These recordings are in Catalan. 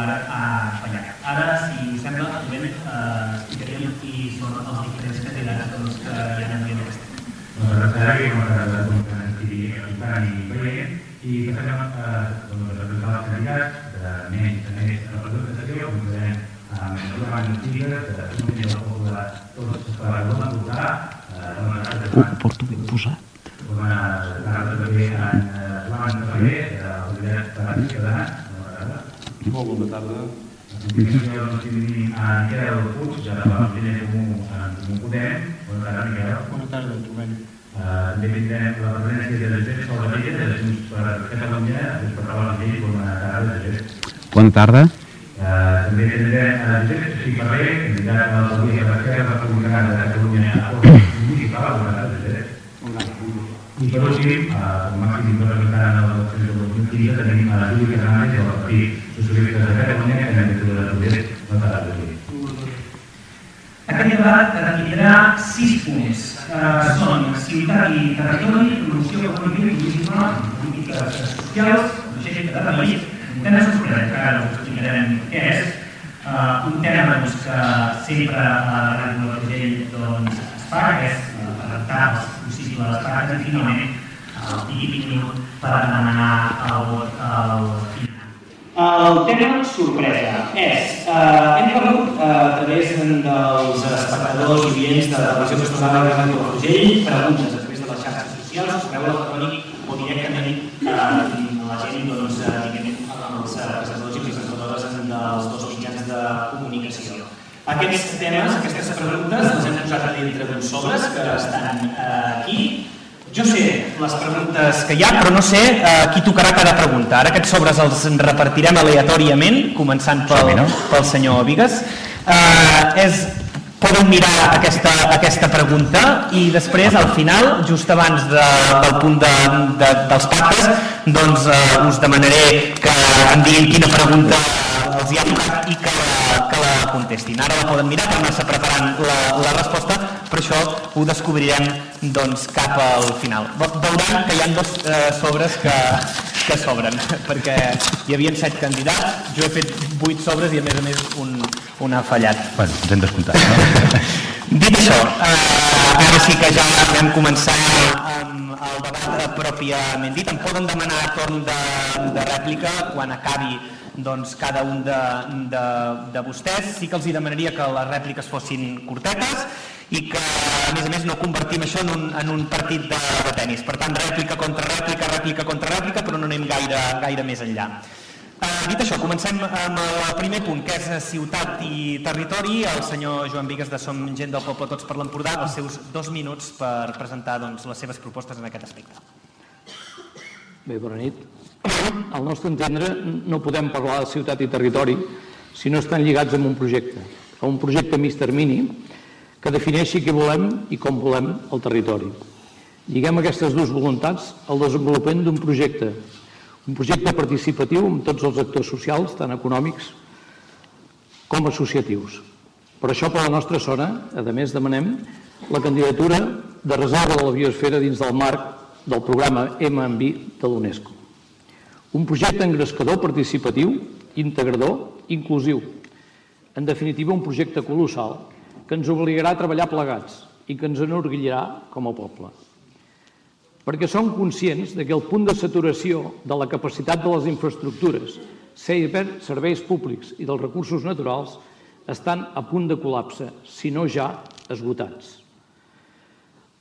Popular ha fallat. Ara, si sembla, Rubén, eh, explicaríem qui són els diferents candidats que hi ha en aquest que com Comú en Comú Podem, bona tarda Miquel. Bona tarda, Rubén. Uh, també tindrem la presència de Josep Salvadella, de Junts per Catalunya, Junts per la Llei, bona tarda, Josep. Bona tarda. Uh, també tindrem a Josep Xiferrer, candidat a la Lliga de l'Esquerra Republicana de Catalunya a Corts Municipal, bona tarda, Josep. I per últim, uh, com a màxim representant de l'elecció del 2015, tenim a Júlia Fernández del Partit Socialista de Catalunya, que també té la Josep. Bona tarda, Josep. Aquest debat definirà sis punts. Eh, són ciutat i territori, promoció econòmica i turisme, polítiques socials, projecte de país, un tema sorprès, que ara us explicarem què és, eh, un tema doncs, que sempre a la Ràdio de Palafrugell doncs, es fa, que és eh, adaptar els possibles parts i finalment el típic minut per demanar el vot al final. El tema sorpresa és, eh, hem rebut eh, a través dels espectadors i oients de la televisió personal de Ràdio Palafrugell preguntes a través de les xarxes socials, correu electrònic o directament eh, la gent, doncs, eh, diguem, els eh, presentadors i presentadores dels dos mitjans de comunicació. Aquests temes, aquestes preguntes, les hem posat a dintre d'uns sobres que estan eh, aquí jo sé les preguntes que hi ha, però no sé eh, qui tocarà cada pregunta. Ara aquests sobres els repartirem aleatòriament, començant pel, no? pel senyor Vigues. Eh, és, poden mirar aquesta, aquesta pregunta i després, al final, just abans de, del punt de, de, dels pactes, doncs eh, us demanaré que em diguin quina pregunta els hi ha tocat i que la, que la contestin. Ara la poden mirar per anar-se preparant la, la resposta, però això ho descobrirem doncs, cap al final. Ve- Veuran que hi ha dos eh, sobres que, que s'obren, perquè hi havia set candidats, jo he fet vuit sobres i a més a més un, un ha fallat. Bueno, ens hem descomptat, no? Dit això, eh, ara sí que ja vam començar amb el debat pròpiament dit. Em poden demanar torn de, de rèplica quan acabi doncs, cada un de, de, de vostès. Sí que els hi demanaria que les rèpliques fossin curtetes i que, a més a més, no convertim això en un, en un partit de, de tennis. Per tant, rèplica contra rèplica, rèplica contra rèplica, però no anem gaire, gaire més enllà. Uh, dit això, comencem amb el primer punt, que és eh, ciutat i territori. El senyor Joan Vigues de Som Gent del Poble Tots per l'Empordà, els seus dos minuts per presentar doncs, les seves propostes en aquest aspecte. Bé, bona nit. Al nostre entendre, no podem parlar de ciutat i territori si no estan lligats amb un projecte, a un projecte a mig termini que defineixi què volem i com volem el territori. Lliguem aquestes dues voluntats al desenvolupament d'un projecte, un projecte participatiu amb tots els actors socials, tant econòmics com associatius. Per això, per la nostra zona, a més, demanem la candidatura de reserva de la biosfera dins del marc del programa M&B de l'UNESCO. Un projecte engrescador, participatiu, integrador, inclusiu. En definitiva, un projecte colossal que ens obligarà a treballar plegats i que ens enorgullirà com a poble. Perquè som conscients de que el punt de saturació de la capacitat de les infraestructures, ser- serveis públics i dels recursos naturals estan a punt de col·lapse, si no ja esgotats.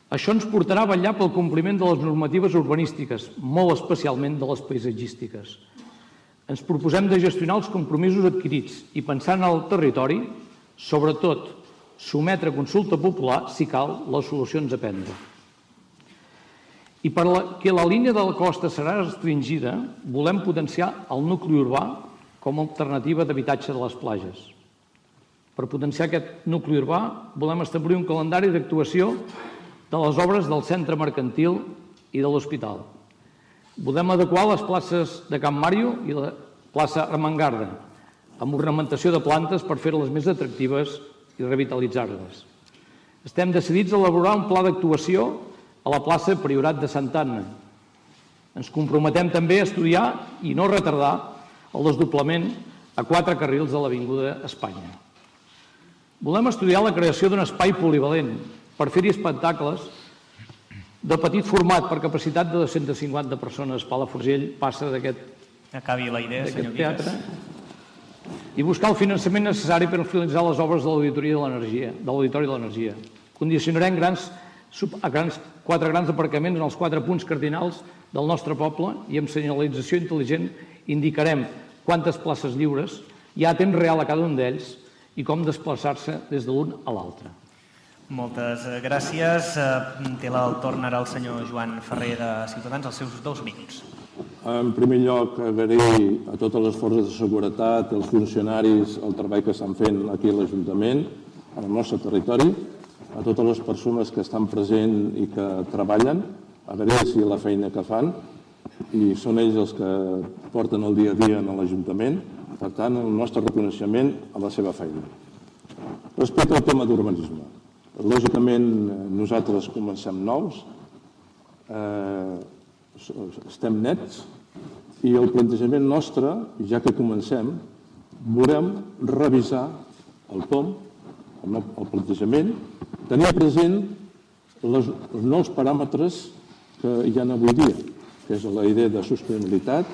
Això ens portarà a vetllar pel compliment de les normatives urbanístiques, molt especialment de les paisatgístiques. Ens proposem de gestionar els compromisos adquirits i pensar en el territori, sobretot sometre a consulta popular, si cal, les solucions a prendre. I per la, que la línia de la costa serà restringida, volem potenciar el nucli urbà com a alternativa d'habitatge de les plages. Per potenciar aquest nucli urbà, volem establir un calendari d'actuació de les obres del centre mercantil i de l'hospital. Volem adequar les places de Can Màrio i la plaça Armengarda, amb ornamentació de plantes per fer-les més atractives i revitalitzar-les. Estem decidits a elaborar un pla d'actuació a la plaça Priorat de Santa Anna. Ens comprometem també a estudiar i no retardar el desdoblament a quatre carrils de l'Avinguda Espanya. Volem estudiar la creació d'un espai polivalent per fer-hi espectacles de petit format per capacitat de 250 persones. Palafrugell passa d'aquest Acabi la idea, senyor teatre i buscar el finançament necessari per finalitzar les obres de l'Auditori de l'Energia, de l'Auditori de l'Energia. Condicionarem grans, sub- a grans, quatre grans aparcaments en els quatre punts cardinals del nostre poble i amb senyalització intel·ligent indicarem quantes places lliures hi ha a temps real a cada un d'ells i com desplaçar-se des de l'un a l'altre. Moltes eh, gràcies. Eh, Té el torn ara el senyor Joan Ferrer de Ciutadans, els seus dos minuts. En primer lloc, agrair a totes les forces de seguretat, els funcionaris, el treball que estan fent aquí a l'Ajuntament, en el nostre territori, a totes les persones que estan presents i que treballen, agrair la feina que fan, i són ells els que porten el dia a dia en l'Ajuntament, per tant, el nostre reconeixement a la seva feina. Respecte al tema d'urbanisme, lògicament nosaltres comencem nous, eh, estem nets i el plantejament nostre, ja que comencem, volem revisar el POM, el, plantejament, tenir present les, els nous paràmetres que hi ha avui dia, que és la idea de sostenibilitat,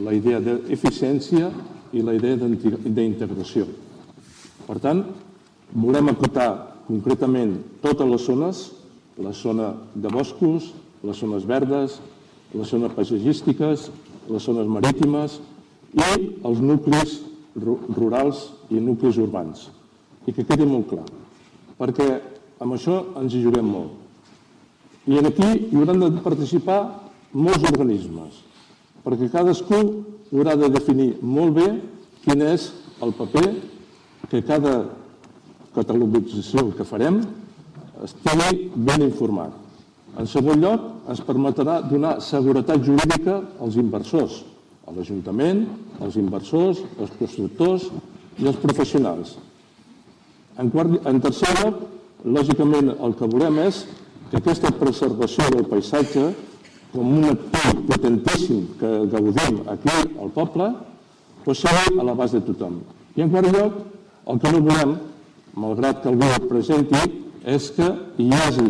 la idea d'eficiència i la idea d'integració. Per tant, volem acotar concretament totes les zones, la zona de boscos, les zones verdes, les zones paisatgístiques, les zones marítimes i els nuclis ru- rurals i nuclis urbans. I que quedi molt clar, perquè amb això ens hi juguem molt. I aquí hi hauran de participar molts organismes, perquè cadascú haurà de definir molt bé quin és el paper que cada catalogització que farem estigui ben informat. En segon lloc, ens permetrà donar seguretat jurídica als inversors, a l'Ajuntament, als inversors, als constructors i als professionals. En, quart, en tercer lloc, lògicament el que volem és que aquesta preservació del paisatge com un actiu potentíssim que gaudim aquí al poble doncs sigui a l'abast de tothom. I en quart lloc, el que no volem, malgrat que algú ho presenti, és que hi hagi,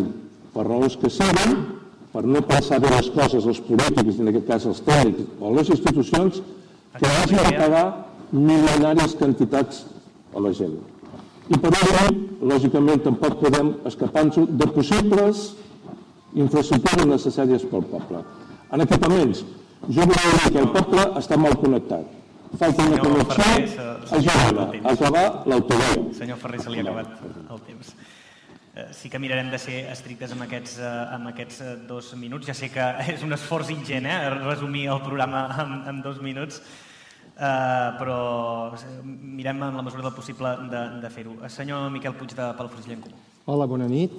per raons que siguin, per no pensar bé les coses els polítics, en aquest cas els tècnics o les institucions, que hagin de pagar milionàries quantitats a la gent. I per últim, lògicament, tampoc podem escapar-nos de possibles infraestructures necessàries pel poble. En equipaments, jo volia dir que el poble està mal connectat. Falta una connexió Ferrer, se- se a li ha acabat Girona, el temps. a acabar l'autovia. Senyor Ferrer, se li ha acabat el temps. Eh, Sí que mirarem de ser estrictes amb aquests, eh, amb aquests eh, dos minuts. Ja sé que és un esforç ingent, eh, resumir el programa en, en dos minuts, eh, però mirem en la mesura del possible de, de fer-ho. Senyor Miquel Puig de Palafrugell en Comú. Hola, bona nit.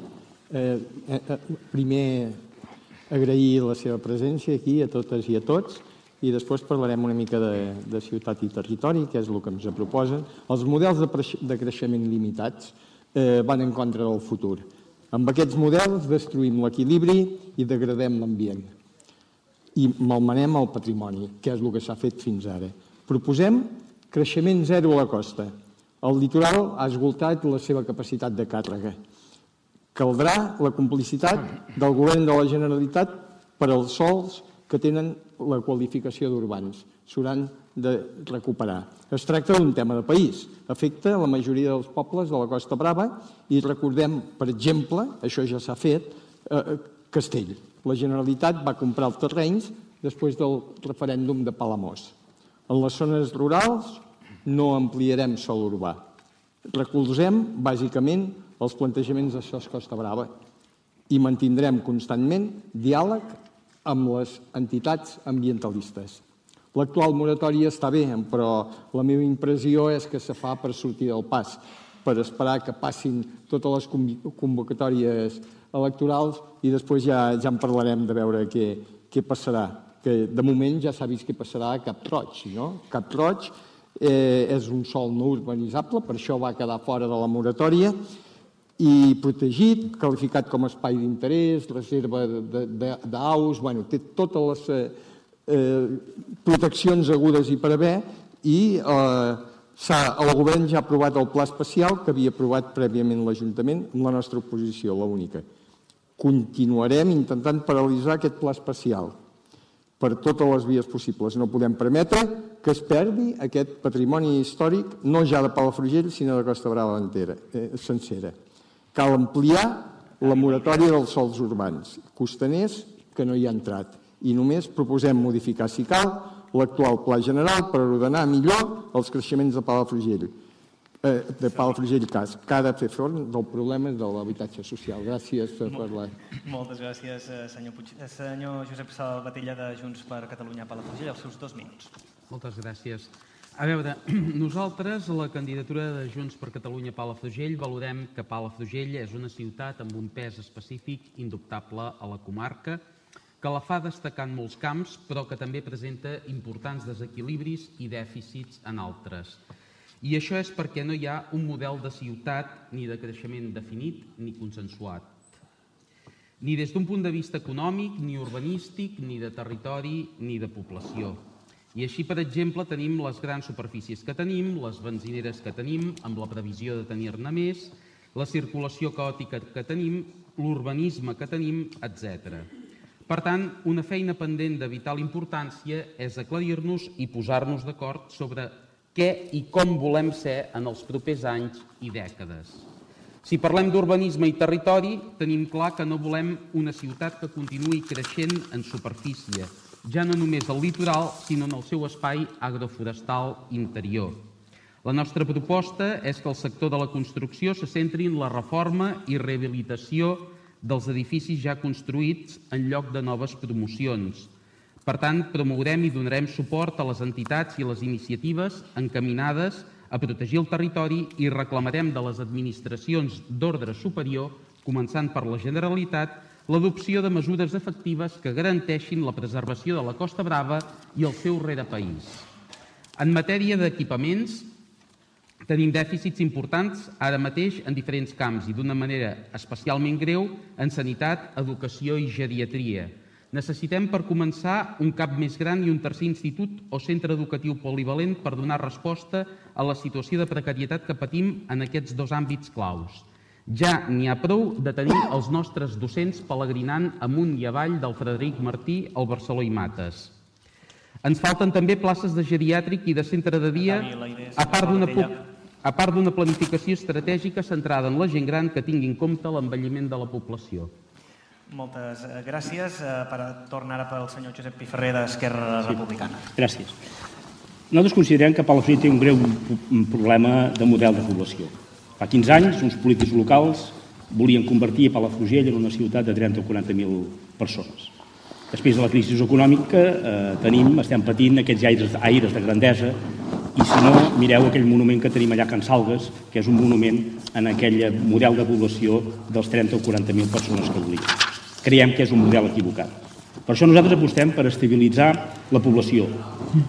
Eh, eh, primer, agrair la seva presència aquí a totes i a tots i després parlarem una mica de, de ciutat i territori, que és el que ens proposen. Els models de, de creixement limitats eh, van en contra del futur. Amb aquests models destruïm l'equilibri i degradem l'ambient i malmenem el patrimoni, que és el que s'ha fet fins ara. Proposem creixement zero a la costa. El litoral ha esgotat la seva capacitat de càrrega. Caldrà la complicitat del govern de la Generalitat per als sols que tenen la qualificació d'urbans. S'hauran de recuperar. Es tracta d'un tema de país. Afecta la majoria dels pobles de la Costa Brava i recordem, per exemple, això ja s'ha fet, eh, Castell. La Generalitat va comprar els terrenys després del referèndum de Palamós. En les zones rurals no ampliarem sol urbà. Recolzem, bàsicament, els plantejaments de SOS Costa Brava i mantindrem constantment diàleg amb les entitats ambientalistes. L'actual moratòria està bé, però la meva impressió és que se fa per sortir del pas, per esperar que passin totes les convocatòries electorals i després ja, ja en parlarem de veure què, què passarà. Que de moment ja s'ha vist què passarà a Cap Roig, no? Cap Roig eh, és un sol no urbanitzable, per això va quedar fora de la moratòria, i protegit, qualificat com a espai d'interès, reserva d'aus, bueno, té totes les eh, eh, proteccions agudes i per haver i eh, El govern ja ha aprovat el pla especial que havia aprovat prèviament l'Ajuntament amb la nostra oposició, la única. Continuarem intentant paralitzar aquest pla especial per totes les vies possibles. No podem permetre que es perdi aquest patrimoni històric, no ja de Palafrugell, sinó de Costa Brava entera, eh, sencera. Cal ampliar la moratòria dels sols urbans, costaners que no hi ha entrat, i només proposem modificar, si cal, l'actual Pla General per ordenar millor els creixements de Palafrugell, eh, de Palafrugell Cas, que ha de fer front del problema de l'habitatge social. Gràcies per parlar. Moltes gràcies, eh, senyor, Puig... Eh, senyor Josep Salvatella de Junts per Catalunya Palafrugell, els seus dos minuts. Moltes gràcies. A veure, nosaltres, la candidatura de Junts per Catalunya Palafrugell, valorem que Palafrugell és una ciutat amb un pes específic indubtable a la comarca, que la fa destacar en molts camps, però que també presenta importants desequilibris i dèficits en altres. I això és perquè no hi ha un model de ciutat ni de creixement definit ni consensuat. Ni des d'un punt de vista econòmic, ni urbanístic, ni de territori, ni de població. I així, per exemple, tenim les grans superfícies que tenim, les benzineres que tenim, amb la previsió de tenir-ne més, la circulació caòtica que tenim, l'urbanisme que tenim, etc. Per tant, una feina pendent de vital importància és aclarir-nos i posar-nos d'acord sobre què i com volem ser en els propers anys i dècades. Si parlem d'urbanisme i territori, tenim clar que no volem una ciutat que continuï creixent en superfície, ja no només al litoral, sinó en el seu espai agroforestal interior. La nostra proposta és que el sector de la construcció se centri en la reforma i rehabilitació dels edificis ja construïts en lloc de noves promocions. Per tant, promourem i donarem suport a les entitats i les iniciatives encaminades a protegir el territori i reclamarem de les administracions d'ordre superior, començant per la Generalitat, l'adopció de mesures efectives que garanteixin la preservació de la Costa Brava i el seu rerepaís. En matèria d'equipaments, Tenim dèficits importants ara mateix en diferents camps i d'una manera especialment greu en sanitat, educació i geriatria. Necessitem, per començar, un cap més gran i un tercer institut o centre educatiu polivalent per donar resposta a la situació de precarietat que patim en aquests dos àmbits claus. Ja n'hi ha prou de tenir els nostres docents pelegrinant amunt i avall del Frederic Martí al Barceló i Mates. Ens falten també places de geriàtric i de centre de dia, a part d'una a part d'una planificació estratègica centrada en la gent gran que tingui en compte l'envelliment de la població. Moltes eh, gràcies. Eh, per tornar ara pel senyor Josep Piferrer d'Esquerra sí. Republicana. Gràcies. Nosaltres considerem que Palafrugell té un greu problema de model de població. Fa 15 anys, uns polítics locals volien convertir Palafrugell en una ciutat de 30 o 40.000 persones. Després de la crisi econòmica eh, tenim, estem patint aquests aires, aires de grandesa i si no, mireu aquell monument que tenim allà a Can Salgues, que és un monument en aquell model de població dels 30 o 40.000 persones que volia. Creiem que és un model equivocat. Per això nosaltres apostem per estabilitzar la població.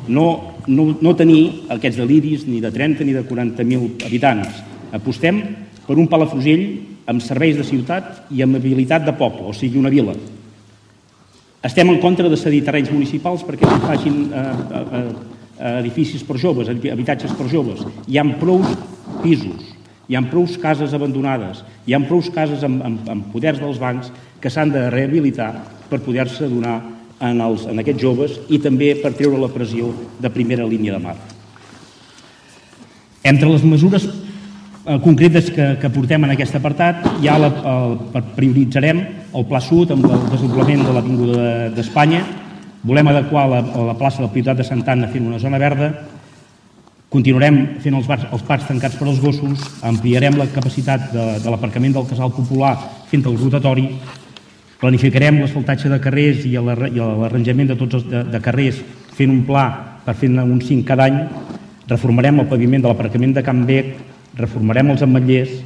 No, no, no tenir aquests deliris ni de 30 ni de 40.000 habitants. Apostem per un Palafrugell amb serveis de ciutat i amb habilitat de poble, o sigui, una vila. Estem en contra de cedir terrenys municipals perquè s'hi facin eh, eh, eh edificis per joves, habitatges per joves. Hi ha prou pisos, hi ha prou cases abandonades, hi ha prou cases amb, amb, amb poders dels bancs que s'han de rehabilitar per poder-se donar en, els, en aquests joves i també per treure la pressió de primera línia de mar. Entre les mesures concretes que, que portem en aquest apartat, ja la, el, prioritzarem el Pla Sud amb el desenvolupament de l'Avinguda d'Espanya, Volem adequar la, la plaça del Piutat de Santa Anna fent una zona verda, continuarem fent els, bars, els parcs tancats per als gossos, ampliarem la capacitat de, de l'aparcament del casal popular fent el rotatori, planificarem l'asfaltatge de carrers i l'arranjament de tots els de, de carrers fent un pla per fer un 5 cada any, reformarem el paviment de l'aparcament de Can Bec, reformarem els ametllers,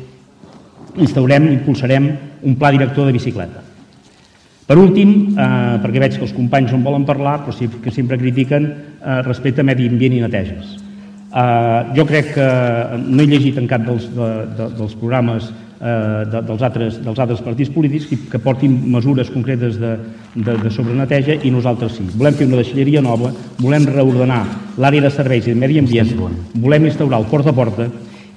instaurem i impulsarem un pla director de bicicleta. Per últim, eh, perquè veig que els companys no en volen parlar, però sí que sempre critiquen eh, respecte a medi ambient i neteges. Eh, jo crec que no he llegit en cap dels, de, de, dels programes eh, de, dels, altres, dels altres partits polítics que, que portin mesures concretes de, de, de sobreneteja i nosaltres sí. Volem fer una deixalleria nova, volem reordenar l'àrea de serveis i de medi ambient, volem instaurar el porta a porta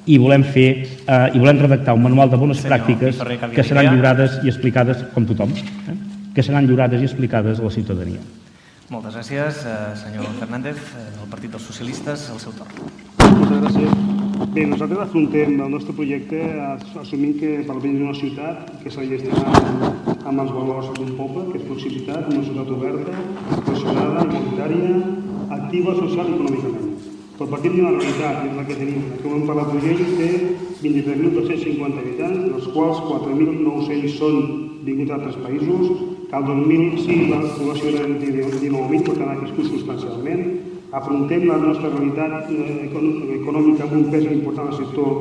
i volem fer eh, i volem redactar un manual de bones Senyor pràctiques que seran lliurades i explicades com tothom, eh? que seran lliurades i explicades a la ciutadania. Moltes gràcies, eh, senyor Fernández, eh, del Partit dels Socialistes, el seu torn. Moltes gràcies. Bé, nosaltres afrontem el nostre projecte ass- assumint que per venir d'una ciutat que s'ha de gestionar amb els valors d'un poble, que és proximitat, una ciutat oberta, cohesionada, igualitària, activa social i econòmicament. Però partim d'una realitat, que és la que tenim. En aquest moment Palau Urgell té 23.250 habitants, dels quals 4.900 són vinguts d'altres països, que el 2005 la població era de 19.000, per tant ha crescut substancialment. Afrontem la nostra realitat eh, econ- econòmica amb un pes important al sector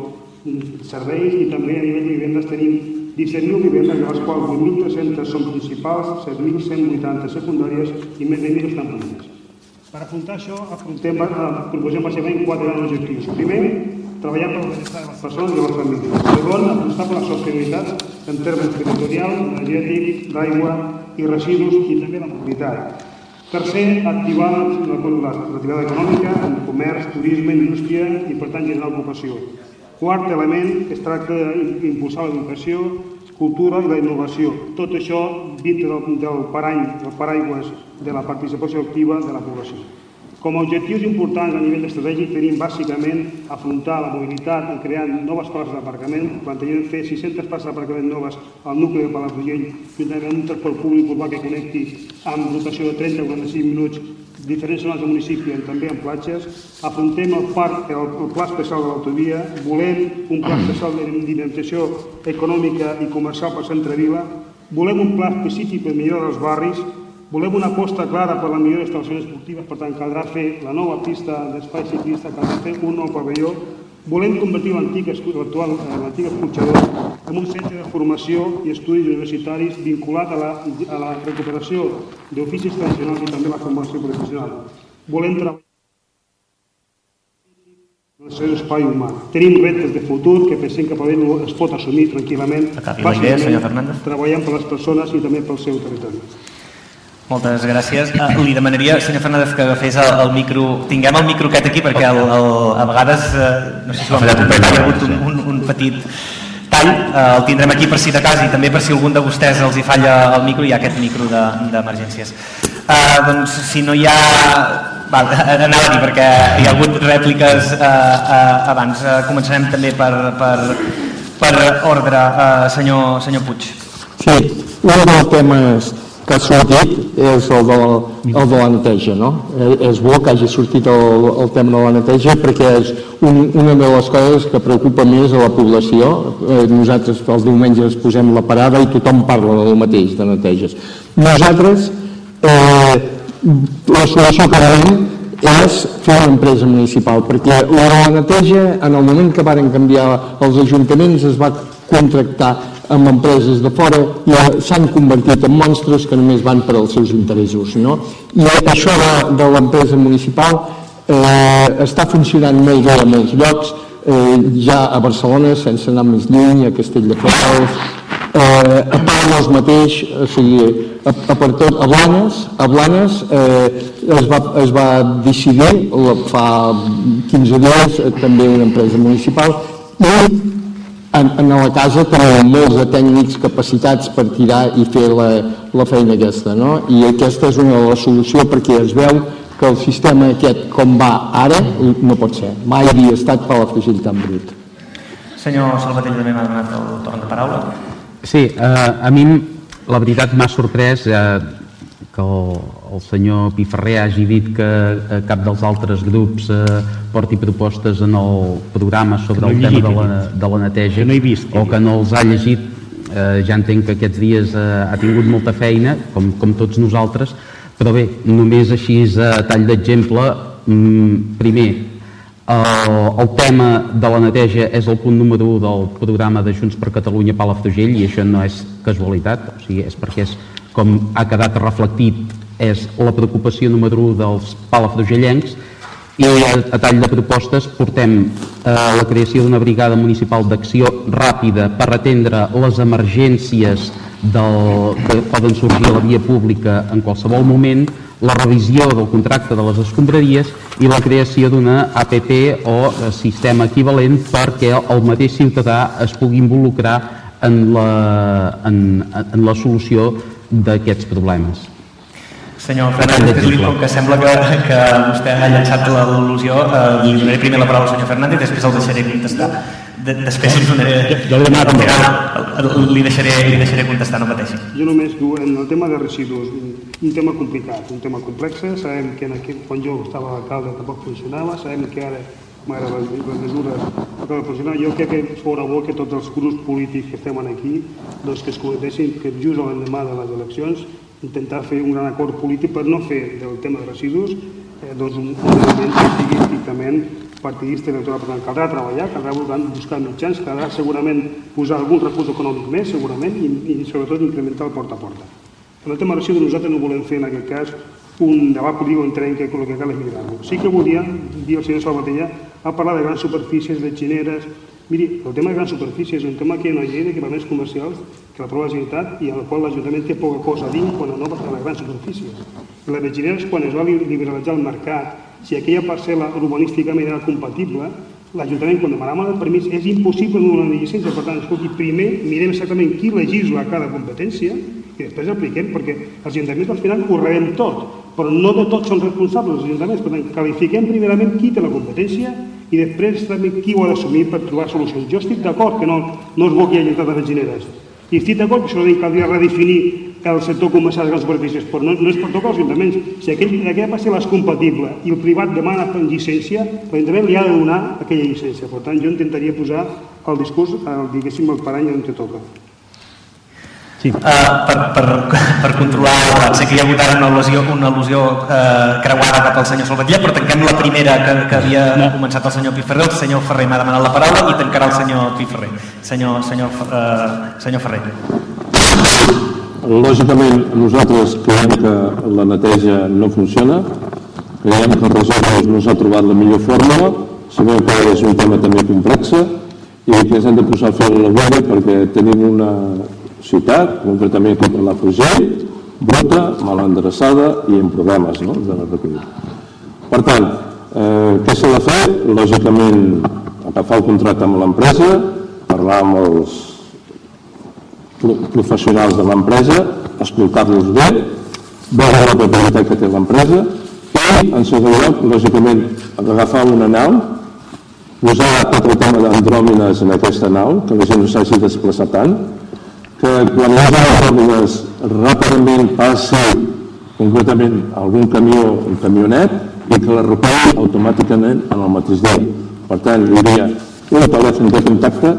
mm, serveis i també a nivell de vivendes tenim 17.000 vivendes, de les quals 8.300 són principals, 7.180 secundàries i més de 1.000 estan públiques. Per afrontar això, afrontem, eh, proposem bàsicament quatre grans objectius. Primer, treballar per el benestar de les persones i les famílies. Segon, apostar per la sostenibilitat en termes territorial, energètic, d'aigua i residus i també la mobilitat. Tercer, activar la- la- l'activitat econòmica en comerç, turisme, indústria i, per tant, generar ocupació. Quart element, es tracta d'impulsar l'educació, cultura i la innovació. Tot això dintre del, del parany, del paraigües de la participació activa de la població. Com a objectius importants a nivell estratègic tenim bàsicament afrontar la mobilitat creant noves places d'aparcament, plantejant fer 600 places d'aparcament noves al nucli de Palafrugell, juntament amb un transport públic urbà que connecti amb dotació de 30 o 45 minuts diferents zones del municipi, també en platges. Afrontem el parc, el, el pla especial de l'autovia, volem un pla especial de dinamització econòmica i comercial per Centre Vila, volem un pla específic per millorar els barris, volem una aposta clara per la millora d'instal·lacions esportives, per tant caldrà fer la nova pista d'espai ciclista, caldrà fer un nou pavelló, volem convertir l'antic escu- l'actual eh, en un centre de formació i estudis universitaris vinculat a la, a la recuperació d'oficis tradicionals i també la formació professional. Volem treballar en el seu espai humà. Tenim reptes de futur que pensem que podem, es pot assumir tranquil·lament, la idea, per les persones i també pel seu territori. Moltes gràcies. Uh, li demanaria, senyor Fernández, que agafés el, el micro... Tinguem el micro aquest aquí perquè el, el, a vegades, uh, no sé si ho hem fallat hi ha hagut un, un, un petit tall. Uh, el tindrem aquí per si de cas i també per si algun de vostès els hi falla el micro, hi ha aquest micro de- d'emergències. Uh, doncs si no hi ha... Val, anava a dir perquè hi ha hagut rèpliques uh, uh, abans. Uh, començarem també per, per, per ordre, uh, senyor, senyor Puig. Sí, un dels temes que ha sortit és el de, la, el de la neteja, no? Eh, És bo que hagi sortit el, el tema de la neteja perquè és un, una de les coses que preocupa més a la població. Eh, Nosaltres els diumenges posem la parada i tothom parla del mateix, de neteges. Nosaltres, eh, la solució que veiem és fer una empresa municipal, perquè la neteja, en el moment que varen canviar els ajuntaments, es va contractar amb empreses de fora i s'han convertit en monstres que només van per als seus interessos. No? I això de, de l'empresa municipal eh, està funcionant molt bé a molts llocs, eh, ja a Barcelona, sense anar més lluny, a Castelldefels, eh, a Palmes mateix, o sigui, a, a, per tot, a Blanes, a Blanes eh, es, va, es va decidir fa 15 dies eh, també una empresa municipal i en, en la casa tenim molts de tècnics capacitats per tirar i fer la, la feina aquesta, no? I aquesta és una de les solucions perquè es veu que el sistema aquest com va ara no pot ser. Mai havia estat Palafrugell tan brut. Senyor Salvatell també m'ha donat el torn de paraula. Sí, eh, a mi la veritat m'ha sorprès eh, que el, el senyor Piferrer hagi dit que eh, cap dels altres grups eh, porti propostes en el programa sobre no el tema llegit, de la, de la neteja Que no he vist, o que no els ha llegit. Eh, ja entenc que aquests dies eh, ha tingut molta feina, com, com tots nosaltres, però bé, només així a tall d'exemple, mm, primer, el, el tema de la neteja és el punt número 1 del programa de Junts per Catalunya Palafrugell i això no és casualitat, o sigui, és perquè és com ha quedat reflectit és la preocupació número 1 dels palafrugellencs. I a, tall de propostes portem eh, la creació d'una brigada municipal d'acció ràpida per atendre les emergències del, que poden sorgir a la via pública en qualsevol moment, la revisió del contracte de les escombraries i la creació d'una APP o eh, sistema equivalent perquè el mateix ciutadà es pugui involucrar en la, en, en la solució d'aquests problemes. Senyor Fernández, és com que sembla que, que vostè ha llançat l'al·lusió, eh, li donaré primer la paraula al senyor Fernández i després el deixaré contestar. De, després li donaré... Jo, jo li demanat també. Li deixaré, li deixaré contestar, no pateixi. Jo només en el tema de residus, un tema complicat, un tema complex, sabem que en aquell, quan jo estava a l'alcalde tampoc funcionava, sabem que ara malgrat les, les mesures que funcionar, jo crec que fora bo que tots els grups polítics que estem aquí doncs que es comentessin que just l'endemà de les eleccions intentar fer un gran acord polític per no fer del tema de residus eh, doncs un, un element que sigui estrictament partidista i electoral. Per tant, caldrà treballar, caldrà buscar mitjans, caldrà segurament posar algun recurs econòmic més, segurament, i, i sobretot incrementar el porta a porta. En el tema de residus nosaltres no volem fer en aquest cas un debat polític on entenem que el que cal és millorar-lo. Sí que volia dir al senyor Salvatella a parlar de grans superfícies, de xineres, Miri, el tema de grans superfícies és un tema que hi ha una llei d'equipaments comercials que l'aprova la Generalitat i en el qual l'Ajuntament té poca cosa a dir quan no passa les grans superfícies. Les vetgineres, quan es va liberalitzar el mercat, si aquella parcel·la urbanísticament era compatible, l'Ajuntament, quan demanàvem el permís, és impossible donar una llicència. Per tant, escolti, primer mirem exactament qui legisla cada competència i després apliquem, perquè els ajuntaments al final ho rebem tot, però no de tots són responsables els ajuntaments. Per tant, qualifiquem primerament qui té la competència i després també qui ho ha d'assumir per trobar solucions. Jo estic d'acord que no, no que hi hagi entrades benzineres. I estic d'acord que segurament caldria redefinir el sector comercial de grans superfícies, però no, no és per tocar els ajuntaments. Si aquell, aquella parcel·la és compatible i el privat demana per llicència, l'Ajuntament li ha de donar aquella llicència. Per tant, jo intentaria posar el discurs, el, diguéssim, el parany on te toca. Sí. Uh, per, per, per controlar, sé que hi ha hagut ara una al·lusió, una al·lusió uh, creuada cap al senyor Salvatilla, però tanquem la primera que, que havia no. començat el senyor Piferrer, el senyor Ferrer m'ha demanat la paraula i tancarà el senyor Piferrer. Senyor, senyor, uh, senyor Ferrer. Lògicament, nosaltres creiem que la neteja no funciona, creiem que el resolve no s'ha trobat la millor fórmula, sabem que és un tema també complex i que ens hem de posar a la guarda perquè tenim una ciutat, concretament com la Fugell, bruta, mal endreçada i amb problemes no? de recollir. Per tant, eh, què s'ha de fer? Lògicament, agafar el contracte amb l'empresa, parlar amb els professionals de l'empresa, escoltar-los bé, veure la propietat que té l'empresa i, en segon lloc, lògicament, agafar una nau, posar tot el tema d'andròmines en aquesta nau, que la gent no s'hagi de desplaçar tant, que quan les ràpidament passi concretament algun camió, un camionet, i que la recolli automàticament en el mateix dia. Per tant, hi hauria un telèfon de contacte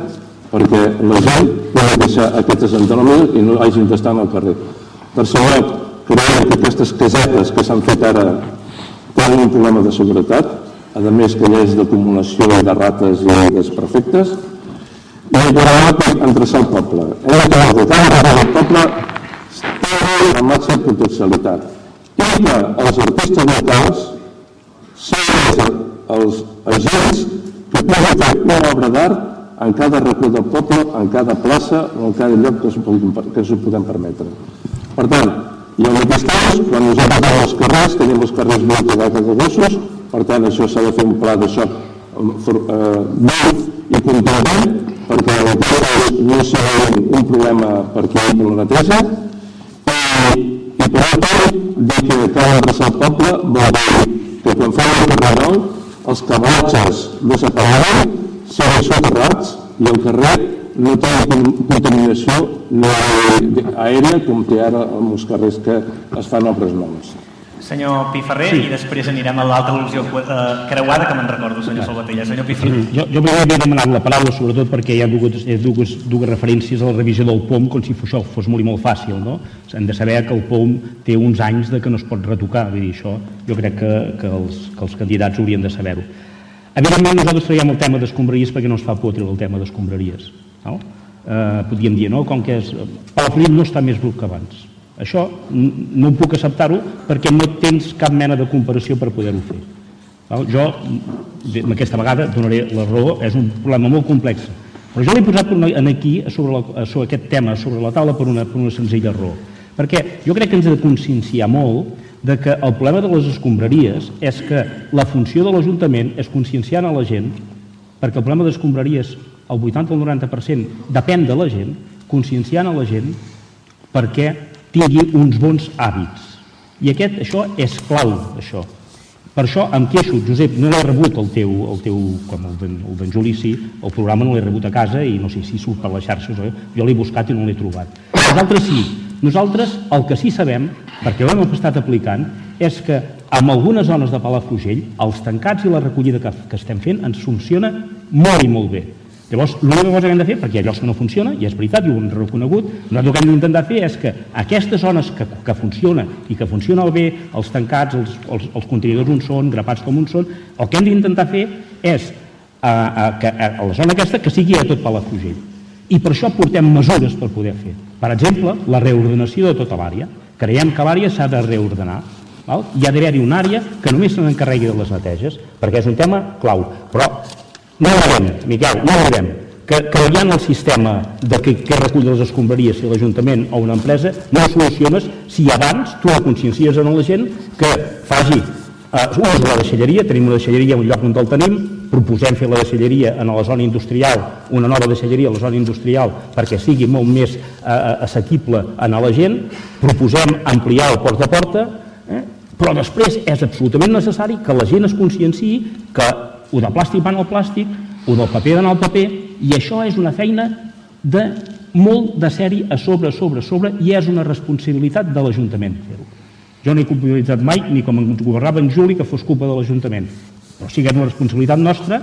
perquè la gent pugui deixar aquestes entròmines i no hagin d'estar al carrer. Per segon, creiem que aquestes casetes que s'han fet ara tenen un problema de seguretat, a més que hi és d'acumulació de rates i desperfectes, i programa per endreçar el poble. Hem de treballar el poble té la màxima potencialitat. I que els artistes locals són els agents que poden fer una obra d'art en cada racó del poble, en cada plaça o en cada lloc que s'ho podem permetre. Per tant, i al mateix temps, quan nosaltres anem als carrers, tenim els carrers molt de gossos, per tant, això s'ha de fer un pla de xoc eh, i contundent perquè el poble no sigui un problema per qui per la neteja i, i per tant dir que cal adreçar el poble vol dir que quan fa el carrer nou els cabalatges no s'apagaran són soterrats i el carrer no té contaminació no aèria com té ara en els carrers que es fan obres noves senyor Piferrer, sí. i després anirem a l'altra al·lusió eh, creuada, que me'n recordo, senyor Salvatella. Senyor Piferrer. Mm, jo, jo m'havia demanat la paraula, sobretot perquè hi ha dues, dues, dues referències a la revisió del POM, com si això fos molt i molt fàcil, no? Hem de saber que el POM té uns anys de que no es pot retocar, vull dir, això jo crec que, que, els, que els candidats haurien de saber-ho. Evidentment, nosaltres traiem el tema d'escombraries perquè no es fa por el tema d'escombraries. No? Eh, podríem dir, no? Com que és... Palafrugell no està més brut que abans això no puc acceptar-ho perquè no tens cap mena de comparació per poder-ho fer. Jo, aquesta vegada, donaré la raó, és un problema molt complex. Però jo l'he posat aquí, sobre, la, sobre aquest tema, sobre la taula, per una, per una senzilla raó. Perquè jo crec que ens ha de conscienciar molt de que el problema de les escombraries és que la funció de l'Ajuntament és conscienciar a la gent, perquè el problema de les escombraries, el 80 o el 90%, depèn de la gent, conscienciant a la gent perquè tingui uns bons hàbits. I aquest, això és clau, això. Per això em queixo, Josep, no l'he rebut el teu, el teu com el d'en el d'en Juli sí, el programa no l'he rebut a casa i no sé si surt per les xarxes, eh? jo l'he buscat i no l'he trobat. Nosaltres sí, nosaltres el que sí sabem, perquè ho hem estat aplicant, és que en algunes zones de Palafrugell els tancats i la recollida que, que estem fent ens funciona molt i molt bé. Llavors, l'única cosa que hem de fer, perquè hi ha llocs que no funciona, i és veritat, i ho hem reconegut, nosaltres el que hem d'intentar fer és que aquestes zones que, que funcionen i que funcionen bé, els tancats, els, els, els contenidors on són, grapats com on són, el que hem d'intentar fer és a, a, que, a, a la zona aquesta que sigui a tot Palafrugell. I per això portem mesures per poder fer. Per exemple, la reordenació de tota l'àrea. Creiem que l'àrea s'ha de reordenar. Val? Hi ha d'haver-hi una àrea que només se n'encarregui de les neteges, perquè és un tema clau. Però no veurem, Miquel, no veurem que canviant el sistema de que, que recull les escombraries si l'Ajuntament o una empresa no ho soluciones si abans tu la consciencies a la gent que faci eh, ús de la deixalleria, tenim una deixalleria en un lloc on el tenim, proposem fer la deixalleria en la zona industrial, una nova deixalleria a la zona industrial perquè sigui molt més eh, assequible a la gent, proposem ampliar el porta a porta, eh? però després és absolutament necessari que la gent es conscienciï que o de plàstic van al plàstic, o del paper d'anar al paper, i això és una feina de molt de sèrie a sobre, a sobre, a sobre, i és una responsabilitat de l'Ajuntament fer-ho. Jo no he culpabilitzat mai, ni com ens governava en Juli, que fos culpa de l'Ajuntament. Però sí que és una responsabilitat nostra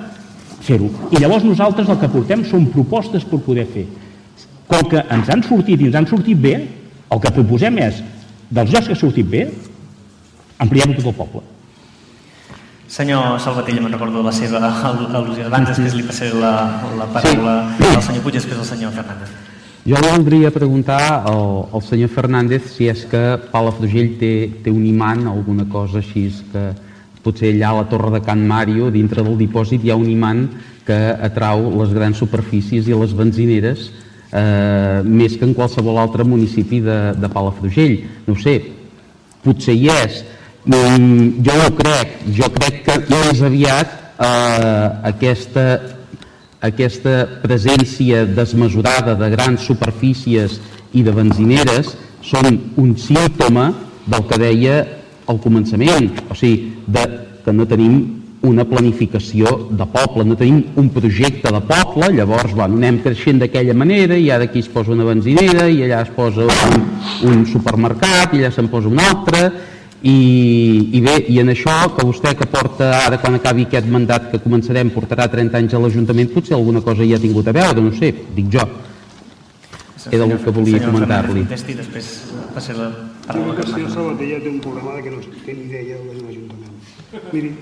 fer-ho. I llavors nosaltres el que portem són propostes per poder fer. Com que ens han sortit i ens han sortit bé, el que proposem és, dels llocs que ha sortit bé, ampliem tot el poble. Senyor Salvatella, me'n recordo de la seva al- al·lusió abans, després li passaré la, la paraula al senyor Puig, després al senyor Fernández. Jo li voldria preguntar al, al senyor Fernández si és que Palafrugell té, té un imant, alguna cosa així, que potser allà a la Torre de Can Mario, dintre del dipòsit, hi ha un imant que atrau les grans superfícies i les benzineres eh, més que en qualsevol altre municipi de, de Palafrugell. No sé, potser hi és. Jo ho crec, jo crec que més aviat eh, aquesta, aquesta presència desmesurada de grans superfícies i de benzineres són un símptoma del que deia al començament, o sigui, de, que no tenim una planificació de poble, no tenim un projecte de poble, llavors bueno, anem creixent d'aquella manera i ara aquí es posa una benzinera i allà es posa un, un supermercat i allà se'n posa un altre i, i bé, i en això que vostè que porta ara quan acabi aquest mandat que començarem portarà 30 anys a l'Ajuntament potser alguna cosa hi ha tingut a veure, no sé, dic jo. Era el que volia comentar-li. després passaré la paraula que el senyor al Sabatella té un problema de que no té ni idea del que és un ajuntament. Miri,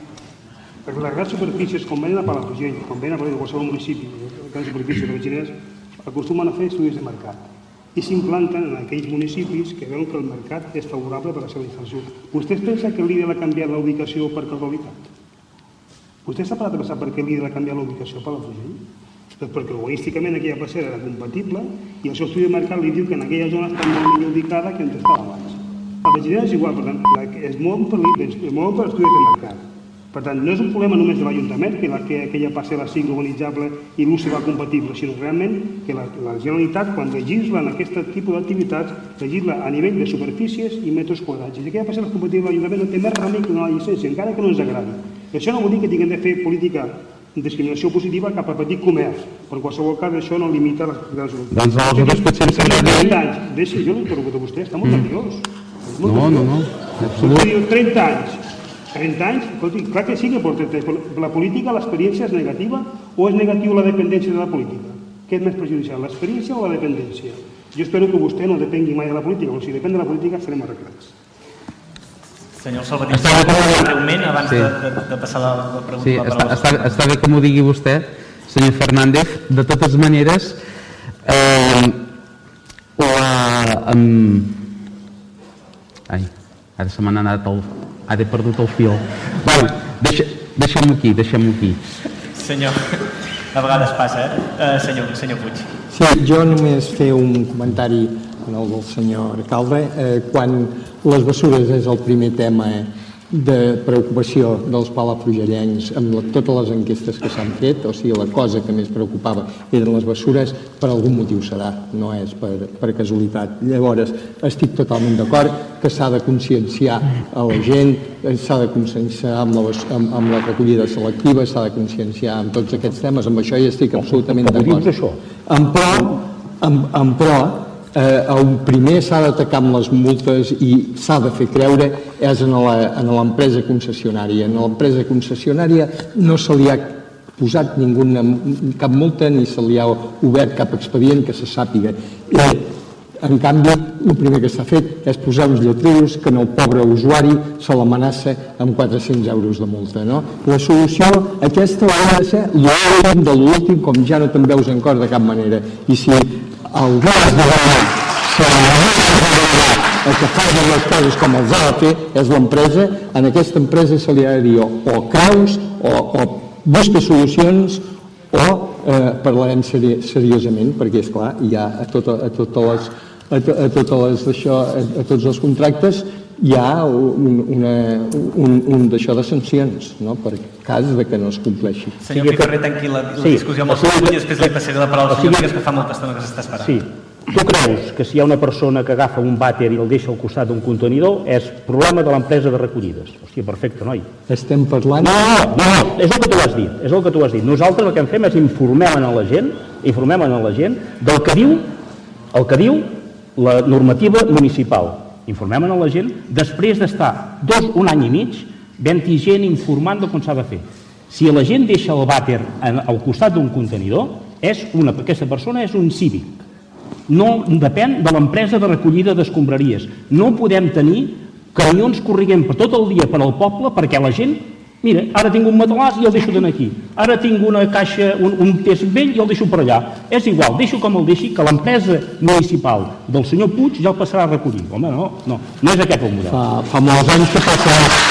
perquè les grans superfícies, com venen a Palafrugell, com venen a qualsevol municipi, les grans superfícies de veïners, acostumen a fer estudis de mercat i s'implanten en aquells municipis que veuen que el mercat és favorable per a la seva instal·lació. Vostès pensen que l'IDE ha canviat la ubicació per casualitat? Vostè s'ha parat a pensar per què l'IDE ha canviat la ubicació per la Palafrugell? Doncs perquè urbanísticament aquella placera era compatible i el seu estudi de mercat li diu que en aquella zona està molt millor ubicada que on estava abans. La vegueria és igual, per tant, es mouen per, es mouen per estudis de mercat. Per tant, no és un problema només de l'Ajuntament que, la, que aquella parcel·la sigui urbanitzable i l'ús serà compatible, sinó realment que la, la Generalitat, quan legisla en aquest tipus d'activitats, legisla a nivell de superfícies i metres quadrats. I si aquella parcel·la és compatible, l'Ajuntament no té més remei que donar la llicència, encara que no ens agradi. I això no vol dir que tinguem de fer política de discriminació positiva cap al petit comerç, però en qualsevol cas això no limita les grans Doncs aleshores potser Tenen agradaria- 30 anys. Deixi, jo l'interrogo a vostè, està molt nerviós. No, no, no, absolut Vostè diu 30 anys. 30 anys, escolti, clar que sí que porta temps. La política, l'experiència és negativa o és negatiu la dependència de la política? Què és més perjudicial, l'experiència o la dependència? Jo espero que vostè no depengui mai de la política, però si depèn de la política estarem arreglats. Senyor Salvatell, si vol parlar breument abans Sí. de, de, de passar la, la pregunta Sí, la està, està, està bé que m'ho digui vostè, senyor Fernández. De totes maneres, eh, la, um, ai, ara se m'ha anat el... Ara he perdut el fil. Bueno, deixa, deixem-ho aquí, deixem-ho aquí. Senyor, a vegades passa, eh? Uh, senyor, senyor Puig. Sí, jo només fer un comentari en el del senyor alcalde. Eh, quan les bessures és el primer tema de preocupació dels palafrugellencs amb la, totes les enquestes que s'han fet, o sigui, la cosa que més preocupava eren les bessures, per algun motiu serà, no és per, per casualitat. Llavors, estic totalment d'acord que s'ha de conscienciar a la gent, eh, s'ha de conscienciar amb la, amb, amb la recollida selectiva, s'ha de conscienciar amb tots aquests temes, amb això hi estic absolutament d'acord. En pro, en, en pro, eh, el primer s'ha d'atacar amb les multes i s'ha de fer creure és en l'empresa concessionària. En l'empresa concessionària no se li ha posat ninguna, cap multa ni se li ha obert cap expedient que se sàpiga. I, en canvi, el primer que s'ha fet és posar uns lletrius que en el pobre usuari se l'amenaça amb 400 euros de multa. No? La solució aquesta ha de ser l'últim de l'últim, com ja no te'n veus en cor de cap manera. I si el gas de la el que fa les coses com els ha de fer és l'empresa, en aquesta empresa se li ha de dir o, creus o, o busca solucions o eh, parlarem seri seriosament, perquè és clar, hi ha a, tota, a totes les a, to, a totes les d'això, a, a tots els contractes hi ha un, una, un, un d'això de sancions, no? per cas de que no es compleixi. Senyor Piferrer, tanqui la, la Sí. discussió amb el Puig i després li passaré la paraula al senyor Vigues, que fa molta estona que s'està esperant. Sí. Tu creus que si hi ha una persona que agafa un vàter i el deixa al costat d'un contenidor és problema de l'empresa de recollides? Hòstia, perfecte, noi. Estem parlant... No, no, no, no, és el que tu has dit, és el que tu has dit. Nosaltres el que en fem és informem a la gent, informem a la gent del que diu, el que diu la normativa municipal. Informem a la gent després d'estar dos, un any i mig vent i gent informant de com s'ha de fer. Si la gent deixa el vàter al costat d'un contenidor, és una, aquesta persona és un cívic. No depèn de l'empresa de recollida d'escombraries. No podem tenir camions corriguent per tot el dia per al poble perquè la gent Mira, ara tinc un matalàs i el deixo d'anar aquí. Ara tinc una caixa, un, un test vell i el deixo per allà. És igual, deixo com el deixi, que l'empresa municipal del senyor Puig ja el passarà a recollir. Home, no, no, no és aquest el model. Fa, fa molts anys que passa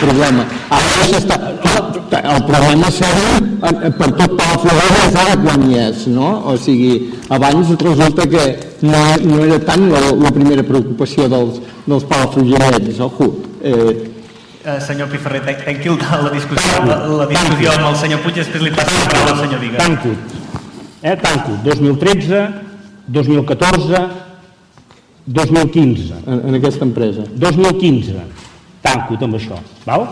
problema. Ara s'està... El problema serà per tot Palafrugell és ara quan hi és, no? O sigui, abans resulta que no, no era tant la, la primera preocupació dels, dels palafrugellets, ojo. Eh, Eh, senyor Piferrer, tan- tanqui la, discussió, la, la discussió amb el senyor Puig i després li passo la paraula al senyor Vigues. Tanco. Eh, tanco. 2013, 2014, 2015. en, en aquesta empresa. 2015. Tanco amb això. Val?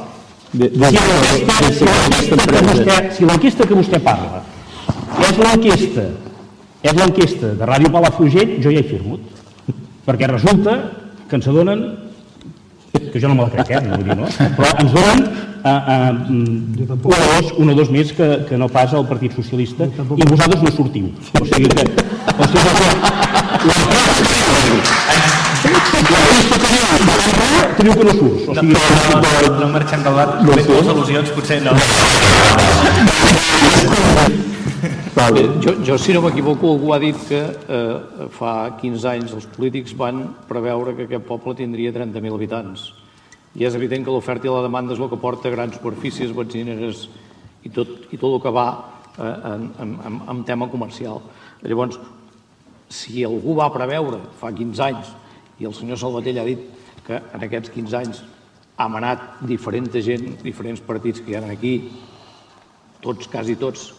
De, de, Si l'enquesta si l'enquesta que vostè- si que vostè parla és l'enquesta és l'enquesta de Ràdio Palafrugell, jo ja he firmat. Perquè resulta que ens adonen que jo no me la crec, eh? Vull dir, no? Però ens donen uh, uh, un, o dos, un o dos més que, que no pas el Partit Socialista i vosaltres no sortiu. O sigui que... O sigui que teniu que no surts. O No, sigui, no, no, no marxem del debat, no les al·lusions potser no. Bé, jo, jo, si no m'equivoco, algú ha dit que eh, fa 15 anys els polítics van preveure que aquest poble tindria 30.000 habitants. I és evident que l'oferta i la demanda és el que porta grans superfícies, benzineres i tot, i tot el que va eh, en, en, en, en tema comercial. Llavors, si algú va preveure fa 15 anys, i el senyor Salvatell ha dit que en aquests 15 anys ha manat diferent gent, diferents partits que hi ha aquí, tots, quasi tots,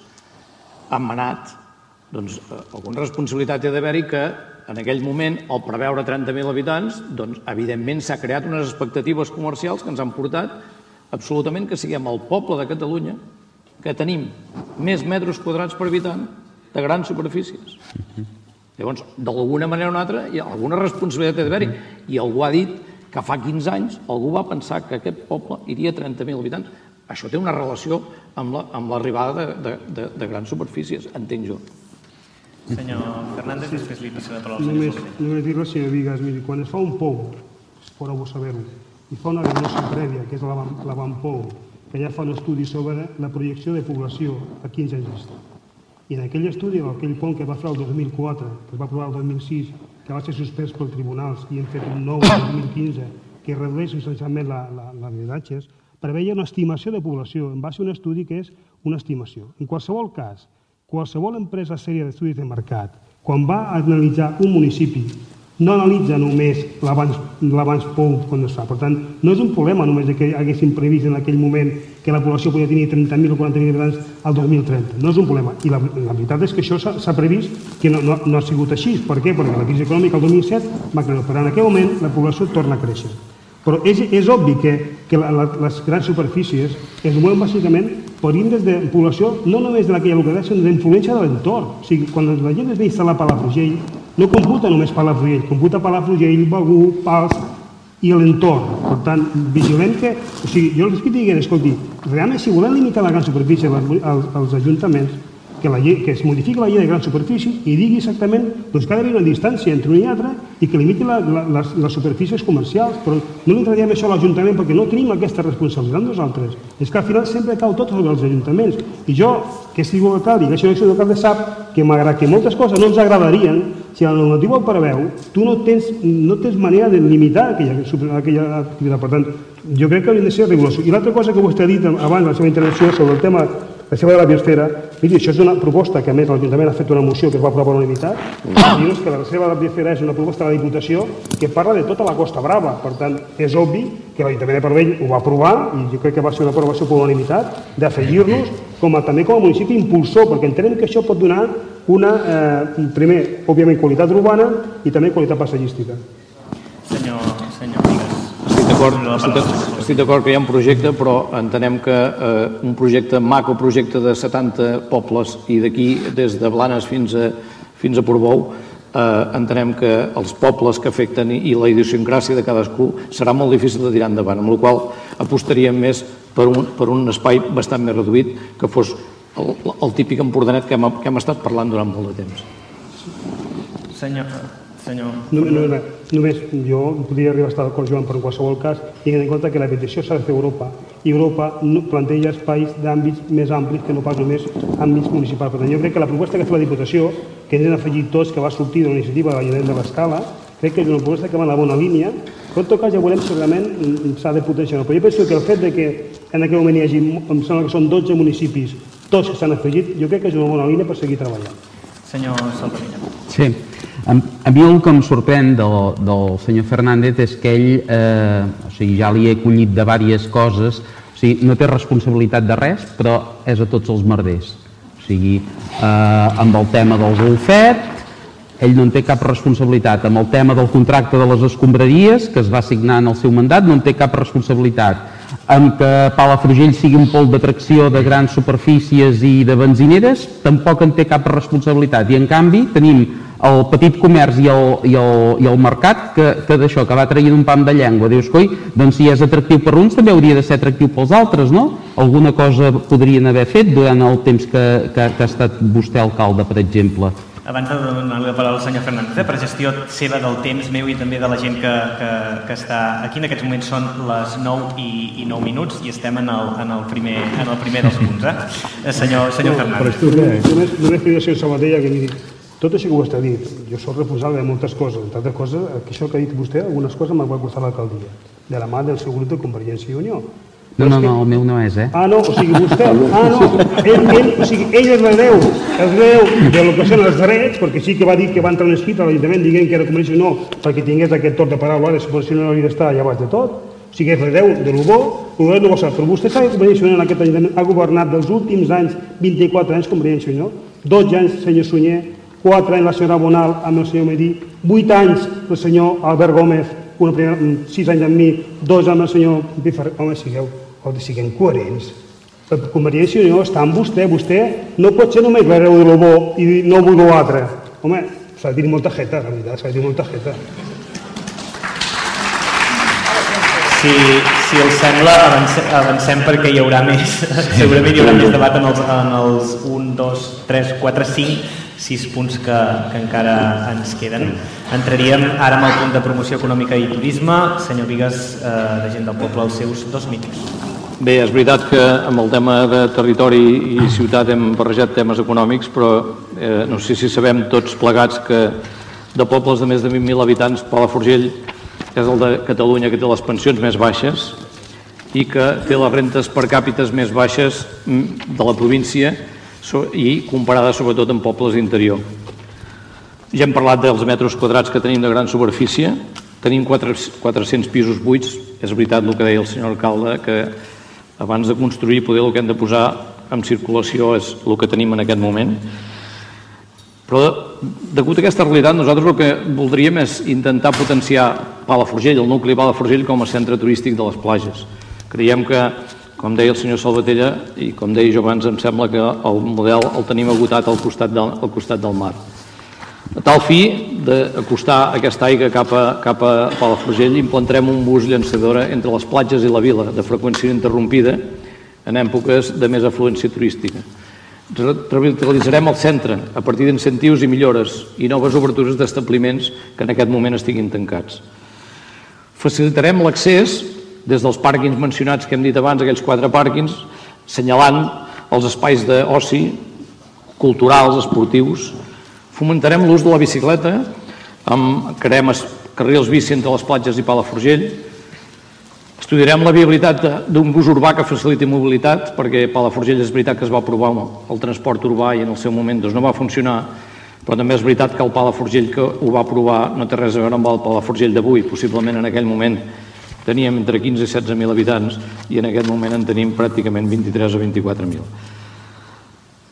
han manat, doncs eh, alguna responsabilitat té d'haver-hi que en aquell moment, al preveure 30.000 habitants, doncs evidentment s'ha creat unes expectatives comercials que ens han portat absolutament que siguem el poble de Catalunya que tenim més metres quadrats per habitant de grans superfícies. Llavors, d'alguna manera o una altra, hi ha alguna responsabilitat té d'haver-hi. I algú ha dit que fa 15 anys algú va pensar que aquest poble iria a 30.000 habitants. Això té una relació amb la- amb l'arribada la, de, de, de, de grans superfícies, entenc jo. Senyor Fernández, després li passaré la paraula Només, només dir-li al senyor Vigas, miri, quan es fa un pou, podeu saber-ho, i fa una diagnosi prèvia, que és l'avan- l'avampou, que ja fa un estudi sobre la projecció de població a 15 anys. I en aquell estudi, en aquell pont que va fer el 2004, que es va aprovar el 2006, que va ser suspès pels tribunals i hem fet un nou el 2015, que redueix substancialment la, la, les habitatges, preveia una estimació de població en base a un estudi que és una estimació. En qualsevol cas, qualsevol empresa sèria d'estudis de mercat, quan va analitzar un municipi, no analitza només l'abans pou quan es fa. Per tant, no és un problema només que haguéssim previst en aquell moment que la població podia tenir 30.000 o 40.000 habitants al 2030. No és un problema. I la, la veritat és que això s'ha previst que no, no, no ha sigut així. Per què? Perquè la crisi econòmica el 2007 va creure, però en aquell moment la població torna a créixer. Però és, és obvi que, que la, la, les grans superfícies es mouen bàsicament per índexs de població no només de aquella localitat, sinó d'influència de l'entorn. O sigui, quan la gent es ve a instal·lar a Palafrugell, no computa només Palafrugell, computa Palafrugell, Begú, Pals i l'entorn. Per tant, vigilem que... O sigui, jo els estic dient, escolti, realment si volem limitar la gran superfície als, als ajuntaments, que, la llei, que es modifiqui la llei de gran superfície i digui exactament doncs, que ha d'haver una distància entre un i altre i que limiti la, la, les, les superfícies comercials. Però no li traiem això a l'Ajuntament perquè no tenim aquesta responsabilitat nosaltres. És que al final sempre cau tot sobre els ajuntaments. I jo, que sigut alcalde i que he sigut alcalde, sap que malgrat que moltes coses no ens agradarien, si la normativa ho preveu, tu no tens, no tens manera de limitar aquella, aquella activitat. Per tant, jo crec que hauria de ser regulació. I l'altra cosa que vostè ha dit abans, la seva intervenció, sobre el tema la seva de la biosfera, miri, això és una proposta que a més l'Ajuntament ha fet una moció que es va aprovar per unanimitat, i és que la reserva de la biosfera és una proposta de la Diputació que parla de tota la Costa Brava, per tant, és obvi que l'Ajuntament de Parvell ho va aprovar, i jo crec que va ser una aprovació per unanimitat, d'afegir-nos com a, també com a municipi impulsor, perquè entenem que això pot donar una, eh, primer, òbviament, qualitat urbana i també qualitat passagística. Senyor, senyor d'acord, estic, estic d'acord que hi ha un projecte, però entenem que eh, un projecte, macroprojecte de 70 pobles i d'aquí des de Blanes fins a, fins a Portbou, eh, entenem que els pobles que afecten i, la idiosincràsia de cadascú serà molt difícil de tirar endavant, amb la qual apostaríem més per un, per un espai bastant més reduït que fos el, el típic empordanet que hem, que hem estat parlant durant molt de temps. Senyor, senyor... Només, només, només jo podria arribar a estar d'acord, Joan, però en qualsevol cas, tinguent en compte que la petició s'ha de fer a Europa i Europa no, planteja espais d'àmbits més amplis que no pas només àmbits municipals. Per tant, jo crec que la proposta que ha fet la Diputació, que ens han afegit tots, que va sortir de la iniciativa de l'Ajuntament de l'Escala, crec que és una proposta que va en la bona línia, però en tot cas ja veurem si realment s'ha de potenciar. Però jo penso que el fet de que en aquell moment hi hagi, em sembla que són 12 municipis, tots que s'han afegit, jo crec que és una bona línia per seguir treballant. Senyor Salvador. Sí, a, mi el que em sorprèn del, del senyor Fernández és que ell, eh, o sigui, ja li he collit de diverses coses, o sigui, no té responsabilitat de res, però és a tots els merders. O sigui, eh, amb el tema del golfet, ell no en té cap responsabilitat. Amb el tema del contracte de les escombraries, que es va signar en el seu mandat, no en té cap responsabilitat. Amb que Palafrugell sigui un pol d'atracció de grans superfícies i de benzineres, tampoc en té cap responsabilitat. I en canvi tenim el petit comerç i el, i el, i el mercat que, que d'això, que va traient un pam de llengua. Dius, coi, doncs si és atractiu per uns també hauria de ser atractiu pels altres, no? Alguna cosa podrien haver fet durant el temps que, que, que ha estat vostè alcalde, per exemple. Abans de donar la paraula al senyor Fernández, eh, per gestió seva del temps meu i també de la gent que, que, que està aquí, en aquests moments són les 9 i, i 9 minuts i estem en el, en el, primer, en el primer dels punts, eh? Senyor, senyor Fernández. Només, només queria ser Sabatella que miri, tot això que vostè ha dit, jo soc responsable de moltes coses, entre altres coses, que això que ha dit vostè, algunes coses me'n va costar l'alcaldia, de la mà del seu grup de Convergència i Unió. No, no, no, el meu no és, eh? Ah, no, o sigui, vostè, ah, no, ell, ell, o sigui, ell és l'hereu, és l'hereu de lo que són els drets, perquè sí que va dir que va entrar un escrit a l'Ajuntament dient que era i Unió perquè tingués aquest torn de paraula, ara, si no hauria d'estar allà baix de tot, o sigui, és l'hereu de lo bo, lo no ho sap, però vostè sap que Convergència en aquest Ajuntament ha governat dels últims anys, 24 anys Convergència Unió, 12 anys, senyor Sunyer, 4 anys la senyora Bonal amb el senyor Medí, 8 anys el senyor Albert Gómez, una primera, 6 anys amb mi, 2 amb el senyor Pifer... Home, sigueu, home, siguem coherents. La Convergència i Unió està amb vostè. Vostè no pot ser només l'hereu de lo bo i no vull l'altre. Home, s'ha dir molta jeta, la veritat, s'ha dir molta jeta. Si, si els sembla, avancem, avancem perquè hi haurà més, segurament hi haurà més debat en els, en els 1, 2, 3, 4, 5, sis punts que, que encara ens queden. Entraríem ara amb el punt de promoció econòmica i turisme. Senyor Vigues, eh, de gent del poble, els seus dos minuts. Bé, és veritat que amb el tema de territori i ciutat hem barrejat temes econòmics, però eh, no sé si sabem tots plegats que de pobles de més de 20.000 habitants, Palafrugell és el de Catalunya que té les pensions més baixes i que té les rentes per càpites més baixes mm, de la província i comparada sobretot amb pobles d'interior. Ja hem parlat dels metres quadrats que tenim de gran superfície, tenim 400 pisos buits, és veritat el que deia el senyor alcalde, que abans de construir poder el que hem de posar en circulació és el que tenim en aquest moment, però degut a aquesta realitat nosaltres el que voldríem és intentar potenciar Palafrugell, el nucli Palafrugell com a centre turístic de les plages. Creiem que, com deia el senyor Salvatella i com deia jo abans, em sembla que el model el tenim agotat al costat del, al costat del mar. A tal fi d'acostar aquesta aigua cap a, cap a Palafrugell implantarem un bus llançadora entre les platges i la vila de freqüència interrompida en èpoques de més afluència turística revitalitzarem el centre a partir d'incentius i millores i noves obertures d'establiments que en aquest moment estiguin tancats. Facilitarem l'accés des dels pàrquings mencionats que hem dit abans, aquells quatre pàrquings, senyalant els espais d'oci culturals, esportius. Fomentarem l'ús de la bicicleta, amb, creem carrils bici entre les platges i Palafrugell, Estudiarem la viabilitat d'un bus urbà que faciliti mobilitat, perquè Palafrugell és veritat que es va provar el transport urbà i en el seu moment doncs, no va funcionar, però també és veritat que el Palafrugell que ho va provar no té res a veure amb el Palafrugell d'avui. Possiblement en aquell moment teníem entre 15 i 16.000 habitants i en aquest moment en tenim pràcticament 23 o 24.000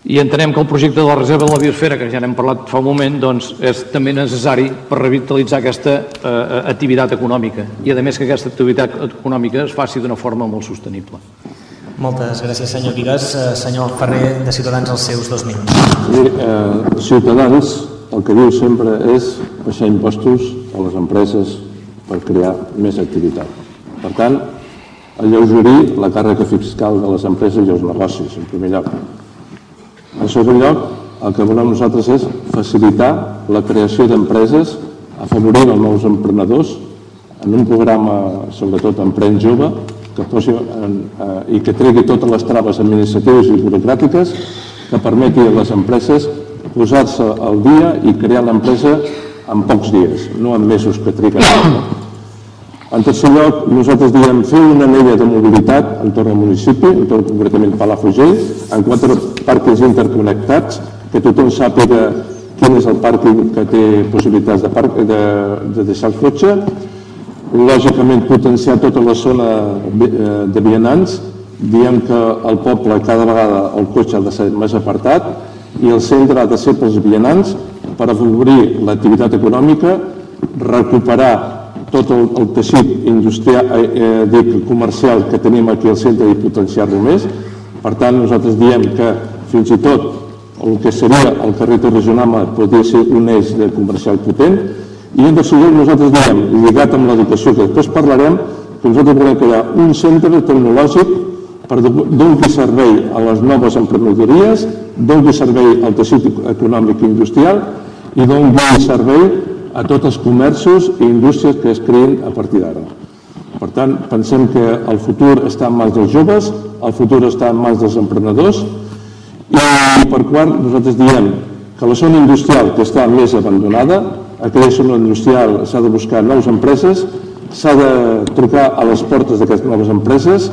i entenem que el projecte de la reserva de la biosfera, que ja n'hem parlat fa un moment, doncs és també necessari per revitalitzar aquesta eh, activitat econòmica i a més que aquesta activitat econòmica es faci d'una forma molt sostenible. Moltes gràcies, senyor Vigues. Eh, senyor Ferrer, de Ciutadans, els seus dos minuts. Eh, Ciutadans el que diu sempre és baixar impostos a les empreses per crear més activitat. Per tant, alleugerir la càrrega fiscal de les empreses i els negocis, en primer lloc en segon lloc, el que volem nosaltres és facilitar la creació d'empreses, afavorir els nous emprenedors en un programa, sobretot Emprèn Jove, que posi en, eh, i que tregui totes les traves administratives i burocràtiques que permeti a les empreses posar-se al dia i crear l'empresa en pocs dies, no en mesos que triguen. En tercer lloc, nosaltres diem fer una anella de mobilitat entorn al municipi, entorn concretament Palafrugell, en quatre pàrquings interconnectats, que tothom sàpiga quin és el pàrquing que té possibilitats de, parc, de, de deixar el cotxe, lògicament potenciar tota la zona de vianants, diem que el poble cada vegada el cotxe ha de ser més apartat i el centre ha de ser pels vianants per afavorir l'activitat econòmica, recuperar tot el, el teixit industrial, eh, eh, comercial que tenim aquí al centre i potenciar-lo més. Per tant, nosaltres diem que fins i tot el que seria el carrer Torrejonama podria ser un eix de comercial potent i en lloc nosaltres diem, lligat amb l'educació que després parlarem, que nosaltres volem crear un centre tecnològic per donar servei a les noves emprenedories, donar servei al teixit econòmic i industrial i donar servei a tots els comerços i indústries que es creïn a partir d'ara. Per tant, pensem que el futur està en mans dels joves, el futur està en mans dels emprenedors i per quart nosaltres diem que la zona industrial que està més abandonada, aquella zona industrial s'ha de buscar noves empreses, s'ha de trucar a les portes d'aquestes noves empreses,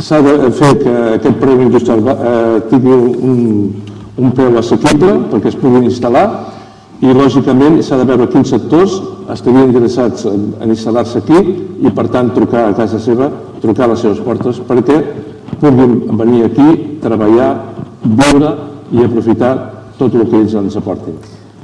s'ha de fer que aquest preu industrial eh, tingui un, un preu assequible perquè es puguin instal·lar i lògicament s'ha de veure quins sectors estarien interessats en, en instal·lar-se aquí i per tant trucar a casa seva, trucar a les seves portes perquè puguin venir aquí, treballar, viure i aprofitar tot el que ells ens aportin.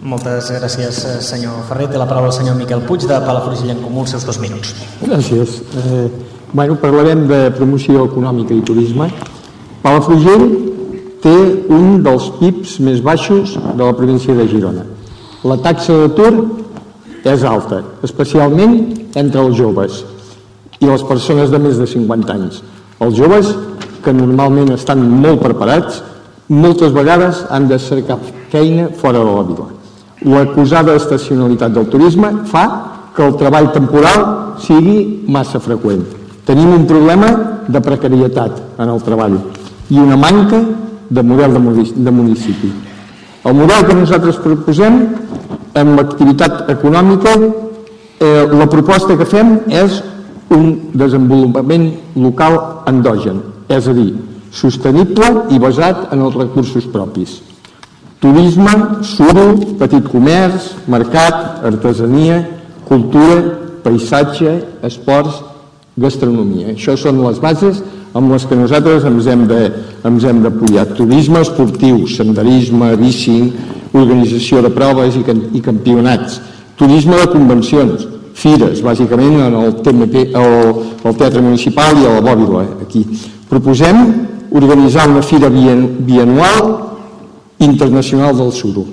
Moltes gràcies, eh, senyor Ferrer. Té la paraula el senyor Miquel Puig, de Palafrugell en Comú, els seus dos minuts. Gràcies. Eh, bueno, parlarem de promoció econòmica i turisme. Palafrugell té un dels PIBs més baixos de la província de Girona la taxa d'atur és alta, especialment entre els joves i les persones de més de 50 anys. Els joves, que normalment estan molt preparats, moltes vegades han de cercar feina fora de la vila. L'acusada estacionalitat del turisme fa que el treball temporal sigui massa freqüent. Tenim un problema de precarietat en el treball i una manca de model de municipi. El model que nosaltres proposem en l'activitat econòmica Eh, la proposta que fem és un desenvolupament local endogen, és a dir, sostenible i basat en els recursos propis. Turisme, suro, petit comerç, mercat, artesania, cultura, paisatge, esports, gastronomia. Això són les bases amb les que nosaltres ens hem de, ens hem d'apoyar. Turisme esportiu, senderisme, bicing, organització de proves i, i campionats. Turisme de convencions, fires, bàsicament en el, TMP, el, el Teatre Municipal i a la Bòbila, aquí. Proposem organitzar una fira bianual internacional del suro.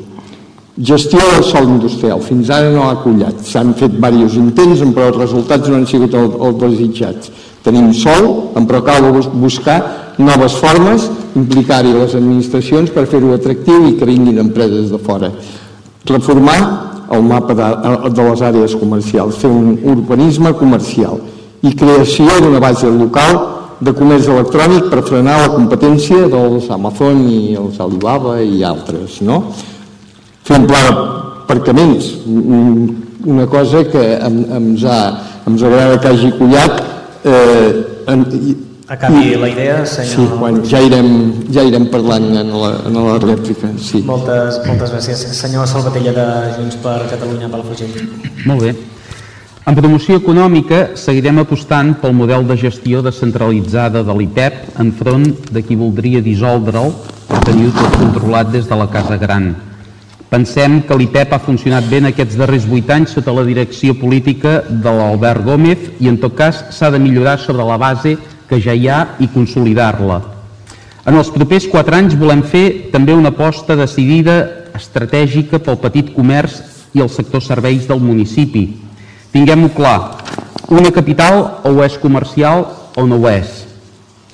Gestió del sol industrial. Fins ara no ha acollat. S'han fet diversos intents, però els resultats no han sigut els el desitjats. Tenim sol, però cal buscar noves formes, implicar-hi les administracions per fer-ho atractiu i que vinguin empreses de fora. Reformar el mapa de, de les àrees comercials, fer un urbanisme comercial i creació d'una base local de comerç electrònic per frenar la competència dels Amazon i els Alibaba i altres, no? Fer un pla d'aparcaments, una cosa que ens, ha, ens agrada que hagi collat eh, en, Acabi la idea, senyor... Sí, bueno, ja irem, ja irem parlant en la, en la rèplica. Sí. Moltes, moltes gràcies. Senyor Salvatella de Junts per Catalunya, Palafrugell. Molt bé. En promoció econòmica seguirem apostant pel model de gestió descentralitzada de l'IPEP enfront de qui voldria dissoldre'l per tenir tot controlat des de la Casa Gran. Pensem que l'IPEP ha funcionat bé en aquests darrers vuit anys sota la direcció política de l'Albert Gómez i en tot cas s'ha de millorar sobre la base que ja hi ha i consolidar-la. En els propers quatre anys volem fer també una aposta decidida estratègica pel petit comerç i el sector serveis del municipi, Tinguem-ho clar, una capital o és comercial o no ho és,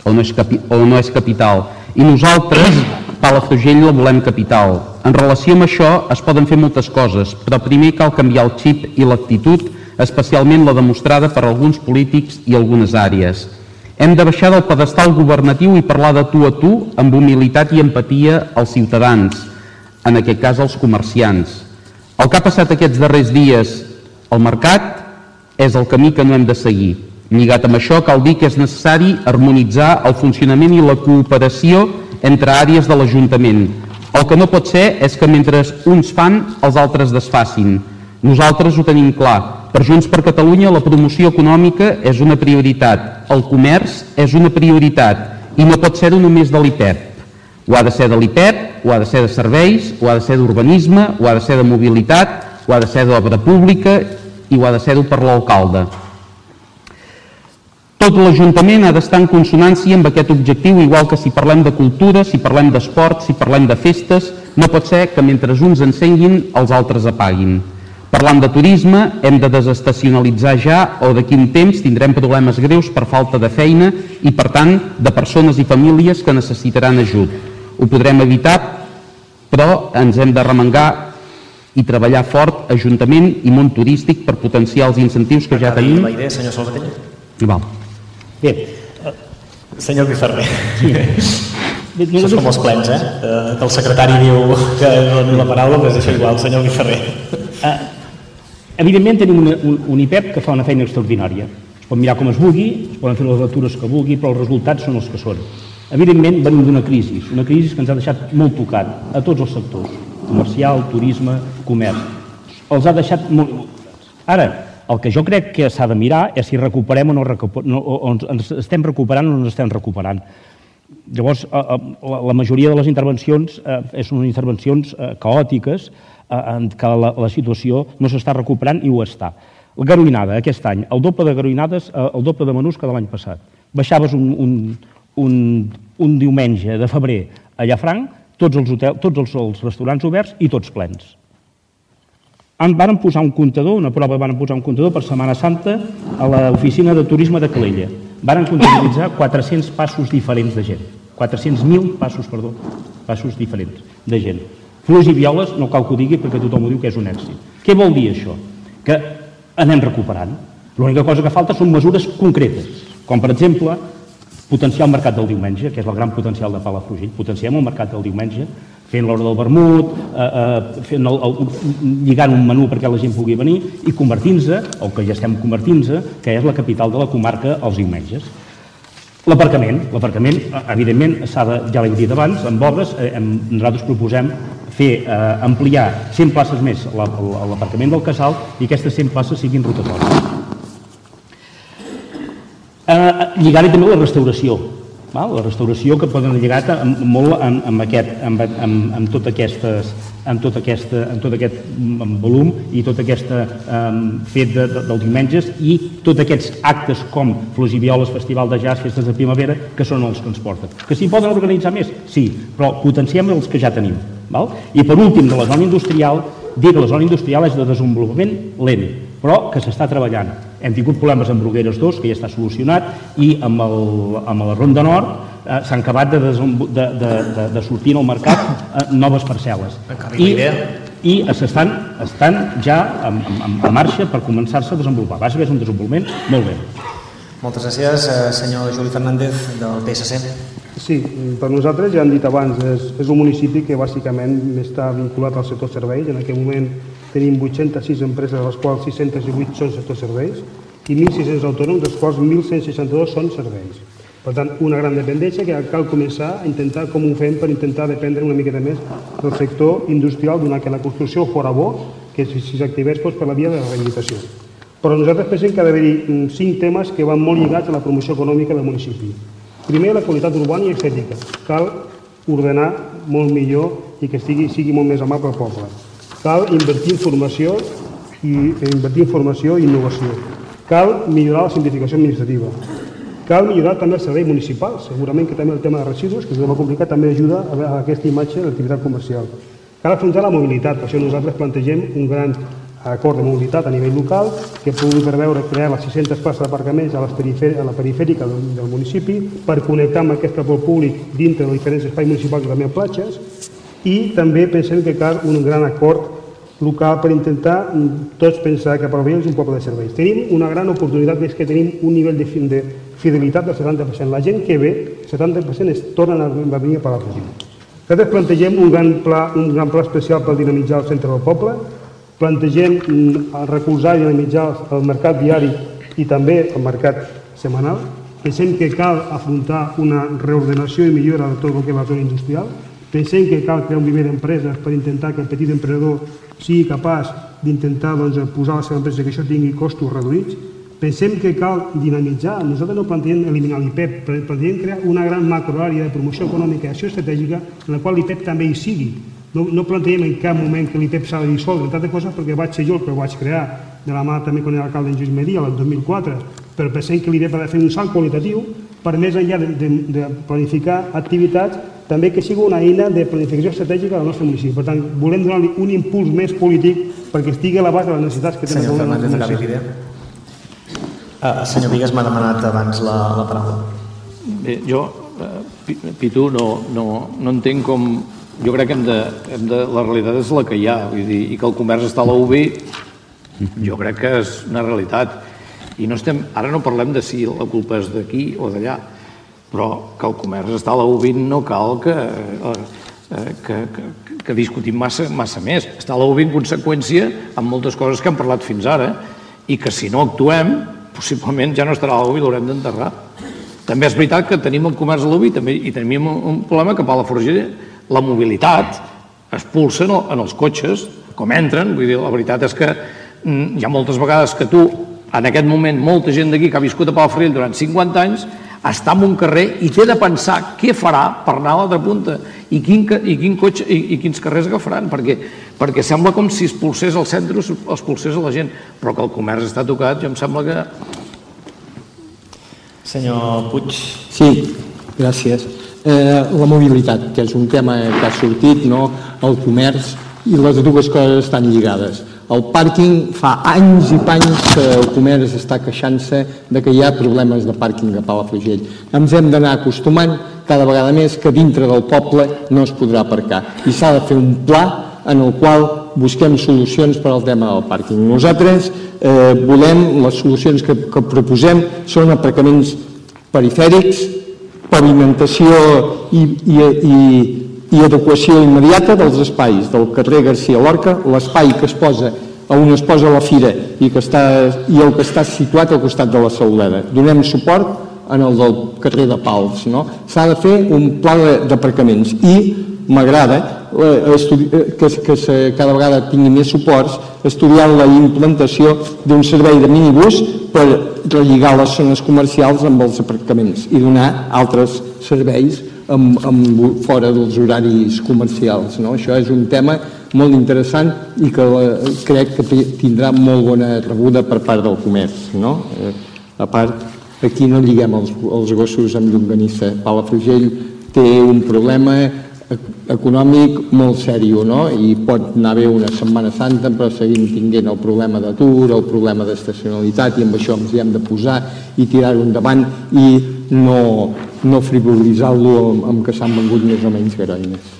o no és, capi, o no és capital. I nosaltres, Palafrugell, la volem capital. En relació amb això es poden fer moltes coses, però primer cal canviar el xip i l'actitud, especialment la demostrada per alguns polítics i algunes àrees. Hem de baixar del pedestal governatiu i parlar de tu a tu amb humilitat i empatia als ciutadans, en aquest cas als comerciants. El que ha passat aquests darrers dies el mercat és el camí que no hem de seguir. Lligat amb això, cal dir que és necessari harmonitzar el funcionament i la cooperació entre àrees de l'Ajuntament. El que no pot ser és que mentre uns fan, els altres desfacin. Nosaltres ho tenim clar. Per Junts per Catalunya la promoció econòmica és una prioritat, el comerç és una prioritat i no pot ser-ho només de l'IPEP. Ho ha de ser de l'IPEP, ho ha de ser de serveis, ho ha de ser d'urbanisme, ho ha de ser de mobilitat, ho ha de ser d'obra pública i ho ha de ser-ho per l'alcalde. Tot l'Ajuntament ha d'estar en consonància amb aquest objectiu, igual que si parlem de cultura, si parlem d'esport, si parlem de festes, no pot ser que mentre uns encenguin, els altres apaguin. Parlant de turisme, hem de desestacionalitzar ja o d'aquí un temps tindrem problemes greus per falta de feina i, per tant, de persones i famílies que necessitaran ajut. Ho podrem evitar, però ens hem de remengar i treballar fort Ajuntament i món turístic per potenciar els incentius que ja tenim. la idea, senyor Salvatella. Val. Bé, senyor Biferrer. Sí. Això és com els plens, eh? Que el secretari diu que doni la paraula, però és això igual, senyor Biferrer. Uh, evidentment tenim una, un, un IPEP que fa una feina extraordinària. Es pot mirar com es vulgui, es poden fer les lectures que vulgui, però els resultats són els que són. Evidentment venim d'una crisi, una crisi que ens ha deixat molt tocat a tots els sectors comercial, turisme, comerç. Els ha deixat molt tocats. Ara, el que jo crec que s'ha de mirar és si recuperem o no, no o ens estem recuperant o no ens estem recuperant. Llavors, eh, eh, la majoria de les intervencions eh, són intervencions caòtiques en què la, la situació no s'està recuperant i ho està. La garoïnada, aquest any, el doble de garoïnades, el doble de menús que de l'any passat. Baixaves un, un, un, un diumenge de febrer a Llafranc tots els, hotel, tots els, els restaurants oberts i tots plens. En van posar un comptador, una prova van posar un comptador per Setmana Santa a l'oficina de turisme de Calella. Varen comptabilitzar 400 passos diferents de gent. 400.000 passos, perdó, passos diferents de gent. Flors i violes, no cal que ho digui perquè tothom ho diu que és un èxit. Què vol dir això? Que anem recuperant. L'única cosa que falta són mesures concretes, com per exemple potenciar el mercat del diumenge, que és el gran potencial de Palafrugell, potenciem el mercat del diumenge, fent l'hora del vermut, eh, eh, fent el, el, lligant un menú perquè la gent pugui venir i convertint-se, o que ja estem convertint-se, que és la capital de la comarca, els Imetges. L'aparcament, l'aparcament, eh, evidentment, s'ha de, ja l'hem dit abans, amb obres, eh, hem, nosaltres proposem fer, eh, ampliar 100 places més l'aparcament del Casal i aquestes 100 places siguin rotatòries. Eh, Lligar-hi també la restauració, val? la restauració que poden lligar amb, molt amb, amb, aquest, amb, amb, amb, tot aquestes, amb, tot aquesta, amb tot aquest volum i tot aquest um, fet de, de, dels diumenges i tots aquests actes com Flors i Violes, Festival de Jazz, Festes de Primavera, que són els que ens porten. Que s'hi poden organitzar més? Sí, però potenciem els que ja tenim. Val? I per últim, de la zona industrial, dir que la zona industrial és de desenvolupament lent, però que s'està treballant. Hem tingut problemes amb Brugueres 2, que ja està solucionat, i amb, el, amb la Ronda Nord eh, s'han acabat de, de, de, de, de sortir al mercat eh, noves parcel·les. I, i s'estan estan ja en, en, en marxa per començar-se a desenvolupar. Va ser un desenvolupament molt bé. Moltes gràcies, eh, senyor Juli Fernández, del PSC. Sí, per nosaltres, ja han dit abans, és, és un municipi que bàsicament està vinculat al sector serveis. En aquest moment tenim 806 empreses, de les quals 608 són sector serveis, i 1.600 autònoms, dels quals 1.162 són serveis. Per tant, una gran dependència que cal començar a intentar com ho fem per intentar dependre una miqueta més del sector industrial, donat que la construcció fora bo, que si s'activés doncs, per la via de la rehabilitació. Però nosaltres pensem que ha d'haver-hi mm, cinc temes que van molt lligats a la promoció econòmica del municipi. Primer, la qualitat urbana i estètica. Cal ordenar molt millor i que sigui, sigui molt més amable al poble. Cal invertir en formació i invertir en formació i innovació. Cal millorar la simplificació administrativa. Cal millorar també el servei municipal. Segurament que també el tema de residus, que és molt complicat, també ajuda a aquesta imatge de l'activitat comercial. Cal afrontar la mobilitat, per això nosaltres plantegem un gran acord de mobilitat a nivell local que pugui preveure crear les 600 places d'aparcaments a, a la perifèrica del, del municipi per connectar amb aquest transport públic dintre de diferents espais municipals i també a platges i també pensem que cal un gran acord local per intentar mm, tots pensar que Palafrugell és un poble de serveis. Tenim una gran oportunitat que és que tenim un nivell de, de fidelitat del 70%. La gent que ve, el 70% es tornen a venir a Palafrugell. Nosaltres plantegem un gran, pla, un gran pla especial per dinamitzar el centre del poble, plantegem mm, recolzar i dinamitzar el mercat diari i també el mercat setmanal. Pensem que cal afrontar una reordenació i millora de tot el que és la zona industrial, Pensem que cal crear un viver d'empreses per intentar que el petit emprenedor sigui capaç d'intentar doncs, posar la seva empresa que això tingui costos reduïts. Pensem que cal dinamitzar, nosaltres no plantegem eliminar l'IPEP, plantegem crear una gran macroàrea de promoció econòmica i acció estratègica en la qual l'IPEP també hi sigui. No, no plantegem en cap moment que l'IPEP s'ha de dissoldre, entre coses perquè vaig ser jo el que ho vaig crear, de la mà també quan era alcalde en Lluís Media, el 2004, però pensem que l'IPEP ha de fer un salt qualitatiu per més enllà de, de, de planificar activitats també que sigui una eina de planificació estratègica del nostre municipi. Per tant, volem donar-li un impuls més polític perquè estigui a l'abast de les necessitats que tenen el nostre municipi. Uh, senyor Vigues m'ha demanat abans la, la paraula. Bé, jo, uh, Pitu, no, no, no entenc com... Jo crec que hem de, hem de, la realitat és la que hi ha, vull dir, i que el comerç està a la UBI, jo crec que és una realitat. I no estem, ara no parlem de si la culpa és d'aquí o d'allà, però que el comerç està a la U20 no cal que, eh, eh, que, que, que discutim massa, massa més. Està a la U20 conseqüència amb moltes coses que hem parlat fins ara i que si no actuem, possiblement ja no estarà a la U20 l'haurem d'enterrar. També és veritat que tenim el comerç a l'UBI també, i tenim un problema que a Palafrugell la mobilitat expulsa en, en els cotxes, com entren, vull dir, la veritat és que mm, hi ha moltes vegades que tu, en aquest moment, molta gent d'aquí que ha viscut a Palafrugell durant 50 anys, està en un carrer i té de pensar què farà per anar a l'altra punta i, quin, i, quin cotxe, i, i quins carrers agafaran, perquè, perquè sembla com si expulsés el centre o expulsés a la gent, però que el comerç està tocat, jo em sembla que... Senyor Puig. Sí, gràcies. Eh, la mobilitat, que és un tema que ha sortit, no? el comerç, i les dues coses estan lligades. El pàrquing fa anys i panys que el comerç està queixant-se de que hi ha problemes de pàrquing a Palafrugell. Ens hem d'anar acostumant cada vegada més que dintre del poble no es podrà aparcar i s'ha de fer un pla en el qual busquem solucions per al tema del pàrquing. Nosaltres eh, volem, les solucions que, que proposem són aparcaments perifèrics, pavimentació i, i, i i adequació immediata dels espais del carrer Garcia Lorca, l'espai que es posa on es posa la fira i, que està, i el que està situat al costat de la Sauleda. Donem suport en el del carrer de Pals. No? S'ha de fer un pla d'aparcaments i m'agrada eh, eh, que, que se, cada vegada tingui més suports estudiant la implantació d'un servei de minibús per relligar les zones comercials amb els aparcaments i donar altres serveis amb, amb, fora dels horaris comercials. No? Això és un tema molt interessant i que la, crec que tindrà molt bona rebuda per part del comerç. No? Eh, a part, aquí no lliguem els, els gossos amb llonganissa. Palafrugell té un problema econòmic molt seriós, no? I pot anar bé una Setmana Santa, però seguim tinguent el problema d'atur, el problema d'estacionalitat, i amb això ens hi hem de posar i tirar-ho endavant i no, no frivolitzar-lo amb, amb que s'han vengut més o menys garoines.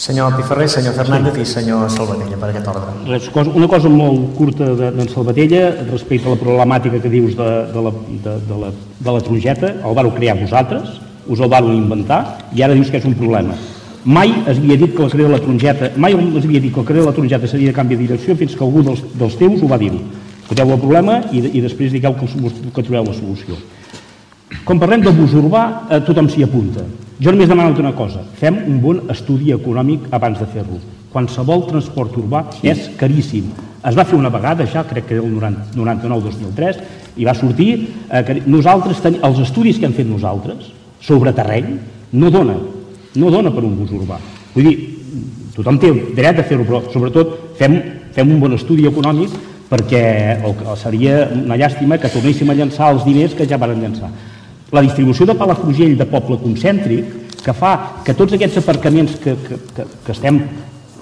Senyor Piferrer, senyor Fernández sí. i senyor Salvatella, per aquest ordre. Res, una cosa molt curta d'en de, Salvatella respecte a la problemàtica que dius de, de, la, de, de, la, de la trongeta, el vau crear vosaltres, us el vau inventar i ara dius que és un problema. Mai es havia dit que el carrer de la Trongeta, mai es havia dit que el carrer de la Trongeta seria de canvi de direcció fins que algú dels, dels teus ho va dir. Foteu el problema i, i després digueu que, que trobeu la solució. Quan parlem de bus urbà, eh, tothom s'hi apunta. Jo només demano una cosa, fem un bon estudi econòmic abans de fer-lo. Qualsevol transport urbà sí. és caríssim. Es va fer una vegada ja, crec que era el 99-2003, i va sortir eh, que nosaltres ten... els estudis que hem fet nosaltres sobre terreny no dona, no dona per un bus urbà. Vull dir, tothom té dret a fer-ho, però sobretot fem, fem un bon estudi econòmic perquè seria una llàstima que tornéssim a llançar els diners que ja van llançar la distribució de Palafrugell de poble concèntric que fa que tots aquests aparcaments que, que, que, que estem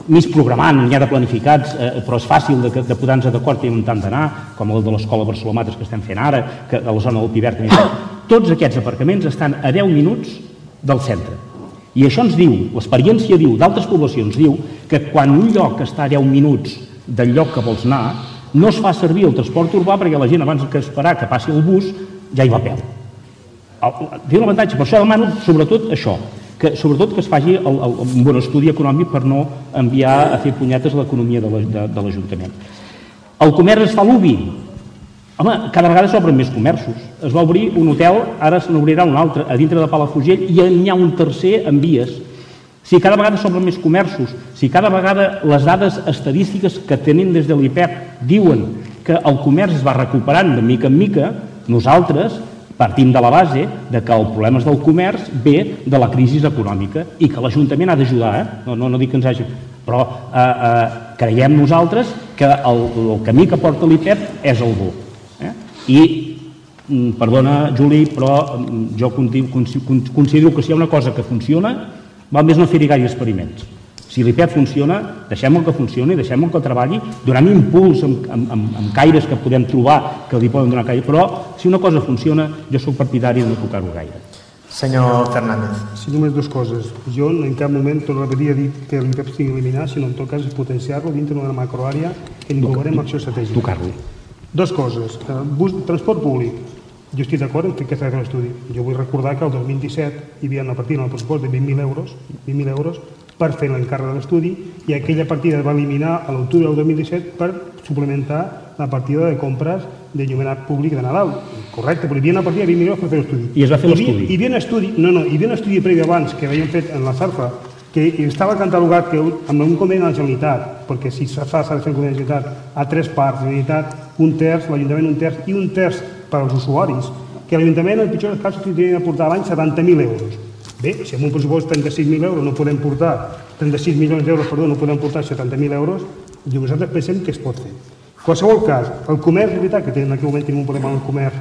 mig programant, ja de planificats, eh, però és fàcil de, de posar-nos d'acord i on tant d'anar, com el de l'escola Barcelomates que estem fent ara, que a la zona del Piber també. Tots aquests aparcaments estan a 10 minuts del centre. I això ens diu, l'experiència diu, d'altres poblacions diu, que quan un lloc està a 10 minuts del lloc que vols anar, no es fa servir el transport urbà perquè la gent abans que esperar que passi el bus ja hi va a peu té un avantatge, per això demano sobretot això, que sobretot que es faci el, el, un bon estudi econòmic per no enviar a fer punyetes a l'economia de l'Ajuntament. El comerç es fa l'UBI. Home, cada vegada s'obren més comerços. Es va obrir un hotel, ara se n'obrirà un altre, a dintre de Palafrugell, i n'hi ha un tercer en vies. Si cada vegada s'obren més comerços, si cada vegada les dades estadístiques que tenen des de l'IPEP diuen que el comerç es va recuperant de mica en mica, nosaltres Partim de la base de que el problema del comerç ve de la crisi econòmica i que l'Ajuntament ha d'ajudar, eh? no, no, no dic que ens hagi... Però eh, eh, creiem nosaltres que el, el camí que porta l'IPEP és el bo. I, mm, perdona, Juli, però mm, jo considero que si hi ha una cosa que funciona, val més no fer-hi gaire experiments. Si l'IPEP funciona, deixem-lo que funcioni, deixem-lo que treballi, donem impuls amb, amb, amb, amb caires que podem trobar que li poden donar caire, però si una cosa funciona, jo sóc partidari de no tocar-ho gaire. Senyor Fernández. Sí, només dues coses. Jo en cap moment, a repetir, dit que l'IPEP sigui eliminat, sinó en tot cas potenciar-lo dintre d'una macroàrea que incorporem acció estratègica. Tocar-lo. Dos coses. Eh, bus, transport públic. Jo estic d'acord que aquest és l'estudi. Jo vull recordar que el 2017 hi havia una partida en el pressupost de 20.000 euros, 20.000 euros per fer l'encàrrec de l'estudi i aquella partida es va eliminar a l'octubre del 2017 per suplementar la partida de compres de llumenat públic de Nadal. Correcte, però hi havia una partida de 20 milions per fer l'estudi. I es va fer l'estudi? Hi, hi havia un estudi, no, no, hi havia un estudi previ abans que havíem fet en la SARFA que estava catalogat que amb un conveni de la Generalitat, perquè si s'ha de fer un conveni de la Generalitat a tres parts, la Generalitat un terç, l'Ajuntament un terç i un terç per als usuaris, que l'Ajuntament en pitjors casos tindria de portar l'any 70.000 euros. Bé, si amb un pressupost de 36.000 euros no podem portar 36 milions d'euros, perdó, no podem portar 70.000 euros, i nosaltres pensem que es pot fer. En qualsevol cas, el comerç, és veritat que en aquell moment tenim un problema amb el comerç,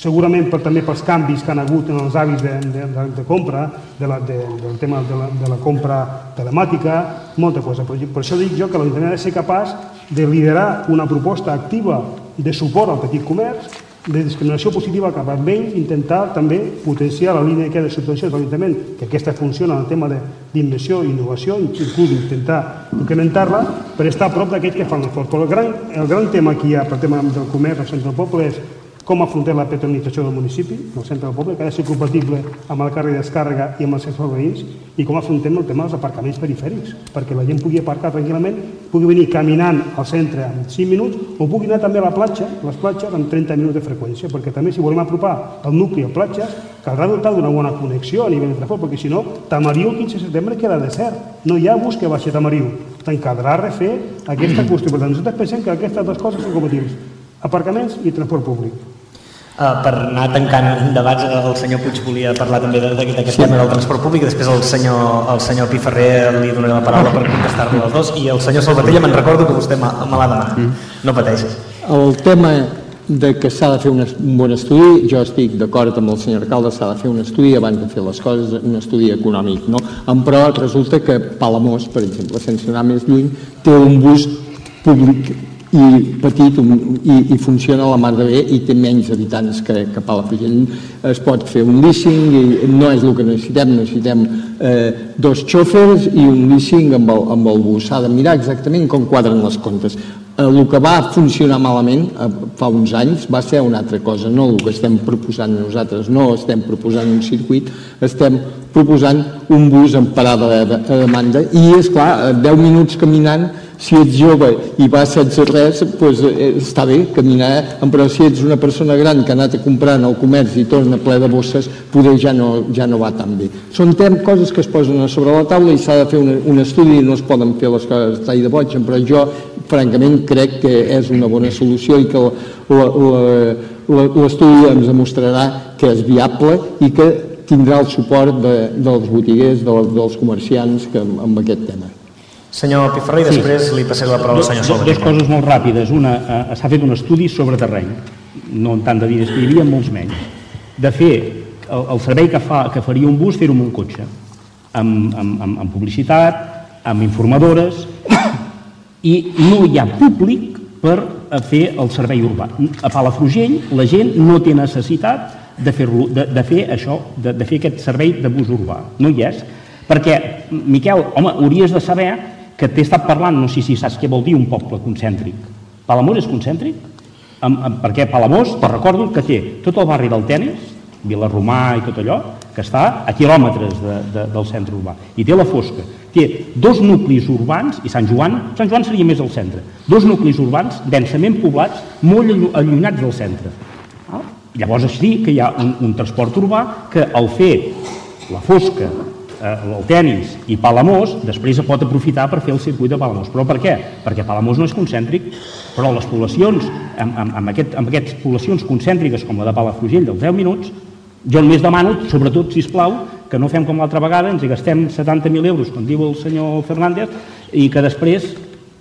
segurament per, també pels canvis que han hagut en els hàbits de, de, de, de compra, de la, de, del tema de la, de la compra telemàtica, molta cosa. Per, per això dic jo que l'Ajuntament ha de ser capaç de liderar una proposta activa de suport al petit comerç de discriminació positiva cap a ells, intentar també potenciar la línia que de subvenció de l'Ajuntament, que aquesta funciona en el tema d'inversió i innovació, inclús intentar incrementar-la per estar a prop d'aquells que fan l'esforç. El gran, el gran tema que hi ha per tema del comerç al centre del poble és com afrontem la petronització del municipi, del centre del poble, que ha de ser compatible amb el carrer de descàrrega i amb els seus veïns, i com afrontem el tema dels aparcaments perifèrics, perquè la gent pugui aparcar tranquil·lament, pugui venir caminant al centre en 5 minuts, o pugui anar també a la platja, les platges amb 30 minuts de freqüència, perquè també si volem apropar el nucli a platges, caldrà dotar d'una bona connexió a nivell de transport, perquè si no, Tamariu el 15 de setembre queda desert, no hi ha bus que baixi a Tamariu, tant caldrà refer aquesta qüestió. Per tant, nosaltres pensem que aquestes dues coses són compatibles, aparcaments i transport públic. Uh, per anar tancant debats, el senyor Puig volia parlar també d'aquest sí. tema del transport públic, després el senyor, el senyor Piferrer li donaré la paraula per contestar-lo als dos, i el senyor Salvatella me'n recordo que vostè me l'ha demanat, mm. no pateixis. El tema de que s'ha de fer un, un bon estudi, jo estic d'acord amb el senyor alcalde, s'ha de fer un estudi abans de fer les coses, un estudi econòmic, no? Però resulta que Palamós, per exemple, sense anar més lluny, té un bus públic i petit i, i funciona la mar de bé i té menys habitants que, que Palafrugell. Es pot fer un leasing i no és el que necessitem. Necessitem eh, dos xòfers i un leasing amb el, amb el bus. S'ha de mirar exactament com quadren les comptes. Eh, el que va funcionar malament eh, fa uns anys va ser una altra cosa no el que estem proposant nosaltres. No estem proposant un circuit estem proposant un bus en parada de, de, de demanda. I és clar, 10 minuts caminant si ets jove i vas sense res, doncs, està bé caminar, però si ets una persona gran que ha anat a comprar en el comerç i torna ple de bosses, poder ja no, ja no va tan bé. Són tem, coses que es posen sobre la taula i s'ha de fer un, un estudi i no es poden fer les coses tall de boig, però jo francament crec que és una bona solució i que l'estudi ens demostrarà que és viable i que tindrà el suport de, dels botiguers, de, dels comerciants que, amb aquest tema. Senyor Piferrer, i després sí. li passaré la paraula al senyor Solver. Dues coses molt ràpides. Una, eh, s'ha fet un estudi sobre terreny, no en tant de diners que hi havia, molts menys. De fer el, el servei que, fa, que faria un bus, fer-ho amb un cotxe, amb, amb, amb, amb publicitat, amb informadores, i no hi ha públic per fer el servei urbà. A Palafrugell la gent no té necessitat de fer, de, de fer això, de, de fer aquest servei de bus urbà. No hi és. Perquè, Miquel, home, hauries de saber que t'he estat parlant, no sé si saps què vol dir un poble concèntric. Palamós és concèntric? Am, am, perquè Palamós, te recordo que té tot el barri del tenis, Vilarromà i tot allò, que està a quilòmetres de, de, del centre urbà. I té la Fosca. Té dos nuclis urbans, i Sant Joan, Sant Joan seria més al centre, dos nuclis urbans densament poblats, molt allunyats del centre. Ah? Llavors així que hi ha un, un transport urbà que al fer la Fosca eh, el tenis i Palamós, després es pot aprofitar per fer el circuit de Palamós. Però per què? Perquè Palamós no és concèntric, però les poblacions, amb, amb, amb, aquest, amb aquestes poblacions concèntriques com la de Palafrugell dels 10 minuts, jo només demano, sobretot, si plau, que no fem com l'altra vegada, ens gastem 70.000 euros, com diu el senyor Fernández, i que després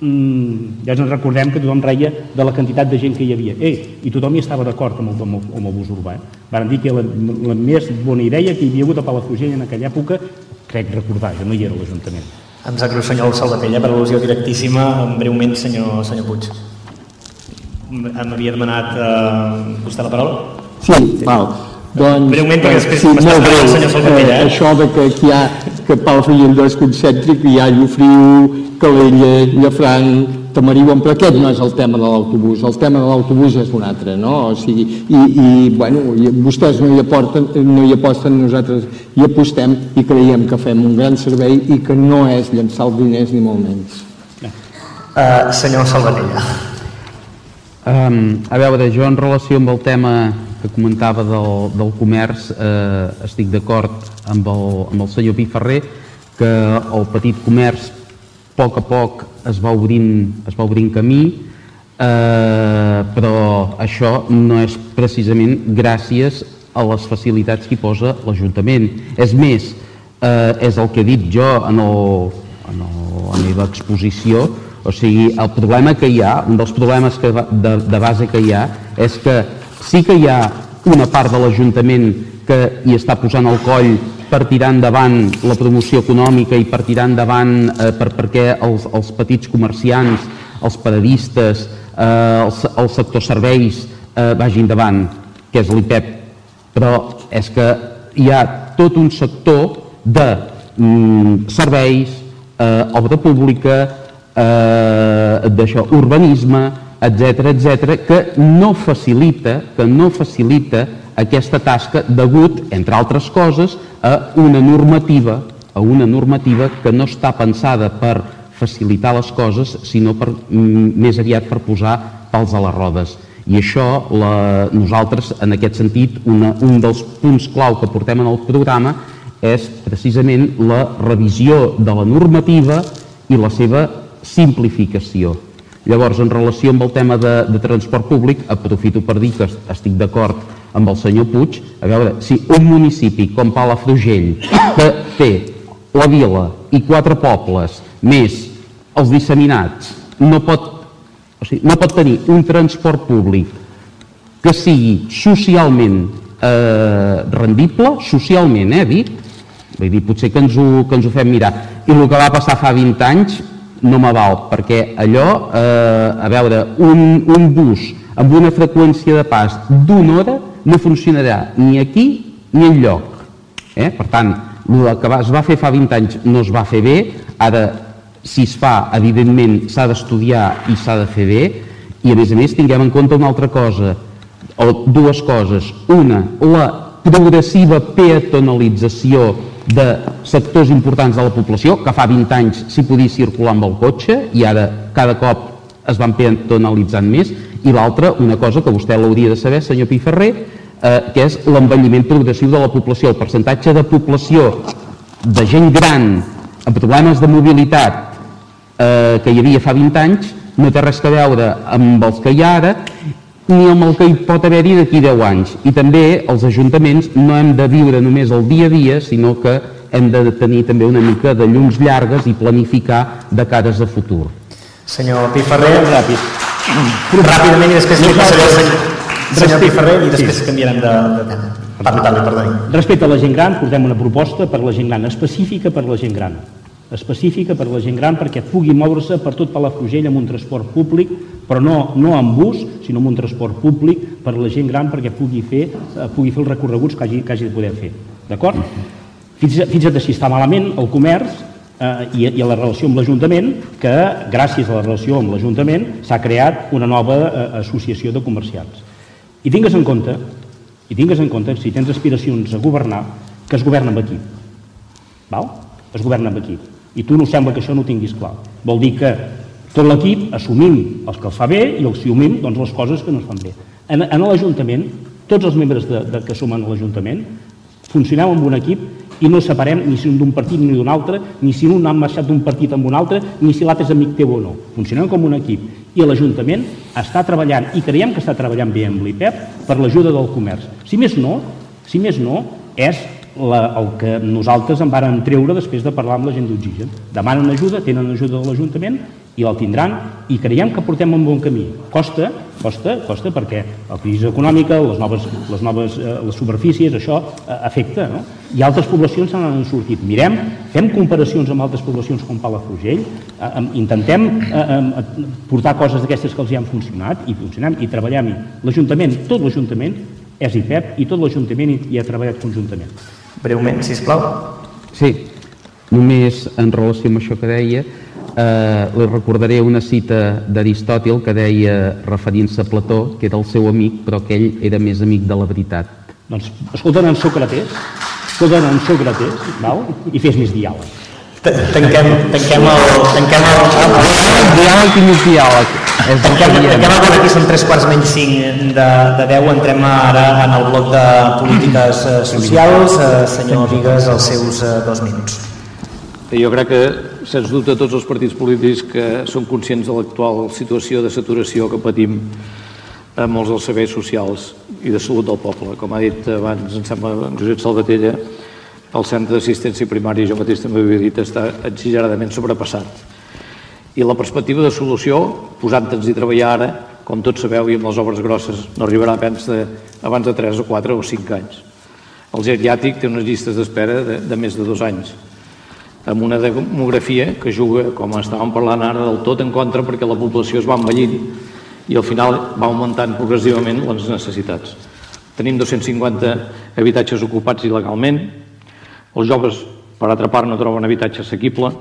mm, ja ens recordem que tothom reia de la quantitat de gent que hi havia. Ei, I tothom hi estava d'acord amb, el, amb, el, amb el bus urbà. Eh? Van dir que la, la més bona idea que hi havia hagut a Palafrugell en aquella època crec recordar, jo no hi era a l'Ajuntament. Em sap greu, senyor Salvatella, per al·lusió directíssima, breument, senyor, senyor Puig. M'havia demanat eh, vostè la paraula? Sí, val. Doncs, breument, perquè després sí, m'està breu, el senyor Salvatella. Eh? Eh, això de que aquí hi ha, que Pau Fillol és concèntric, hi ha Llofriu, Calella, Llafranc, Tamariu, però aquest no és el tema de l'autobús, el tema de l'autobús és un altre, no? O sigui, i, i, bueno, i vostès no hi, aporten, no hi aposten, nosaltres hi apostem i creiem que fem un gran servei i que no és llançar els diners ni molt menys. Uh, senyor Salvatella. Um, a veure, jo en relació amb el tema que comentava del, del comerç, eh, estic d'acord amb, el, amb el senyor Piferrer que el petit comerç a poc a poc es va obrint, es va obrint camí, eh, però això no és precisament gràcies a les facilitats que hi posa l'Ajuntament. És més, eh, és el que he dit jo en, el, en el, la meva exposició, o sigui, el problema que hi ha, un dels problemes que, de, de base que hi ha, és que sí que hi ha una part de l'Ajuntament que hi està posant el coll per tirar endavant la promoció econòmica i per tirar endavant eh, per, perquè els, els petits comerciants, els paradistes, eh, el, el sector serveis eh, vagin endavant, que és l'IPEP. Però és que hi ha tot un sector de mm, serveis, eh, obra pública, eh, d'això, urbanisme, etc etc que no facilita, que no facilita aquesta tasca degut, entre altres coses, a una normativa, a una normativa que no està pensada per facilitar les coses, sinó per, mm, més aviat per posar pals a les rodes. I això, la, nosaltres, en aquest sentit, una, un dels punts clau que portem en el programa és precisament la revisió de la normativa i la seva simplificació. Llavors, en relació amb el tema de, de transport públic, aprofito per dir que estic d'acord amb el senyor Puig, a veure, si un municipi com Palafrugell, que té la vila i quatre pobles, més els disseminats, no pot, o sigui, no pot tenir un transport públic que sigui socialment eh, rendible, socialment, eh, dic, vull dir, potser que ens, ho, que ens ho fem mirar. I el que va passar fa 20 anys no me val, perquè allò, eh, a veure, un, un bus amb una freqüència de pas d'una hora no funcionarà ni aquí ni en lloc. Eh? Per tant, el que es va fer fa 20 anys no es va fer bé, ara si es fa, evidentment s'ha d'estudiar i s'ha de fer bé, i a més a més tinguem en compte una altra cosa, o dues coses. Una, la progressiva peatonalització de sectors importants de la població, que fa 20 anys s'hi podia circular amb el cotxe i ara cada cop es van peatonalitzant més, i l'altra, una cosa que vostè l'hauria de saber, senyor Piferrer, eh, que és l'envelliment progressiu de la població. El percentatge de població de gent gran amb problemes de mobilitat eh, que hi havia fa 20 anys no té res a veure amb els que hi ha ara ni amb el que hi pot haver-hi d'aquí 10 anys. I també els ajuntaments no hem de viure només el dia a dia, sinó que hem de tenir també una mica de llums llargues i planificar de cares a futur. Senyor Piferrer, ràpid. Ràpidament i després passaré al senyor, senyor Piferrer i després sí. canviarem de, de tema. Parli, parli, perdoni. Respecte a la gent gran, portem una proposta per la gent gran, específica per la gent gran específica per la gent gran perquè pugui moure-se per tot Palafrugell amb un transport públic, però no, no amb bus, sinó amb un transport públic per la gent gran perquè pugui fer, eh, pugui fer els recorreguts que hagi, que hagi de poder fer. D'acord? Fins, a si està malament el comerç eh, i, i a la relació amb l'Ajuntament, que gràcies a la relació amb l'Ajuntament s'ha creat una nova eh, associació de comerciants. I tingues en compte, i tingues en compte, si tens aspiracions a governar, que es governa amb equip. Val? Es governa amb equip i tu no sembla que això no tinguis clar. Vol dir que tot l'equip assumim els que els fa bé i els assumim doncs, les coses que no es fan bé. En, en l'Ajuntament, tots els membres de, de, que som en l'Ajuntament, funcionem amb un equip i no separem ni si un d'un partit ni d'un altre, ni si un ha marxat d'un partit amb un altre, ni si l'altre és amic teu o no. Funcionem com un equip. I l'Ajuntament està treballant, i creiem que està treballant bé amb l'IPEP, per l'ajuda del comerç. Si més no, si més no, és la, el que nosaltres en vàrem treure després de parlar amb la gent d'Oxigen. Demanen ajuda, tenen ajuda de l'Ajuntament i la tindran i creiem que portem un bon camí. Costa, costa, costa perquè la crisi econòmica, les noves, les noves eh, les superfícies, això eh, afecta, no? I altres poblacions se n'han sortit. Mirem, fem comparacions amb altres poblacions com Palafrugell, eh, intentem portar coses d'aquestes que els hi han funcionat i funcionem i treballem. L'Ajuntament, tot l'Ajuntament, és IPEP i tot l'Ajuntament hi ha treballat conjuntament. Breument, si plau. Sí, només en relació amb això que deia, eh, li recordaré una cita d'Aristòtil que deia, referint-se a Plató, que era el seu amic, però que ell era més amic de la veritat. Doncs escolta'n en Sócrates, escolta'n en Sócrates, val? i fes més diàleg. Tanquem, tanquem el... Tanquem el, el, el diàleg i mig diàleg. És tanquem, tanquem el aquí, són tres quarts menys cinc de, de deu. Entrem ara en el bloc de polítiques eh, socials. Eh, senyor Vigues, els seus eh, dos minuts. Jo crec que, sens dubte, tots els partits polítics que són conscients de l'actual situació de saturació que patim a molts dels serveis socials i de salut del poble. Com ha dit abans, em sembla, en Josep Salvatella, el centre d'assistència primària, jo mateix també havia dit, està exageradament sobrepassat. I la perspectiva de solució, posant-nos i treballar ara, com tots sabeu, i amb les obres grosses, no arribarà abans de, abans de 3 o 4 o 5 anys. El geriàtic té unes llistes d'espera de, de més de dos anys, amb una demografia que juga, com estàvem parlant ara, del tot en contra perquè la població es va envellint i al final va augmentant progressivament les necessitats. Tenim 250 habitatges ocupats il·legalment, els joves, per altra part, no troben habitatge assequible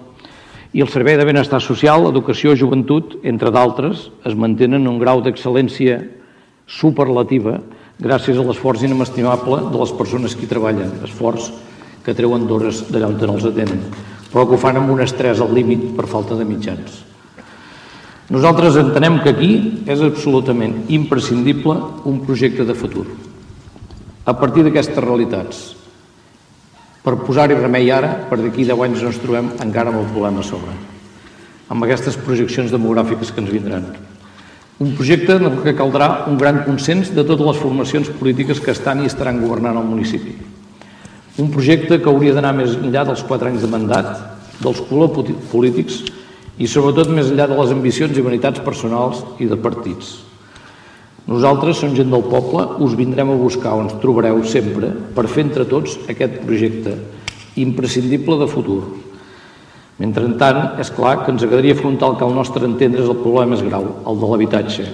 i el Servei de Benestar Social, Educació i Joventut, entre d'altres, es mantenen en un grau d'excel·lència superlativa gràcies a l'esforç inestimable de les persones que hi treballen, esforç que treuen d'hores d'allà on els atenen, però que ho fan amb un estrès al límit per falta de mitjans. Nosaltres entenem que aquí és absolutament imprescindible un projecte de futur. A partir d'aquestes realitats, per posar-hi remei ara, per d'aquí 10 anys ens trobem encara amb el problema a sobre, amb aquestes projeccions demogràfiques que ens vindran. Un projecte en què caldrà un gran consens de totes les formacions polítiques que estan i estaran governant el municipi. Un projecte que hauria d'anar més enllà dels 4 anys de mandat, dels colors polítics i sobretot més enllà de les ambicions i vanitats personals i de partits. Nosaltres som gent del poble, us vindrem a buscar on ens trobareu sempre per fer entre tots aquest projecte imprescindible de futur. Mentrestant, és clar que ens agradaria afrontar el que al nostre entendre és el problema més grau, el de l'habitatge.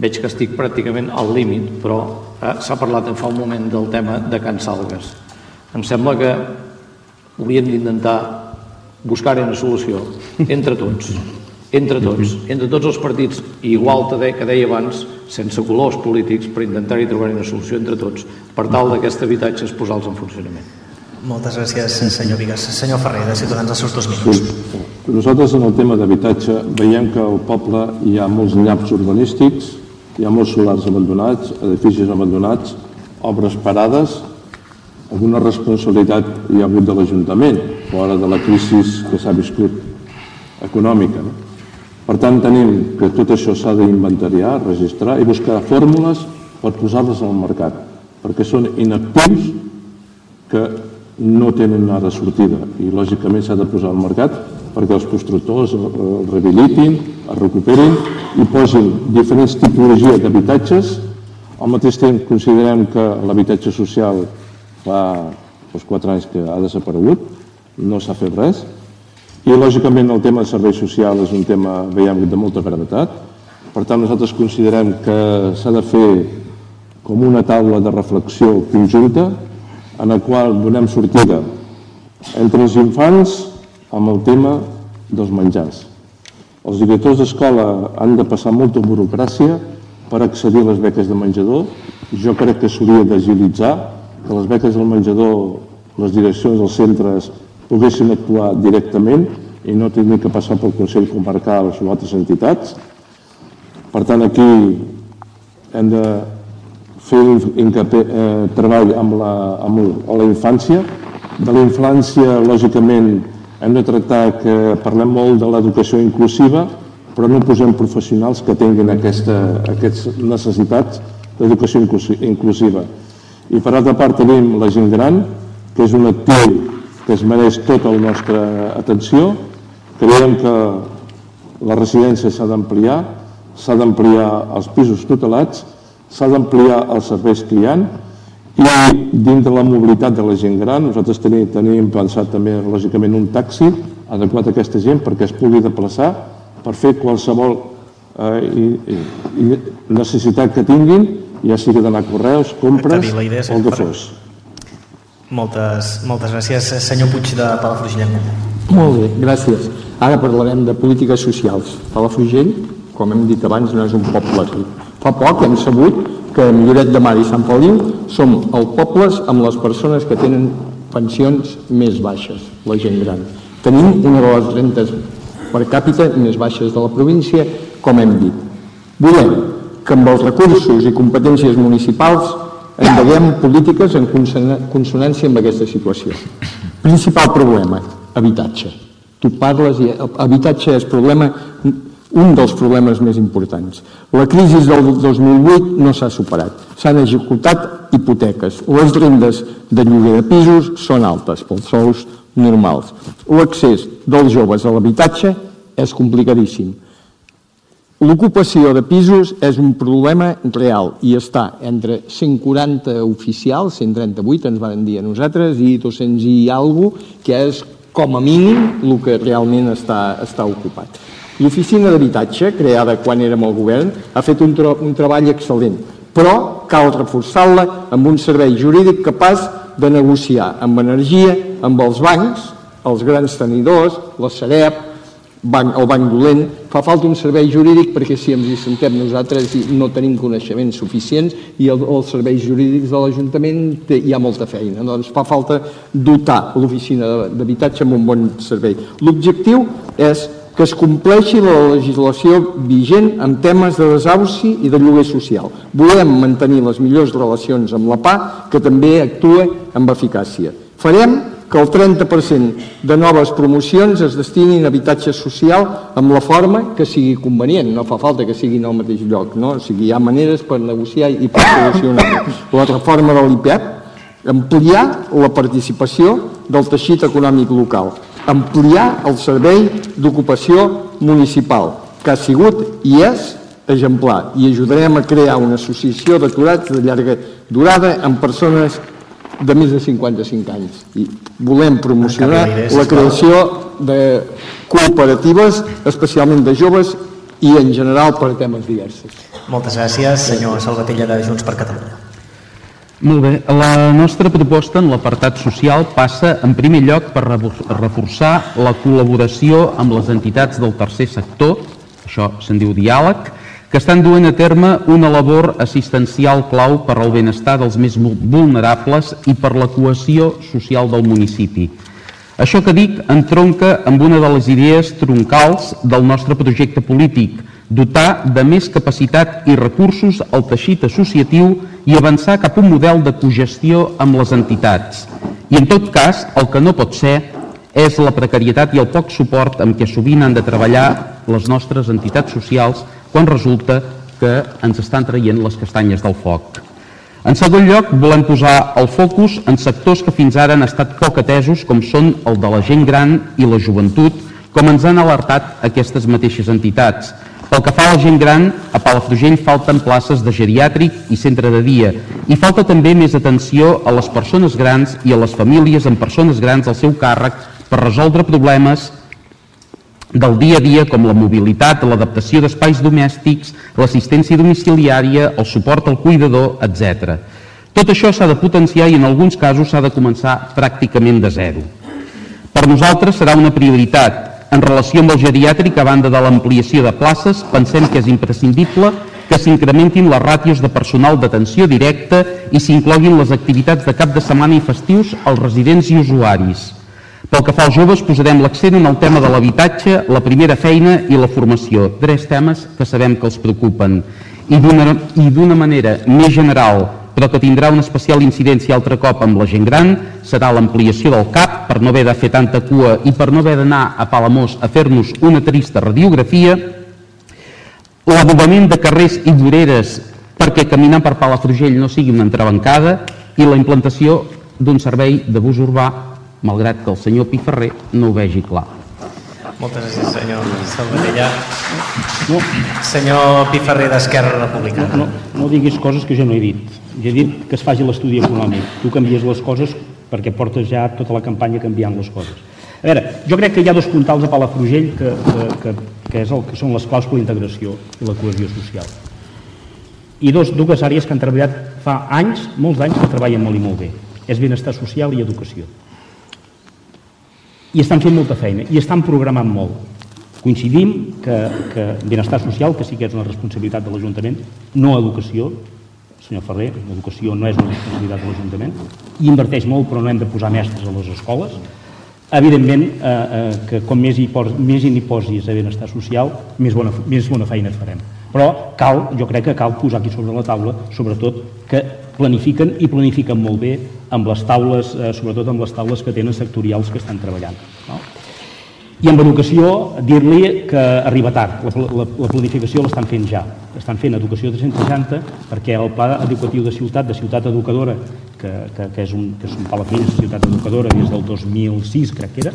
Veig que estic pràcticament al límit, però eh, s'ha parlat en fa un moment del tema de Can Salgues. Em sembla que hauríem d'intentar buscar-hi una solució entre tots entre tots, entre tots els partits, i igual que deia abans, sense colors polítics, per intentar-hi trobar una solució entre tots, per tal d'aquest habitatge es posar-los en funcionament. Moltes gràcies, senyor Vigues. Senyor Ferrer, de Ciutadans, els seus dos minuts. Sí. Nosaltres, en el tema d'habitatge, veiem que al poble hi ha molts nyaps urbanístics, hi ha molts solars abandonats, edificis abandonats, obres parades, alguna responsabilitat hi ha hagut de l'Ajuntament, fora de la crisi que s'ha viscut econòmica. No? Per tant, tenim que tot això s'ha d'inventariar, registrar i buscar fórmules per posar-les al mercat, perquè són inactius que no tenen ara sortida i lògicament s'ha de posar al mercat perquè els constructors el rehabilitin, el recuperin i posin diferents tipologies d'habitatges. Al mateix temps considerem que l'habitatge social fa els quatre anys que ha desaparegut, no s'ha fet res, i, lògicament, el tema de servei social és un tema, veiem, de molta gravetat. Per tant, nosaltres considerem que s'ha de fer com una taula de reflexió conjunta en la qual donem sortida entre els infants amb el tema dels menjars. Els directors d'escola han de passar molta burocràcia per accedir a les beques de menjador. Jo crec que s'hauria d'agilitzar, que les beques del menjador, les direccions dels centres poguessin actuar directament i no tenir que passar pel Consell Comarcal o altres entitats. Per tant, aquí hem de fer incapé, eh, treball amb la, amb la infància. De la infància, lògicament, hem de tractar que parlem molt de l'educació inclusiva, però no posem professionals que tinguin aquesta, aquestes necessitats d'educació inclusiva. I per altra part tenim la gent gran, que és un actiu que es mereix tota la nostra atenció. Creiem que la residència s'ha d'ampliar, s'ha d'ampliar els pisos tutelats, s'ha d'ampliar els serveis ha i dins de la mobilitat de la gent gran nosaltres tenim, tenim pensat també lògicament un taxi adequat a aquesta gent perquè es pugui desplaçar per fer qualsevol eh, i, i, necessitat que tinguin ja sigui d'anar a correus, compres o el que fos. Moltes, moltes gràcies. Senyor Puig de Palafrugell. Molt bé, gràcies. Ara parlarem de polítiques socials. Palafrugell, com hem dit abans, no és un poble ric. Fa poc hem sabut que Milloret de Mar i Sant Feliu som els pobles amb les persones que tenen pensions més baixes, la gent gran. Tenim una de les rentes per càpita més baixes de la província, com hem dit. Volem que amb els recursos i competències municipals endeguem polítiques en consonància amb aquesta situació. Principal problema, habitatge. Tu parles i habitatge és problema, un dels problemes més importants. La crisi del 2008 no s'ha superat. S'han executat hipoteques. Les rendes de lloguer de pisos són altes pels sous normals. L'accés dels joves a l'habitatge és complicadíssim L'ocupació de pisos és un problema real i està entre 140 oficials, 138 ens van dir a nosaltres, i 200 i alguna que és com a mínim el que realment està, està ocupat. L'oficina d'habitatge, creada quan érem al govern, ha fet un, un treball excel·lent, però cal reforçar-la amb un servei jurídic capaç de negociar amb energia, amb els bancs, els grans tenidors, la Sareb, banc, el Banc Dolent, fa falta un servei jurídic perquè si ens hi sentem nosaltres no tenim coneixements suficients i el, els serveis jurídics de l'Ajuntament hi ha molta feina. Doncs fa falta dotar l'oficina d'habitatge amb un bon servei. L'objectiu és que es compleixi la legislació vigent en temes de desauci i de lloguer social. Volem mantenir les millors relacions amb la PA, que també actua amb eficàcia. Farem que el 30% de noves promocions es destinin a habitatge social amb la forma que sigui convenient. No fa falta que siguin al mateix lloc, no? O sigui, hi ha maneres per negociar i per solucionar. La reforma de l'IPEP, ampliar la participació del teixit econòmic local, ampliar el servei d'ocupació municipal, que ha sigut i és exemplar, i ajudarem a crear una associació d'aturats de llarga durada amb persones de més de 55 anys. I volem promocionar la creació de cooperatives, especialment de joves, i en general per temes diversos. Moltes gràcies, senyor Salvatella de Junts per Catalunya. Molt bé, la nostra proposta en l'apartat social passa en primer lloc per reforçar la col·laboració amb les entitats del tercer sector, això se'n diu diàleg, que estan duent a terme una labor assistencial clau per al benestar dels més vulnerables i per la cohesió social del municipi. Això que dic entronca amb una de les idees troncals del nostre projecte polític, dotar de més capacitat i recursos al teixit associatiu i avançar cap a un model de cogestió amb les entitats. I en tot cas, el que no pot ser és la precarietat i el poc suport amb què sovint han de treballar les nostres entitats socials quan resulta que ens estan traient les castanyes del foc. En segon lloc, volem posar el focus en sectors que fins ara han estat poc atesos, com són el de la gent gran i la joventut, com ens han alertat aquestes mateixes entitats. Pel que fa a la gent gran, a Palafrugell falten places de geriàtric i centre de dia i falta també més atenció a les persones grans i a les famílies amb persones grans al seu càrrec per resoldre problemes del dia a dia com la mobilitat, l'adaptació d'espais domèstics, l'assistència domiciliària, el suport al cuidador, etc. Tot això s'ha de potenciar i en alguns casos s'ha de començar pràcticament de zero. Per nosaltres serà una prioritat. En relació amb el geriàtric, a banda de l'ampliació de places, pensem que és imprescindible que s'incrementin les ràtios de personal d'atenció directa i s'incloguin les activitats de cap de setmana i festius als residents i usuaris. Pel que fa als joves, posarem l'accent en el tema de l'habitatge, la primera feina i la formació, tres temes que sabem que els preocupen. I d'una manera més general, però que tindrà una especial incidència altre cop amb la gent gran, serà l'ampliació del CAP per no haver de fer tanta cua i per no haver d'anar a Palamós a fer-nos una trista radiografia, l'abobament de carrers i voreres perquè caminar per Palafrugell no sigui una entrebancada i la implantació d'un servei de bus urbà, malgrat que el senyor Piferrer no ho vegi clar. Moltes gràcies, senyor Salvatella. Senyor Piferrer d'Esquerra Republicana. No, no diguis coses que jo no he dit. Jo he dit que es faci l'estudi econòmic. Tu canvies les coses perquè portes ja tota la campanya canviant les coses. A veure, jo crec que hi ha dos puntals a Palafrugell que, que, que, que, és el, que són les claus per la integració i la cohesió social. I dos, dues àrees que han treballat fa anys, molts anys, que treballen molt i molt bé. És benestar social i educació. I estan fent molta feina, i estan programant molt. Coincidim que, que benestar social, que sí que és una responsabilitat de l'Ajuntament, no educació, senyor Ferrer, l'educació no és una responsabilitat de l'Ajuntament, i inverteix molt, però no hem de posar mestres a les escoles. Evidentment, eh, eh, que com més hi, pos, més hi posis a benestar social, més bona, més bona feina farem. Però cal, jo crec que cal posar aquí sobre la taula, sobretot, que planifiquen i planifiquen molt bé amb les taules, eh, sobretot amb les taules que tenen sectorials que estan treballant. No? I amb educació, dir-li que arriba tard. La, la, la planificació l'estan fent ja. Estan fent educació 360 perquè el pla educatiu de ciutat, de ciutat educadora, que, que, que és un, que és un Palafrugell, és ciutat educadora des del 2006, crec que era,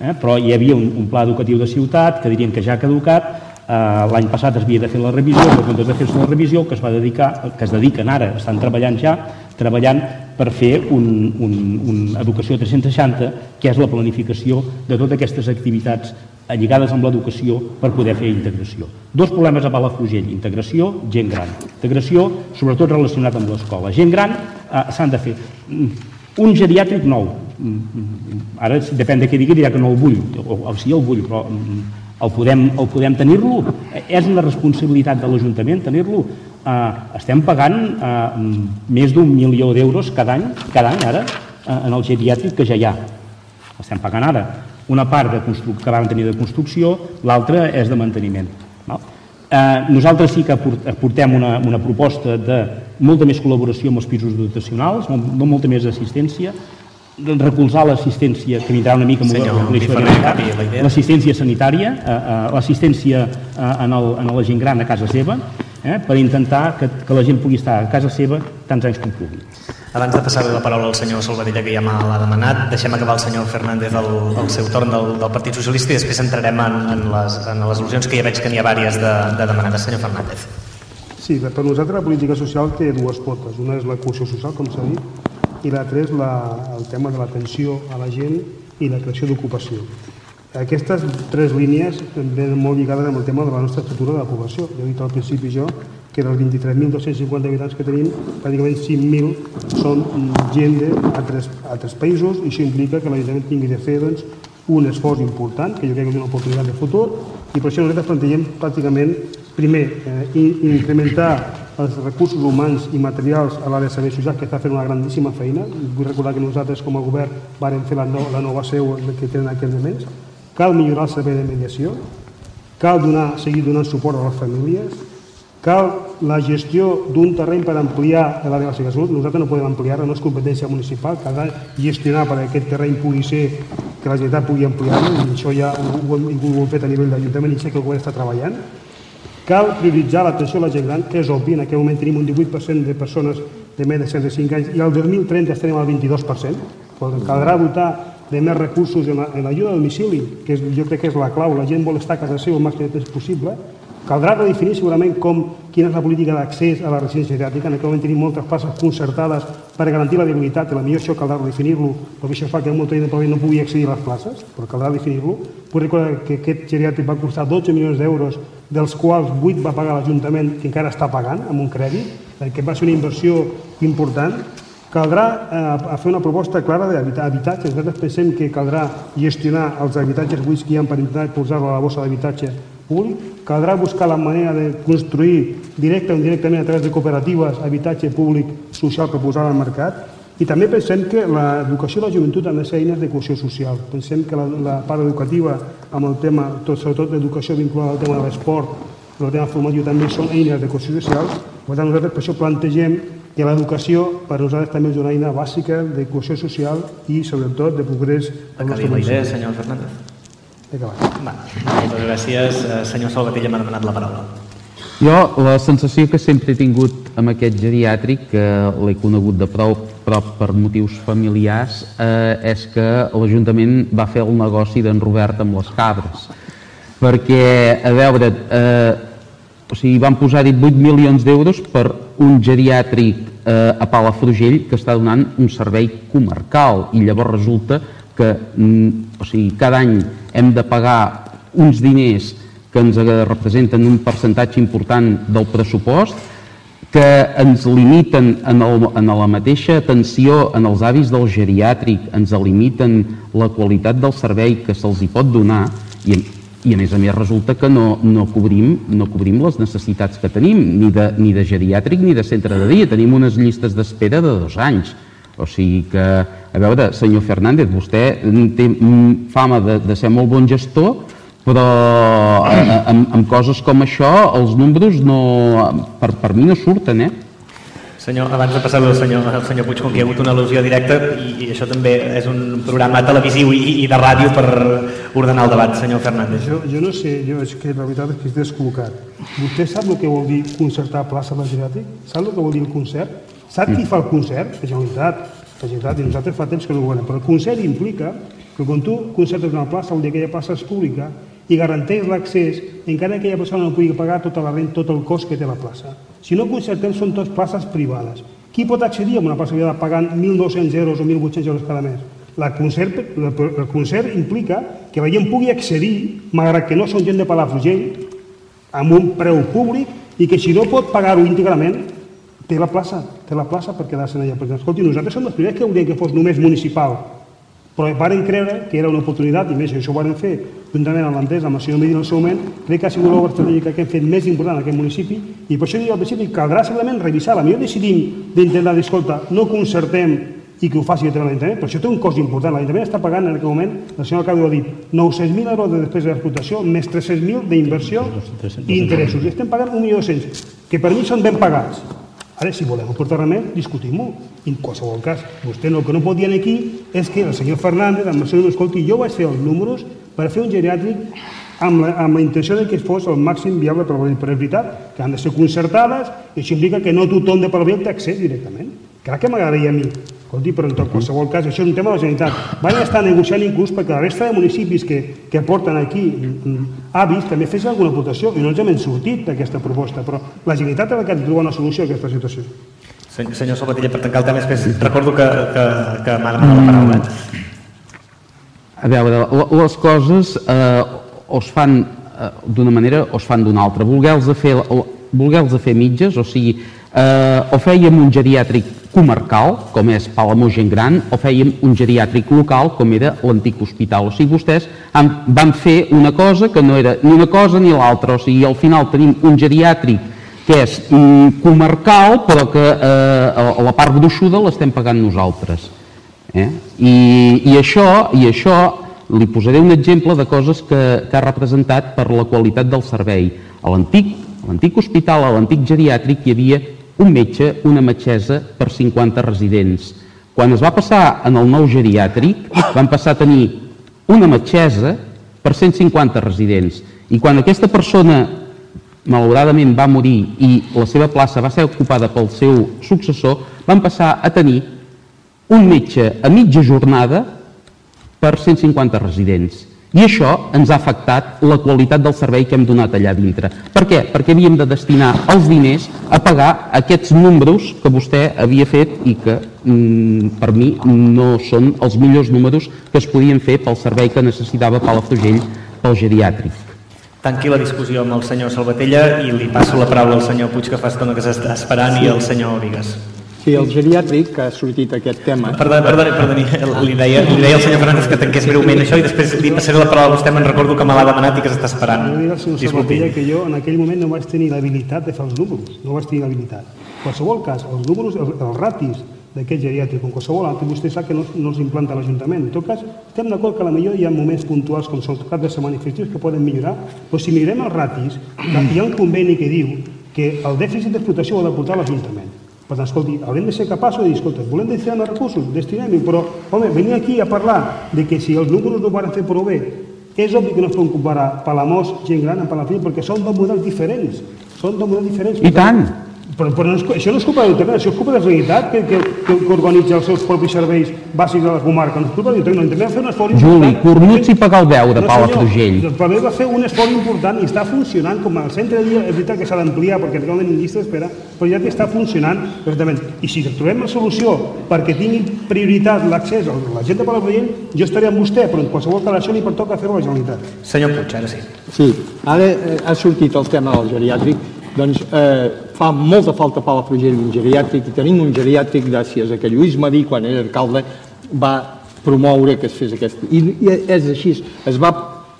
eh? però hi havia un, un pla educatiu de ciutat que dirien que ja ha caducat, l'any passat es havia de fer la revisió, però quan de fer-se la revisió, que es va dedicar, que es dediquen ara, estan treballant ja, treballant per fer un, un, un educació 360, que és la planificació de totes aquestes activitats lligades amb l'educació per poder fer integració. Dos problemes a Palafrugell, integració, gent gran. Integració, sobretot relacionat amb l'escola. Gent gran eh, s'han de fer... mm, Un geriàtric nou. Mm, mm, Ara, si depèn de què digui, dirà que no el vull, o, o sí el vull, però mm, el podem, el podem tenir-lo. És una responsabilitat de l'Ajuntament tenir-lo. Eh, estem pagant eh, més d'un milió d'euros cada any, cada any ara, eh, en el geriàtric que ja hi ha. Estem pagant ara. Una part de que vam tenir de construcció, l'altra és de manteniment. Val? Eh, nosaltres sí que portem una, una proposta de molta més col·laboració amb els pisos dotacionals, molt, molta més assistència, recolzar l'assistència, que vindrà una mica amb l'assistència sanitària, eh, eh, l'assistència eh, en, el, en la gent gran a casa seva, eh, per intentar que, que la gent pugui estar a casa seva tants anys com pugui. Abans de passar la paraula al senyor Salvadella, que ja me l'ha demanat, deixem acabar el senyor Fernández el, el seu torn del, del Partit Socialista i després entrarem en, en, les, en les al·lusions que ja veig que n'hi ha vàries de, de demanades. Senyor Fernández. Sí, per nosaltres la política social té dues potes. Una és la cohesió social, com s'ha dit, i l'altra és la, el tema de l'atenció a la gent i la creació d'ocupació. Aquestes tres línies venen molt lligades amb el tema de la nostra estructura de la població. Ja he dit al principi jo que dels 23.250 habitants que tenim, pràcticament 5.000 són gent d'altres altres països i això implica que l'Ajuntament tingui de fer doncs, un esforç important, que jo crec que és una oportunitat de futur, i per això nosaltres plantegem pràcticament, primer, eh, incrementar els recursos humans i materials a l'àrea de serveis socials, que està fent una grandíssima feina. Vull recordar que nosaltres, com a govern, vàrem fer la, no, la nova seu que tenen en aquests moments. Cal millorar el servei de mediació, cal donar, seguir donant suport a les famílies, Cal la gestió d'un terreny per ampliar l'àrea bàsica de salut. Nosaltres no podem ampliar-la, no és competència municipal. Cal gestionar perquè aquest terreny pugui ser que la Generalitat pugui ampliar-lo i això ja ho, ho, hem, ho hem fet a nivell d'Ajuntament i sé que el govern està treballant. Cal prioritzar l'atenció a la gent gran, és obvi, en aquest moment tenim un 18% de persones de més de 65 anys i al 2030 estarem al 22%. Caldrà dotar de més recursos en l'ajuda a domicili, que és, jo crec que és la clau. La gent vol estar a casa seva el màxim de temps possible Caldrà redefinir segurament com, quina és la política d'accés a la residència geriàtrica. En aquest moment tenim moltes places concertades per garantir la viabilitat i la millor això caldrà redefinir-lo perquè això fa que molta gent no pugui accedir a les places, però caldrà definir-lo. Vull recordar que aquest geriàtric va costar 12 milions d'euros, dels quals 8 va pagar l'Ajuntament, que encara està pagant amb un crèdit, que va ser una inversió important. Caldrà eh, fer una proposta clara d'habitatges. Nosaltres pensem que caldrà gestionar els habitatges buits que hi ha per intentar posar-lo a la bossa d'habitatge públic, caldrà buscar la manera de construir directe o indirectament a través de cooperatives habitatge públic social per posar al mercat i també pensem que l'educació de la joventut ha de ser eines de cohesió social. Pensem que la, la part educativa amb el tema, tot, sobretot l'educació vinculada al tema de l'esport, el tema formatiu també són eines de cohesió social. Per tant, nosaltres per això plantegem que l'educació per nosaltres també és una eina bàsica de cohesió social i sobretot de progrés nostre la idea, senyor Fernández. Va, moltes gràcies. Eh, senyor Salvatella m'ha demanat la paraula. Jo la sensació que sempre he tingut amb aquest geriàtric, que l'he conegut de prop, prop per motius familiars, eh, és que l'Ajuntament va fer el negoci d'en Robert amb les cabres. Perquè, a veure, eh, o sigui, van posar 18 milions d'euros per un geriàtric eh, a Palafrugell que està donant un servei comarcal i llavors resulta que mm, o sigui, cada any hem de pagar uns diners que ens representen un percentatge important del pressupost, que ens limiten en, el, en la mateixa atenció en els avis del geriàtric, ens limiten la qualitat del servei que se'ls hi pot donar i, i a més a més resulta que no, no, cobrim, no cobrim les necessitats que tenim, ni de, ni de geriàtric ni de centre de dia. Tenim unes llistes d'espera de dos anys. O sigui que, a veure, senyor Fernández, vostè té fama de, de ser molt bon gestor, però eh, amb, amb coses com això els números no, per, per mi no surten, eh? Senyor, abans de passar al senyor, al senyor Puig, com que hi ha hagut una al·lusió directa, i, i això també és un programa televisiu i, i de ràdio per ordenar el debat, senyor Fernández. Jo, jo no sé, jo, és que la veritat és que estic descol·locat. Vostè sap el que vol dir concertar plaça geriàtric? Sap el que vol dir el concert? Sap qui fa el concert? La Generalitat. La Generalitat i nosaltres fa temps que no ho veiem. Però el concert implica que quan tu concertes una plaça, vol dir que aquella plaça és pública i garanteix l'accés encara que aquella persona no pugui pagar tota la renta, tot el cost que té la plaça. Si no concertem, són totes places privades. Qui pot accedir a una plaça privada pagant 1.200 euros o 1.800 euros cada mes? La concert, el concert implica que la gent pugui accedir, malgrat que no són gent de Palafrugell, amb un preu públic i que si no pot pagar-ho íntegrament, té la plaça, té la plaça per quedar-se allà. Perquè, escolti, nosaltres som els primers que hauríem que fos només municipal, però varen creure que era una oportunitat, i més, això ho varen fer juntament amb l'entesa, amb el senyor Medina en el seu moment, crec que ha sigut l'obra estratègica que hem fet més important en aquest municipi, i per això dic al principi, caldrà segurament revisar-la. Millor decidim d'intentar dir, escolta, no concertem i que ho faci directament l'Ajuntament, però això té un cost important. L'Ajuntament està pagant en aquest moment, el senyor Alcalde ho ha dit, 900.000 euros de despesa d'explotació més 300.000 d'inversió i interessos. I estem pagant 1.200.000, que per mi són ben pagats. Ara, si volem aportar remei, discutim-ho. En qualsevol cas, vostè el que no pot dir aquí és que el senyor Fernández, amb el senyor, escolti, jo vaig fer els números per fer un geriàtric amb la, amb la intenció de que fos el màxim viable per la veritat que han de ser concertades i això implica que no tothom de Palafrugell té accés directament. Clar que m'agradaria a mi, Escolti, però en tot qualsevol cas, això és un tema de la Generalitat. Van estar negociant inclús perquè la resta de municipis que, que porten aquí mm, avis també fessin alguna aportació i no ens hem sortit d'aquesta proposta, però la Generalitat ha de trobar una solució a aquesta situació. Senyor, Salvatella, per tancar el tema, després recordo que, que, que m'ha demanat la paraula. A veure, les coses eh, o es fan eh, d'una manera o es fan d'una altra. Voler-los fer, voler fer mitges, o sigui, eh, o fèiem un geriàtric comarcal, com és Palamós Gent Gran, o fèiem un geriàtric local, com era l'antic hospital. O sigui, vostès van fer una cosa que no era ni una cosa ni l'altra. O sigui, al final tenim un geriàtric que és mm, comarcal, però que eh, la part gruixuda l'estem pagant nosaltres. Eh? I, i, això, I això li posaré un exemple de coses que, que ha representat per la qualitat del servei. A l'antic hospital, a l'antic geriàtric, hi havia un metge, una metgessa per 50 residents. Quan es va passar en el nou geriàtric, van passar a tenir una metgessa per 150 residents. I quan aquesta persona malauradament va morir i la seva plaça va ser ocupada pel seu successor, van passar a tenir un metge a mitja jornada per 150 residents. I això ens ha afectat la qualitat del servei que hem donat allà dintre. Per què? Perquè havíem de destinar els diners a pagar aquests números que vostè havia fet i que mm, per mi no són els millors números que es podien fer pel servei que necessitava Palafrugell pel geriàtric. Tanqui la discussió amb el senyor Salvatella i li passo la paraula al senyor Puig que fa estona que s'està esperant sí. i al senyor Vigues. Sí, el geriàtric, que ha sortit aquest tema... Perdoni, perdoni, perdoni. Li, deia, li deia al senyor Fernández que tanqués breument això i després li passaré la paraula a vostè, me'n recordo que me l'ha demanat i que s'està esperant. Sabatella que jo en aquell moment no vaig tenir l'habilitat de fer els números, no vaig tenir l'habilitat. En qualsevol cas, els números, els, els ratis d'aquest geriàtric, com qualsevol altre, vostè sap que no, no els implanta l'Ajuntament. En tot cas, estem d'acord que a la millor hi ha moments puntuals com són caps de setmana festius que poden millorar, però si mirem els ratis, hi ha un conveni que diu que el dèficit d'explotació ho ha de portar l'Ajuntament. Per tant, escolti, haurem de ser capaços de dir, escolta, volem destinar més recursos, destinem-hi, però, home, venir aquí a parlar de que si els números no van fer prou bé, és obvi que no es poden comparar Palamós, gent gran, amb Palafrugell, perquè són dos models diferents. Són dos models diferents. I tant! Però, però no és, això no és culpa de l'Ajuntament, això és culpa de la Generalitat que, que, que, que organitza els seus propis serveis bàsics a la comarca. No és culpa de l'Ajuntament, l'Ajuntament va fer un esforç Juli, important. cornuts i pagar el veu de no, Palafrugell. El Palafrugell va fer un esforç important i està funcionant com el centre de dia, és veritat que s'ha d'ampliar perquè realment en llista d'espera, però ja que està funcionant perfectament. I si trobem la solució perquè tingui prioritat l'accés a la gent de Palafrugell, jo estaré amb vostè, però en qualsevol cas això li pertoca fer-ho a la Generalitat. Senyor Puig, ara sí. Sí, ara eh, ha sortit el tema del geriàtric doncs eh, fa molta falta a Palafrugell un geriàtric i tenim un geriàtric gràcies a que Lluís Marí, quan era alcalde, va promoure que es fes aquest... I, i és així, es va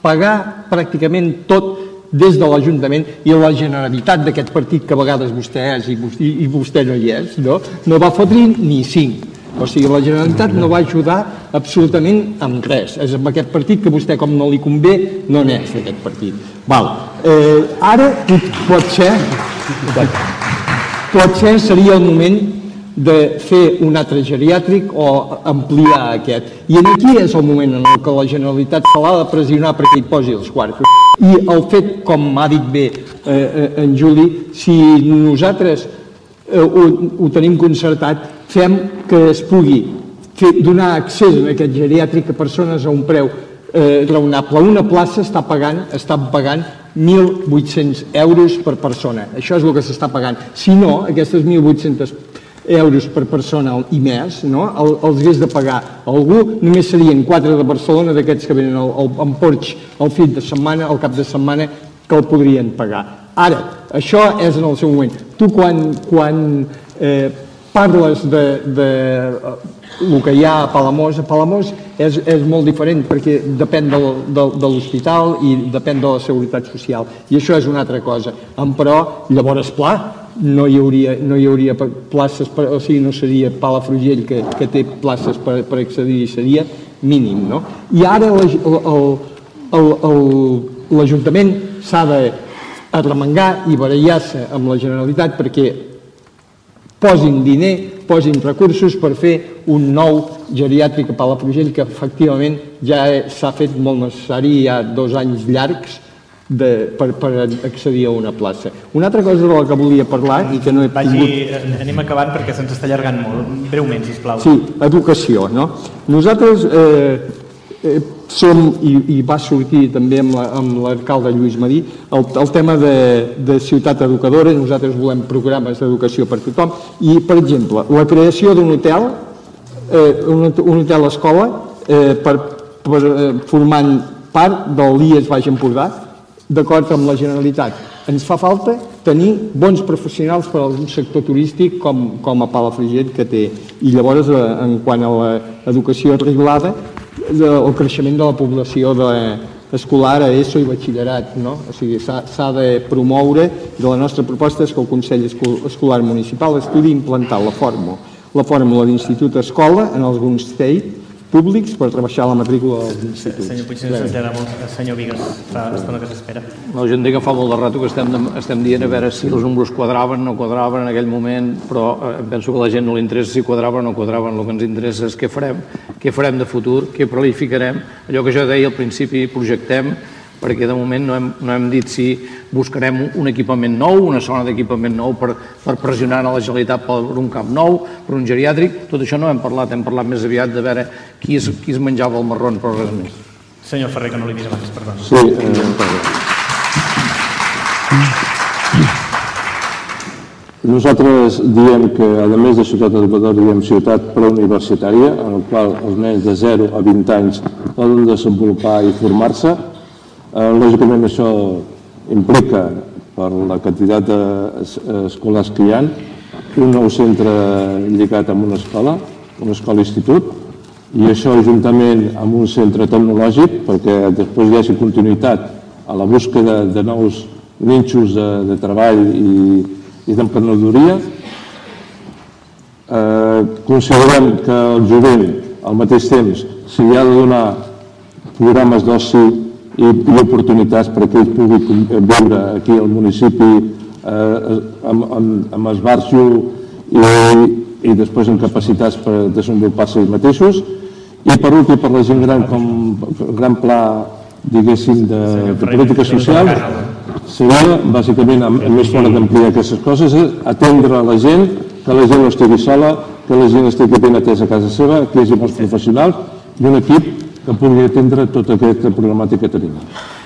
pagar pràcticament tot des de l'Ajuntament i la Generalitat d'aquest partit que a vegades vostè és i vostè, i vostè no hi és, no, no va fotre ni cinc. O sigui, la Generalitat no va ajudar absolutament amb res. És amb aquest partit que vostè, com no li convé, no n'és d'aquest partit. Val. Eh, ara pot ser, pot ser seria el moment de fer un altre geriàtric o ampliar aquest. I aquí és el moment en què la Generalitat se l'ha de pressionar perquè hi posi els quartos. I el fet, com ha dit bé eh, eh en Juli, si nosaltres eh, ho, ho tenim concertat, fem que es pugui fer, donar accés a aquest geriàtric a persones a un preu eh, raonable. Una plaça està pagant, està pagant 1.800 euros per persona. Això és el que s'està pagant. Si no, aquestes 1.800 euros per persona i més, no? El, els hagués de pagar algú, només serien quatre de Barcelona d'aquests que venen al, al, en Porx el fin de setmana, al cap de setmana, que el podrien pagar. Ara, això és en el seu moment. Tu quan, quan eh, parles de, de eh, el que hi ha a Palamós, a Palamós és, és molt diferent perquè depèn del, del, de l'hospital i depèn de la seguretat social i això és una altra cosa. En però, llavors, pla, no hi hauria, no hi hauria places, per, o sigui, no seria Palafrugell que, que té places per, per accedir, seria mínim, no? I ara l'Ajuntament s'ha de arremengar i barallar-se amb la Generalitat perquè posin diner, posin recursos per fer un nou geriàtric a Palafrugell que efectivament ja s'ha fet molt necessari, hi ha dos anys llargs de, per, per accedir a una plaça. Una altra cosa de la que volia parlar i que no he Vagi, tingut... Anem acabant perquè se'ns està allargant molt. Breument, sisplau. Sí, educació, no? Nosaltres eh, eh, som, i, i va sortir també amb l'alcalde la, Lluís Marí, el, el tema de, de ciutat educadora, nosaltres volem programes d'educació per tothom, i, per exemple, la creació d'un hotel, eh, un, un hotel escola, eh, per, per, eh, formant part del l'IES Baix Empordà, d'acord amb la Generalitat. Ens fa falta tenir bons professionals per al sector turístic com, com a Palafrugell que té. I llavors, eh, en quant a l'educació el creixement de la població de, escolar a ESO i batxillerat. No? O sigui, s'ha de promoure i la nostra proposta és que el Consell Escolar Municipal estudi implantar la fórmula, la fórmula d'institut escola en alguns state públics per rebaixar la matrícula dels instituts. Senyor Puig, senyor, molt. senyor Vigues, fa estona que s'espera. No, gent que fa molt de rato que estem, estem dient a veure si els números quadraven o no quadraven en aquell moment, però eh, penso que a la gent no li interessa si quadraven o no quadraven. El que ens interessa és què farem, què farem de futur, què planificarem. Allò que jo deia al principi, projectem, perquè de moment no hem, no hem dit si buscarem un equipament nou, una zona d'equipament nou per, per pressionar a la Generalitat per un camp nou, per un geriàtric, tot això no hem parlat, hem parlat més aviat de veure qui es, qui es menjava el marrón, però res més. Senyor Ferrer, que no l'he vist abans, perdó. Sí, eh, nosaltres diem que, a més de ciutat educadora, diem ciutat preuniversitària, en la qual els nens de 0 a 20 anys poden desenvolupar i formar-se, lògicament això implica, per la quantitat d'escoles que hi ha, un nou centre lligat amb una escola, una escola-institut, i això juntament amb un centre tecnològic, perquè després hi hagi continuïtat a la búsqueda de nous nínxols de, de treball i, i d'emprenedoria. Eh, considerem que el jovent, al mateix temps, s'hi ha de donar programes d'oci i, i oportunitats perquè ells puguin viure aquí al municipi eh, amb, amb, amb esbarjo i, i després amb capacitats per desenvolupar-se ells mateixos. I per últim, per la gent gran, com gran pla, diguéssim, de, de política social, seria, bàsicament, amb, més fora d'ampliar aquestes coses, és atendre la gent, que la gent no estigui sola, que la gent estigui ben atesa a casa seva, que hi hagi molts professionals i un equip que pugui atendre tota aquesta problemàtica que tenim.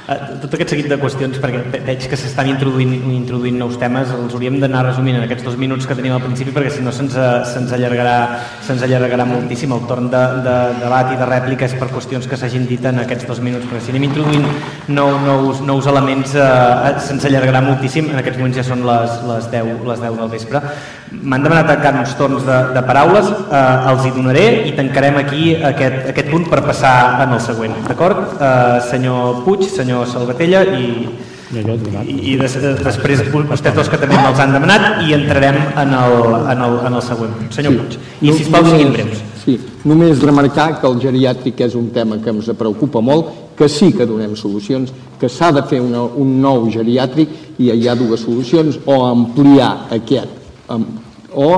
Eh, tot aquest seguit de qüestions, perquè veig que s'estan introduint, introduint nous temes, els hauríem d'anar resumint en aquests dos minuts que tenim al principi, perquè si no se'ns se allargarà, se allargarà moltíssim el torn de, de debat i de rèpliques per qüestions que s'hagin dit en aquests dos minuts, perquè si anem introduint nou, nous, nous elements eh, se'ns allargarà moltíssim, en aquests moments ja són les, les, 10, les 10 del vespre. M'han demanat encara uns torns de, de paraules, eh, els hi donaré i tancarem aquí aquest, aquest punt per passar en el següent. D'acord? Eh, senyor Puig, senyor Salvatella i, i, i des, després vostès dos que també me'ls han demanat i entrarem en el, en el, en el següent. Senyor sí. Puig. I no, sisplau siguin breus. Sí, només remarcar que el geriàtric és un tema que ens preocupa molt, que sí que donem solucions, que s'ha de fer una, un nou geriàtric i hi ha dues solucions, o ampliar aquest o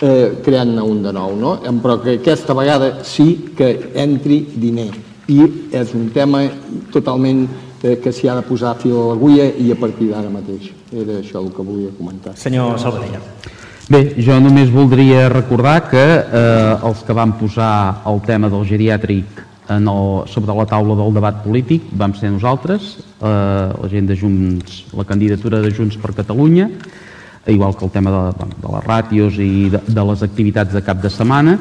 eh, creant-ne un de nou, no? però que aquesta vegada sí que entri diner i és un tema totalment eh, que s'hi ha de posar fil a l'agulla i a partir d'ara mateix. Era això el que volia comentar. Senyor Salvadella. Bé, jo només voldria recordar que eh, els que van posar el tema del geriàtric en el, sobre la taula del debat polític vam ser nosaltres, eh, la gent de Junts, la candidatura de Junts per Catalunya, igual que el tema de, de les ràtios i de, de les activitats de cap de setmana,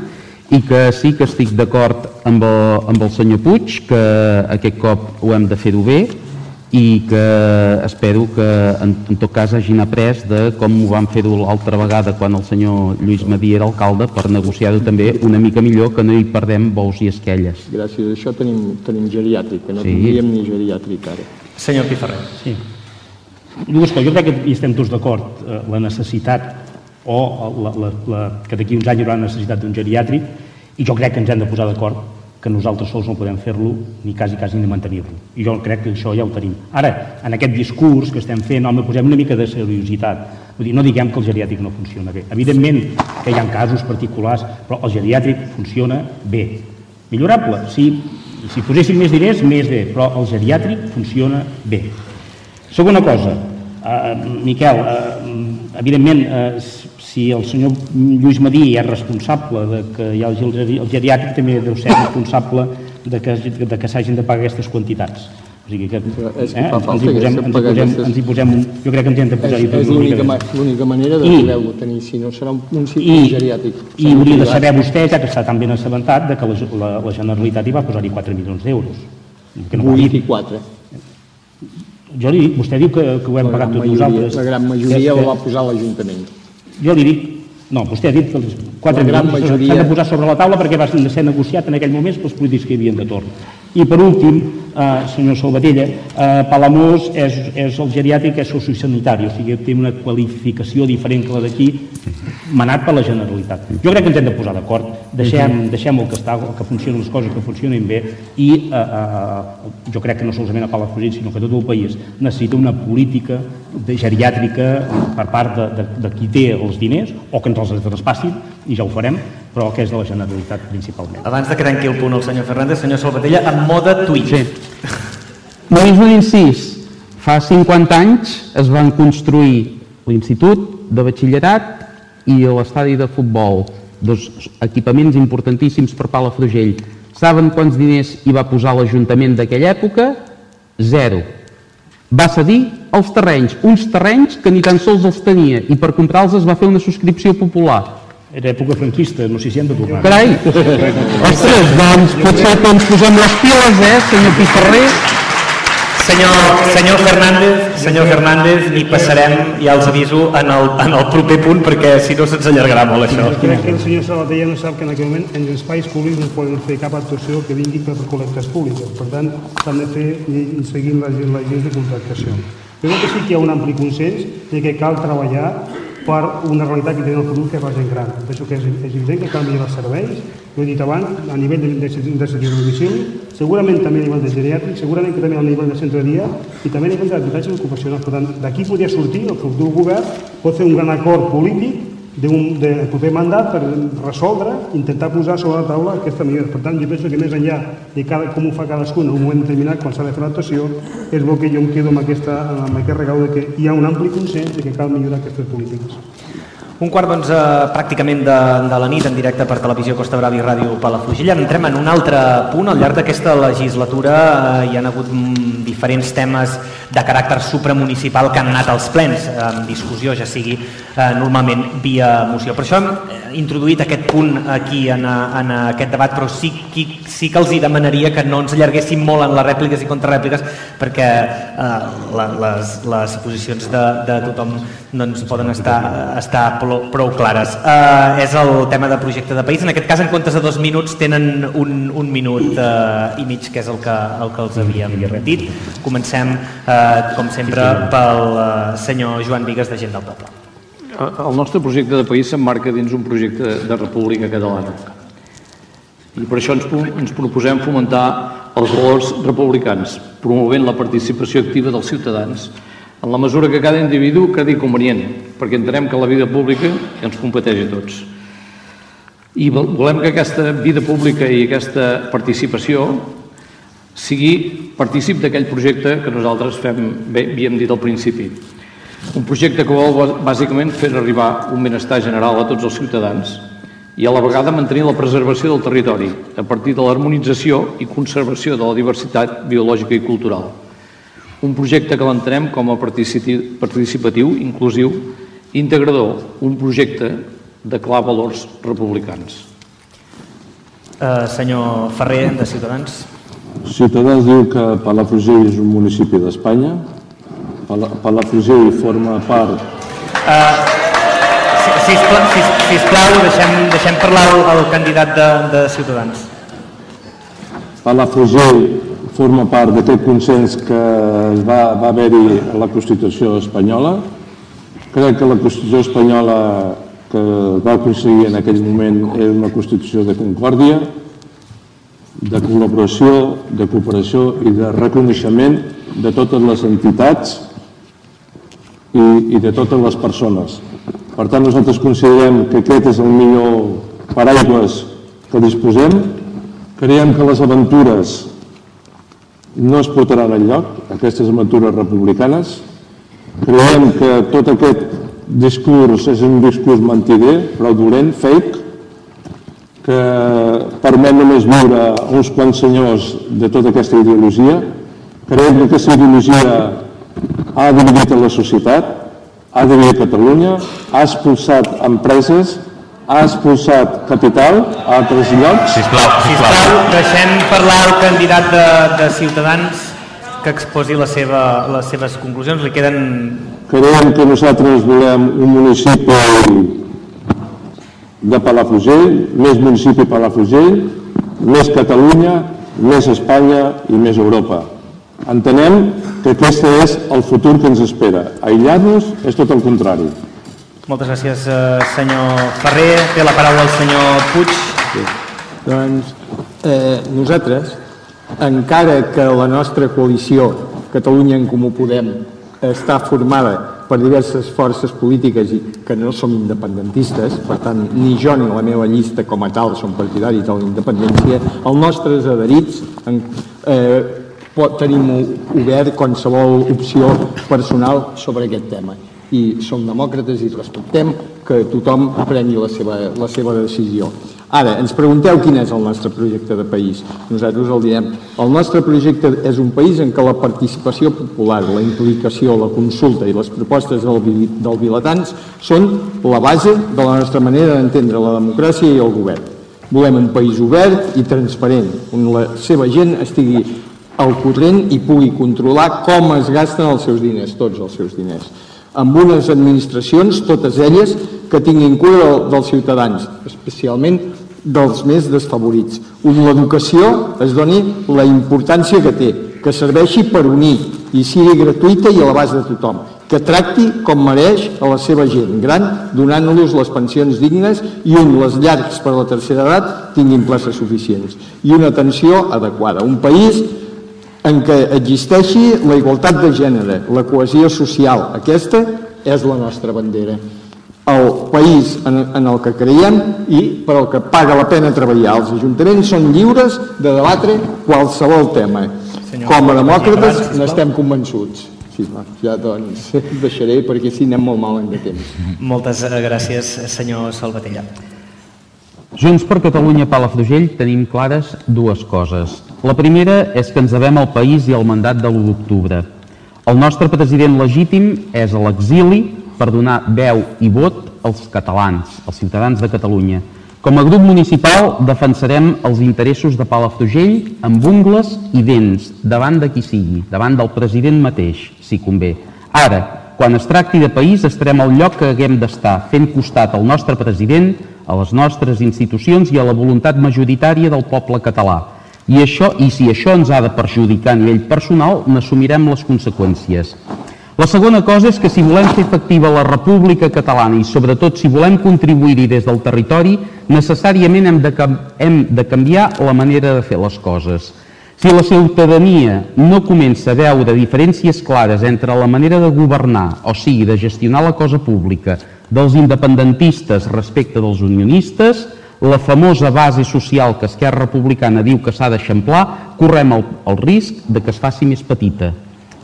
i que sí que estic d'acord amb, el, amb el senyor Puig, que aquest cop ho hem de fer-ho bé, i que espero que en, en tot cas hagin après de com ho van fer l'altra vegada quan el senyor Lluís Madí era alcalde per negociar-ho també una mica millor que no hi perdem bous i esquelles. Gràcies això tenim, tenim geriàtric, que no Sí. tindríem ni geriàtric ara. Senyor Piferrer. Sí. Dues coses. Jo crec que hi estem tots d'acord. eh, La necessitat o la, la, la, que d'aquí uns anys hi haurà necessitat d'un geriàtric i jo crec que ens hem de posar d'acord que nosaltres sols no podem fer-lo ni quasi, quasi ni mantenir-lo. I jo crec que això ja ho tenim. Ara, en aquest discurs que estem fent, home, posem una mica de seriositat. Vull dir, no diguem que el geriàtric no funciona bé. Evidentment que hi ha casos particulars, però el geriàtric funciona bé. Millorable? Sí. Si poséssim més diners, més bé, però el geriàtric funciona bé. Segona cosa, eh, Miquel, eh, evidentment, eh, si el senyor Lluís Madí és responsable de que hi hagi el, geri- el geriàtric, també deu ser responsable de que, de que s'hagin de pagar aquestes quantitats. O sigui que, és que eh, fa ens, hi posem, que ens, hi posem, aquestes- ens hi posem, un- jo crec que ens hi hem de posar És, és l'única ma- l'única manera de poder-ho tenir, si no serà un, un, un I, geriàtric. I hauria de saber vostè, ja que està tan ben assabentat, de que la, la, la Generalitat hi va posar-hi 4 milions d'euros. Que no ho ha 8 dit. i 4. Jo li dic, vostè diu que, que ho hem pagat tots nosaltres. La gran majoria ho va posar l'Ajuntament. Jo li dic, no, vostè ha dit que els 4 La gran milions majoria- s'han de posar sobre la taula perquè va ser negociat en aquell moment pels polítics que hi havien de torn. I per últim, eh, senyor Salvatella, eh, Palamós és, és el geriàtric, és sociosanitari, o sigui, té una qualificació diferent que la d'aquí, manat per la Generalitat. Jo crec que ens hem de posar d'acord, deixem, deixem el que està, que funcionen les coses que funcionen bé i eh, eh, jo crec que no solament a Palafrugell, sinó que tot el país necessita una política de geriàtrica per part de, de, de qui té els diners o que ens els traspassin, i ja ho farem, però que és de la Generalitat principalment. Abans de que tanqui el punt el senyor Fernández, senyor Salvatella, en mode tuit. Sí. Només un incís. Fa 50 anys es van construir l'Institut de Batxillerat i l'estadi de futbol, dos equipaments importantíssims per Palafrugell. Saben quants diners hi va posar l'Ajuntament d'aquella època? Zero. Va cedir els terrenys, uns terrenys que ni tan sols els tenia, i per comprar-los es va fer una subscripció popular. Era època franquista, no sé si hem de tornar. Carai! Ostres, doncs potser que ens posem les piles, eh, senyor Piferrer? Senyor, senyor Fernández, senyor Fernández, hi passarem, ja els aviso, en el, en el proper punt, perquè si no se'ns allargarà molt això. Crec que el senyor Sabatella no sap que en aquell moment en els espais públics no poden fer cap actuació que vingui per col·lectes públiques. Per tant, s'han de fer i seguint les, les lleis de contractació. Jo crec que sí que hi ha un ampli consens de que cal treballar per una realitat que té el futur que és la gent gran. Penso que és, és evident que millorar els serveis, ho he dit abans, a nivell de, de, de, de domicili, segurament també a nivell de geriàtric, segurament que també a nivell de centre de dia i també a nivell d'habitatges ocupacionals. Per tant, d'aquí podria sortir, el futur govern pot fer un gran acord polític d'un de proper mandat per resoldre, intentar posar sobre la taula aquesta millora. Per tant, jo penso que més enllà de cada, com ho fa cadascú en un moment determinat quan s'ha de fer l'actuació, és bo que jo em quedo amb, aquesta, amb aquest regau de que hi ha un ampli consens de que cal millorar aquestes polítiques. Un quart, doncs, eh, pràcticament de, de la nit en directe per Televisió Costa Brava i Ràdio Palafrugell. Entrem en un altre punt. Al llarg d'aquesta legislatura eh, hi han hagut mm, diferents temes de caràcter supramunicipal que han anat als plens eh, en discussió, ja sigui eh, normalment via moció. Per això hem eh, introduït aquest punt aquí en, eh, en aquest debat, però sí, qui, sí que els hi demanaria que no ens allarguéssim molt en les rèpliques i contrarèpliques perquè eh, les, les posicions de, de tothom doncs, poden estar, estar prou clares. Eh, és el tema de projecte de país. En aquest cas, en comptes de dos minuts, tenen un, un minut eh, i mig, que és el que, el que els havíem dit. Comencem, eh, com sempre, pel eh, senyor Joan Vigues, de Gent del Poble. El nostre projecte de país s'emmarca dins un projecte de república catalana. I per això ens, ens proposem fomentar els valors republicans, promovent la participació activa dels ciutadans en la mesura que cada individu credi convenient, perquè entenem que la vida pública ens competeix a tots. I volem que aquesta vida pública i aquesta participació sigui partícip d'aquell projecte que nosaltres fem, bé, havíem dit al principi. Un projecte que vol bàsicament fer arribar un benestar general a tots els ciutadans i a la vegada mantenir la preservació del territori a partir de l'harmonització i conservació de la diversitat biològica i cultural. Un projecte que l'entenem com a participatiu, inclusiu, integrador, un projecte de clar valors republicans. Uh, senyor Ferrer, de Ciutadans. Ciutadans diu que Palafrugell és un municipi d'Espanya. Pala- Palafrugell forma part... Uh, sisplau, sis, sisplau deixem, deixem parlar el, el candidat de, de Ciutadans. Palafrugell forma part d'aquest consens que va, va haver-hi a la Constitució espanyola. Crec que la Constitució espanyola que va aconseguir en aquell moment era una Constitució de concòrdia, de col·laboració, de cooperació i de reconeixement de totes les entitats i, i de totes les persones. Per tant, nosaltres considerem que aquest és el millor paraigües que disposem. Creiem que les aventures no es portaran enlloc, aquestes aventures republicanes. Creiem que tot aquest discurs és un discurs mentider, fraudulent, fake, que permet només viure uns quants senyors de tota aquesta ideologia. Creiem que aquesta ideologia ha dividit a la societat, ha dividit Catalunya, ha expulsat empreses, ha expulsat capital a altres llocs. Sisplau, sisplau. deixem parlar el candidat de, de Ciutadans que exposi la seva, les seves conclusions. Li queden... Creiem que nosaltres volem un municipi de Palafrugell, més municipi Palafrugell, més Catalunya, més Espanya i més Europa. Entenem que aquest és el futur que ens espera. Aïllar-nos és tot el contrari. Moltes gràcies, eh, senyor Ferrer. Té la paraula el senyor Puig. Sí. Doncs eh, nosaltres, encara que la nostra coalició Catalunya en Comú Podem està formada per diverses forces polítiques i que no som independentistes, per tant, ni jo ni la meva llista com a tal som partidaris de la independència, els nostres adherits en, eh, pot, tenim obert qualsevol opció personal sobre aquest tema i som demòcrates i respectem que tothom prengui la seva, la seva decisió. Ara, ens pregunteu quin és el nostre projecte de país. Nosaltres el direm. El nostre projecte és un país en què la participació popular, la implicació, la consulta i les propostes del, del vilatans són la base de la nostra manera d'entendre la democràcia i el govern. Volem un país obert i transparent, on la seva gent estigui al corrent i pugui controlar com es gasten els seus diners, tots els seus diners amb unes administracions, totes elles, que tinguin cura dels ciutadans, especialment dels més desfavorits, on l'educació es doni la importància que té, que serveixi per unir i sigui gratuïta i a l'abast de tothom, que tracti com mereix a la seva gent gran, donant-los les pensions dignes i on les llargs per a la tercera edat tinguin places suficients i una atenció adequada. Un país en què existeixi la igualtat de gènere, la cohesió social. Aquesta és la nostra bandera. El país en, en el que creiem i per al que paga la pena treballar. Els ajuntaments són lliures de debatre qualsevol tema. Senyor, Com a demòcrates n'estem convençuts. Sí, va, ja doncs deixaré perquè si anem molt mal de temps. Moltes eh, gràcies, senyor Salvatella. Junts per Catalunya Palafrugell tenim clares dues coses. La primera és que ens devem al país i al mandat de l'1 d'octubre. El nostre president legítim és a l'exili per donar veu i vot als catalans, als ciutadans de Catalunya. Com a grup municipal defensarem els interessos de Palafrugell amb ungles i dents davant de qui sigui, davant del president mateix, si convé. Ara, quan es tracti de país, estarem al lloc que haguem d'estar, fent costat al nostre president, a les nostres institucions i a la voluntat majoritària del poble català. I, això, I si això ens ha de perjudicar a nivell personal, n'assumirem les conseqüències. La segona cosa és que si volem fer efectiva la República Catalana i sobretot si volem contribuir-hi des del territori, necessàriament hem de, hem de canviar la manera de fer les coses. Si la ciutadania no comença a veure diferències clares entre la manera de governar, o sigui, de gestionar la cosa pública, dels independentistes respecte dels unionistes, la famosa base social que Esquerra Republicana diu que s'ha d'eixamplar, correm el, el risc de que es faci més petita.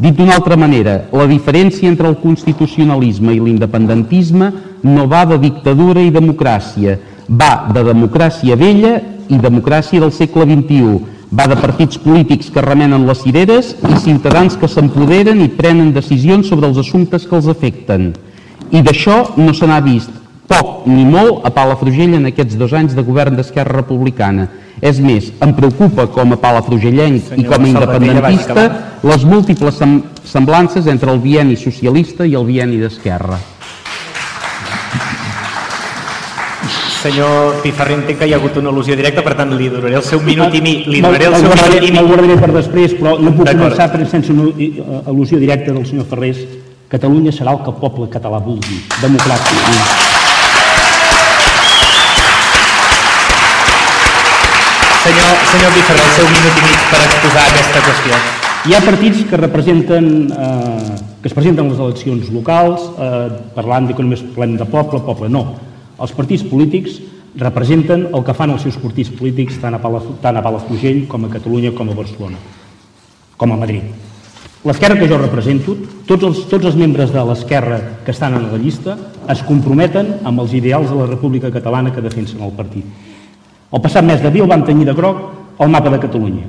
Dit d'una altra manera, la diferència entre el constitucionalisme i l'independentisme no va de dictadura i democràcia, va de democràcia vella i democràcia del segle XXI, va de partits polítics que remenen les cireres i ciutadans que s'empoderen i prenen decisions sobre els assumptes que els afecten. I d'això no se n'ha vist poc ni molt a Palafrugell en aquests dos anys de govern d'Esquerra Republicana. És més, em preocupa com a palafrugellenc i com a independentista les múltiples sem- semblances entre el bieni socialista i el bieni d'Esquerra. Senyor entenc que hi ha hagut una al·lusió directa, per tant li donaré el seu minut i mig. Li donaré el me'l seu minut i Me'l mig. guardaré per després, però no puc començar per, sense una eh, al·lusió directa del senyor Ferrés. Catalunya serà el que el poble català vulgui. Democràcia. Senyor, senyor Piferrer, el seu minut i mig per exposar aquesta qüestió. Hi ha partits que representen, eh, que es presenten les eleccions locals eh, parlant que només parlem de poble, poble no. Els partits polítics representen el que fan els seus partits polítics tant a, Palaf tant a Palafrugell com a Catalunya com a Barcelona, com a Madrid. L'esquerra que jo represento, tots els, tots els membres de l'esquerra que estan en la llista es comprometen amb els ideals de la República Catalana que defensen el partit. El passat mes d'abril vam tenir de groc el mapa de Catalunya.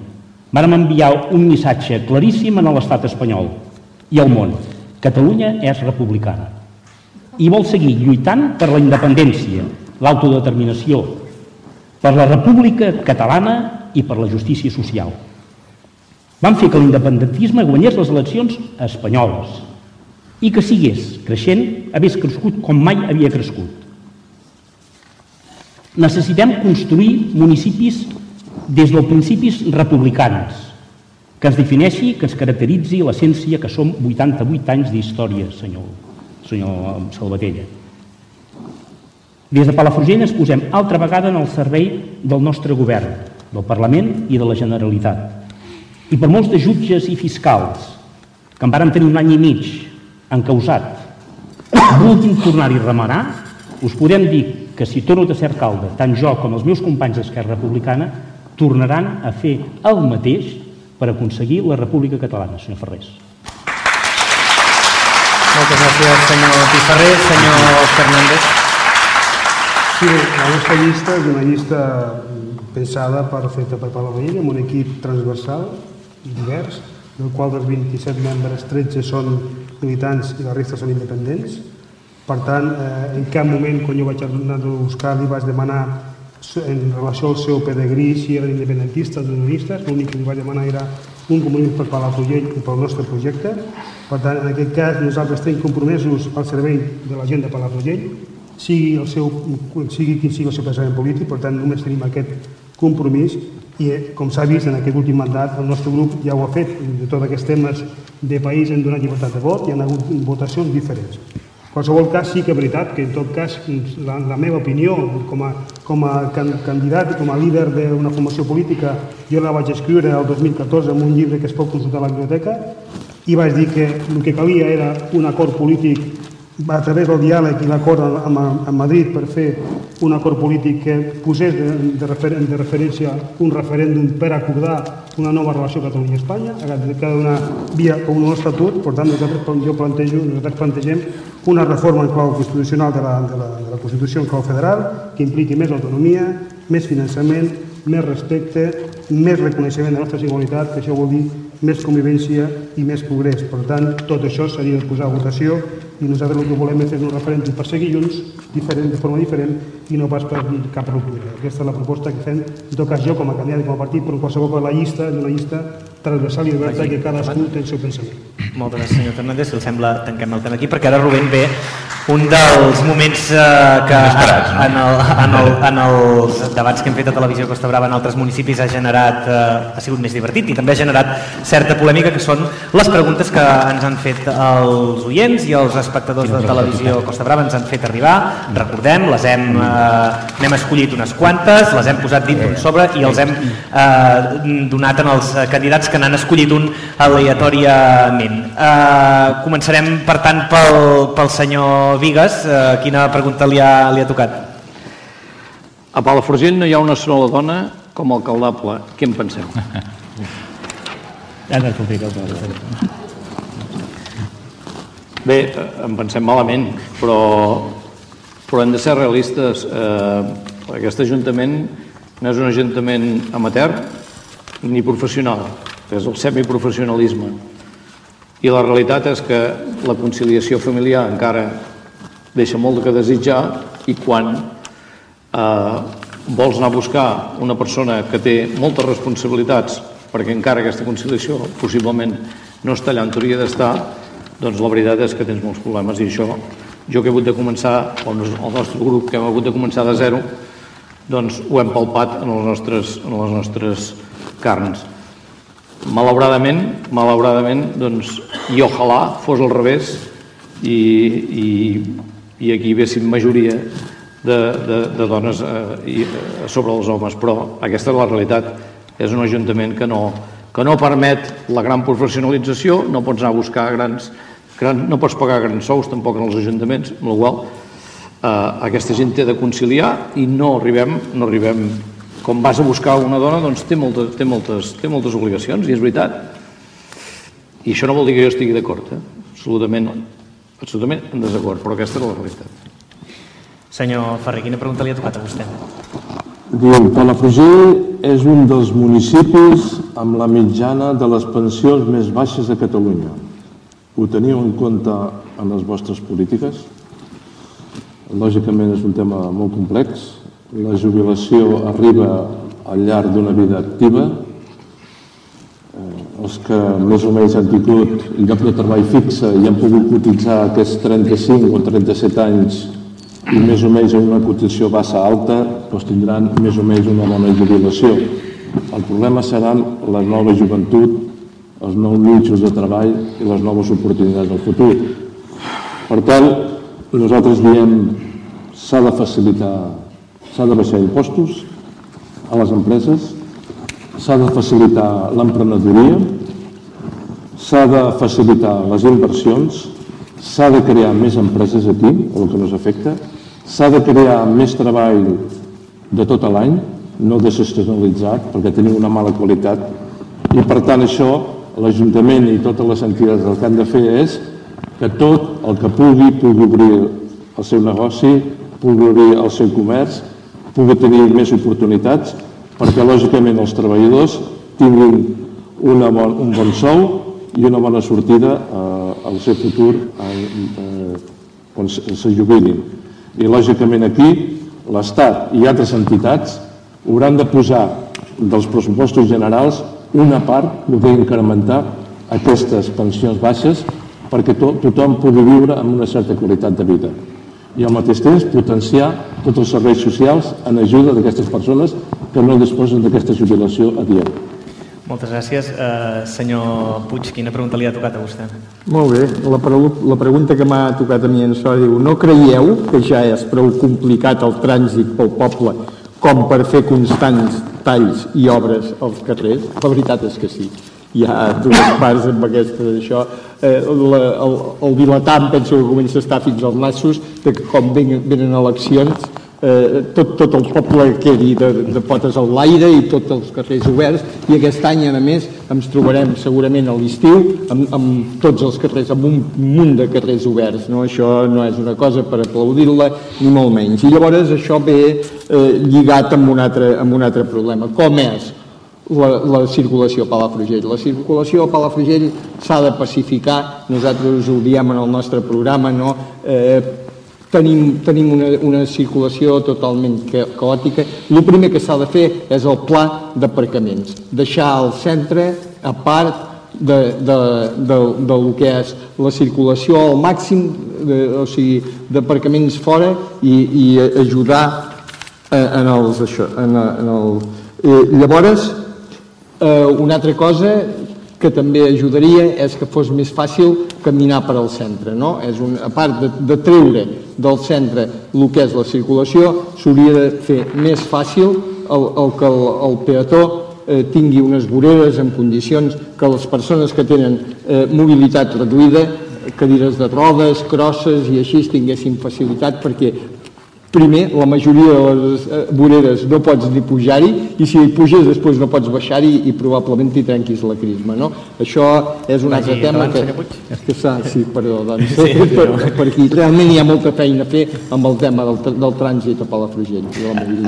Vàrem enviar un missatge claríssim a l'estat espanyol i al món. Catalunya és republicana i vol seguir lluitant per la independència, l'autodeterminació, per la república catalana i per la justícia social. Vam fer que l'independentisme guanyés les eleccions espanyoles i que sigués creixent, hagués crescut com mai havia crescut. Necessitem construir municipis des dels principis republicans, que ens defineixi, que ens caracteritzi l'essència que som 88 anys d'història, senyor, senyor Salvatella. Des de Palafrugell ens posem altra vegada en el servei del nostre govern, del Parlament i de la Generalitat. I per molts de jutges i fiscals que en varen tenir un any i mig encausat, vulguin tornar-hi a remenar, us podem dir que si torno a ser alcalde, tant jo com els meus companys d'Esquerra Republicana, tornaran a fer el mateix per aconseguir la República Catalana, senyor Ferrés. Moltes gràcies, senyor Piferrer. Senyor Fernández. Sí, la nostra llista és una llista pensada per feta per Palafrugell amb un equip transversal divers, del qual dels 27 membres 13 són militants i la resta són independents. Per tant, eh, en cap moment, quan jo vaig anar a buscar, li vaig demanar en relació al seu pedigrí si eren independentistes o unionistes, l'únic que li vaig demanar era un compromís per Palafrugell i pel nostre projecte. Per tant, en aquest cas, nosaltres estem compromesos al servei de la gent de Palafrugell, sigui, el seu, sigui quin sigui el seu pensament polític, per tant, només tenim aquest compromís i, eh, com s'ha vist en aquest últim mandat, el nostre grup ja ho ha fet, de tots aquests temes de país hem donat llibertat de vot i hi ha hagut votacions diferents. Qualsevol cas, sí que és veritat que en tot cas la, la meva opinió com a, com a can, candidat i com a líder d'una formació política, jo la vaig escriure el 2014 en un llibre que es pot consultar a la biblioteca i vaig dir que el que calia era un acord polític a través del diàleg i l'acord amb, amb, Madrid per fer un acord polític que posés de, de, refer, de referència un referèndum per acordar una nova relació Catalunya-Espanya, que cada una via o un nou estatut, per tant nosaltres, jo plantejo, nosaltres plantegem una reforma en clau constitucional de la, de la, de la Constitució en clau federal que impliqui més autonomia, més finançament, més respecte, més reconeixement de la nostra singularitat, que això vol dir més convivència i més progrés. Per tant, tot això s'hauria de posar a votació i nosaltres el que volem és fer un referèndum per seguir junts, diferent, de forma diferent, i no pas per cap ruptura. Aquesta és la proposta que fem, en tot cas jo com a candidat i com a partit, però en qualsevol cosa la llista és una llista transversal i oberta que cadascú té el seu pensament. Moltes gràcies, senyor Fernández. Si el sembla, tanquem el tema aquí, perquè ara Rubén ve un dels moments eh, que en, el, en, el, en els debats que hem fet a Televisió Costa Brava en altres municipis ha generat, eh, ha sigut més divertit i també ha generat certa polèmica, que són les preguntes que ens han fet els oients i els espectadors de Televisió Costa Brava ens han fet arribar. Recordem, les hem, eh, n'hem escollit unes quantes, les hem posat dins d'un sobre i els hem eh, donat en els candidats que n'han escollit un aleatòriament. Eh, començarem, per tant, pel, pel senyor Vigues. Eh, quina pregunta li ha, li ha tocat? A Palafrugell no hi ha una sola dona com a alcaldable. Què en penseu? El que Bé, eh, en pensem malament, però, però hem de ser realistes. Eh, aquest Ajuntament no és un Ajuntament amateur ni professional, és el semiprofessionalisme. I la realitat és que la conciliació familiar encara deixa molt de que desitjar i quan eh, vols anar a buscar una persona que té moltes responsabilitats perquè encara aquesta conciliació possiblement no està allà on hauria d'estar, doncs la veritat és que tens molts problemes i això jo que he hagut de començar, o el nostre grup que hem hagut de començar de zero, doncs ho hem palpat en les nostres, en les nostres carns. Malauradament, malauradament, doncs, i ojalà fos al revés i, i, i aquí véssim majoria de, de, de dones eh, eh, sobre els homes, però aquesta és la realitat. És un ajuntament que no, que no permet la gran professionalització, no pots anar a buscar grans, grans no pots pagar grans sous tampoc en els ajuntaments, amb la qual eh, aquesta gent té de conciliar i no arribem, no arribem com vas a buscar una dona doncs té moltes, té moltes, té moltes obligacions i és veritat i això no vol dir que jo estigui d'acord eh? absolutament, absolutament en desacord però aquesta és la realitat Senyor Ferrer, quina pregunta li ha tocat a vostè? Diu, Palafrugell és un dels municipis amb la mitjana de les pensions més baixes de Catalunya. Ho teniu en compte en les vostres polítiques? Lògicament és un tema molt complex. La jubilació arriba al llarg d'una vida activa. Eh, els que més o menys han tingut lloc de treball fixe i han pogut cotitzar aquests 35 o 37 anys i més o menys en una cotització bassa alta doncs tindran més o menys una bona jubilació. El problema seran la nova joventut, els nous nichos de treball i les noves oportunitats del futur. Per tant, nosaltres diem s'ha de facilitar, s'ha de baixar impostos a les empreses, s'ha de facilitar l'emprenedoria, s'ha de facilitar les inversions, s'ha de crear més empreses aquí, el que nos afecta, s'ha de crear més treball de tot l'any, no desestacionalitzat, perquè tenim una mala qualitat, i per tant això l'Ajuntament i totes les entitats el que han de fer és que tot el que pugui, pugui obrir el seu negoci, pugui obrir el seu comerç, pugui tenir més oportunitats, perquè lògicament els treballadors tinguin una bon, un bon sou i una bona sortida eh, al seu futur eh, quan se jubilin. I lògicament aquí l'Estat i altres entitats hauran de posar dels pressupostos generals una part poder incrementar aquestes pensions baixes perquè to tothom pugui viure amb una certa qualitat de vida i al mateix temps potenciar tots els serveis socials en ajuda d'aquestes persones que no disposen d'aquesta jubilació adient. Moltes gràcies. Uh, senyor Puig, quina pregunta li ha tocat a vostè? Molt bé. La, la pregunta que m'ha tocat a mi en so diu no creieu que ja és prou complicat el trànsit pel poble com per fer constants talls i obres als carrers? La veritat és que sí. Hi ha dues parts amb aquesta d'això. Eh, la, el, el dilatant penso que comença a estar fins als nassos de que com venen, venen eleccions eh, tot, tot el poble quedi de, de potes al l'aire i tots els carrers oberts i aquest any a més ens trobarem segurament a l'estiu amb, amb tots els carrers, amb un munt de carrers oberts no? això no és una cosa per aplaudir-la ni molt menys i llavors això ve eh, lligat amb un, altre, amb un altre problema com és la, la circulació a Palafrugell. La circulació a Palafrugell s'ha de pacificar, nosaltres ho diem en el nostre programa, no? eh, tenim, tenim una, una circulació totalment caòtica. El primer que s'ha de fer és el pla d'aparcaments, deixar el centre a part de, de, de, de lo que és la circulació al màxim, de, o sigui, d'aparcaments fora i, i ajudar en els, això, en, en el, eh, llavors, eh, una altra cosa que també ajudaria és que fos més fàcil caminar per al centre. No? És un, a part de, de treure del centre el que és la circulació, s'hauria de fer més fàcil el, el que el, el peató eh, tingui unes voreres en condicions que les persones que tenen eh, mobilitat reduïda cadires de rodes, crosses i així tinguessin facilitat perquè primer, la majoria de les eh, voreres no pots ni pujar-hi i si hi puges després no pots baixar-hi i probablement t'hi trenquis la crisma, no? Això és un altre tema que... que sí, perdó, doncs, sí, per, per aquí realment hi ha molta feina a fer amb el tema del, del trànsit a Palafrugell.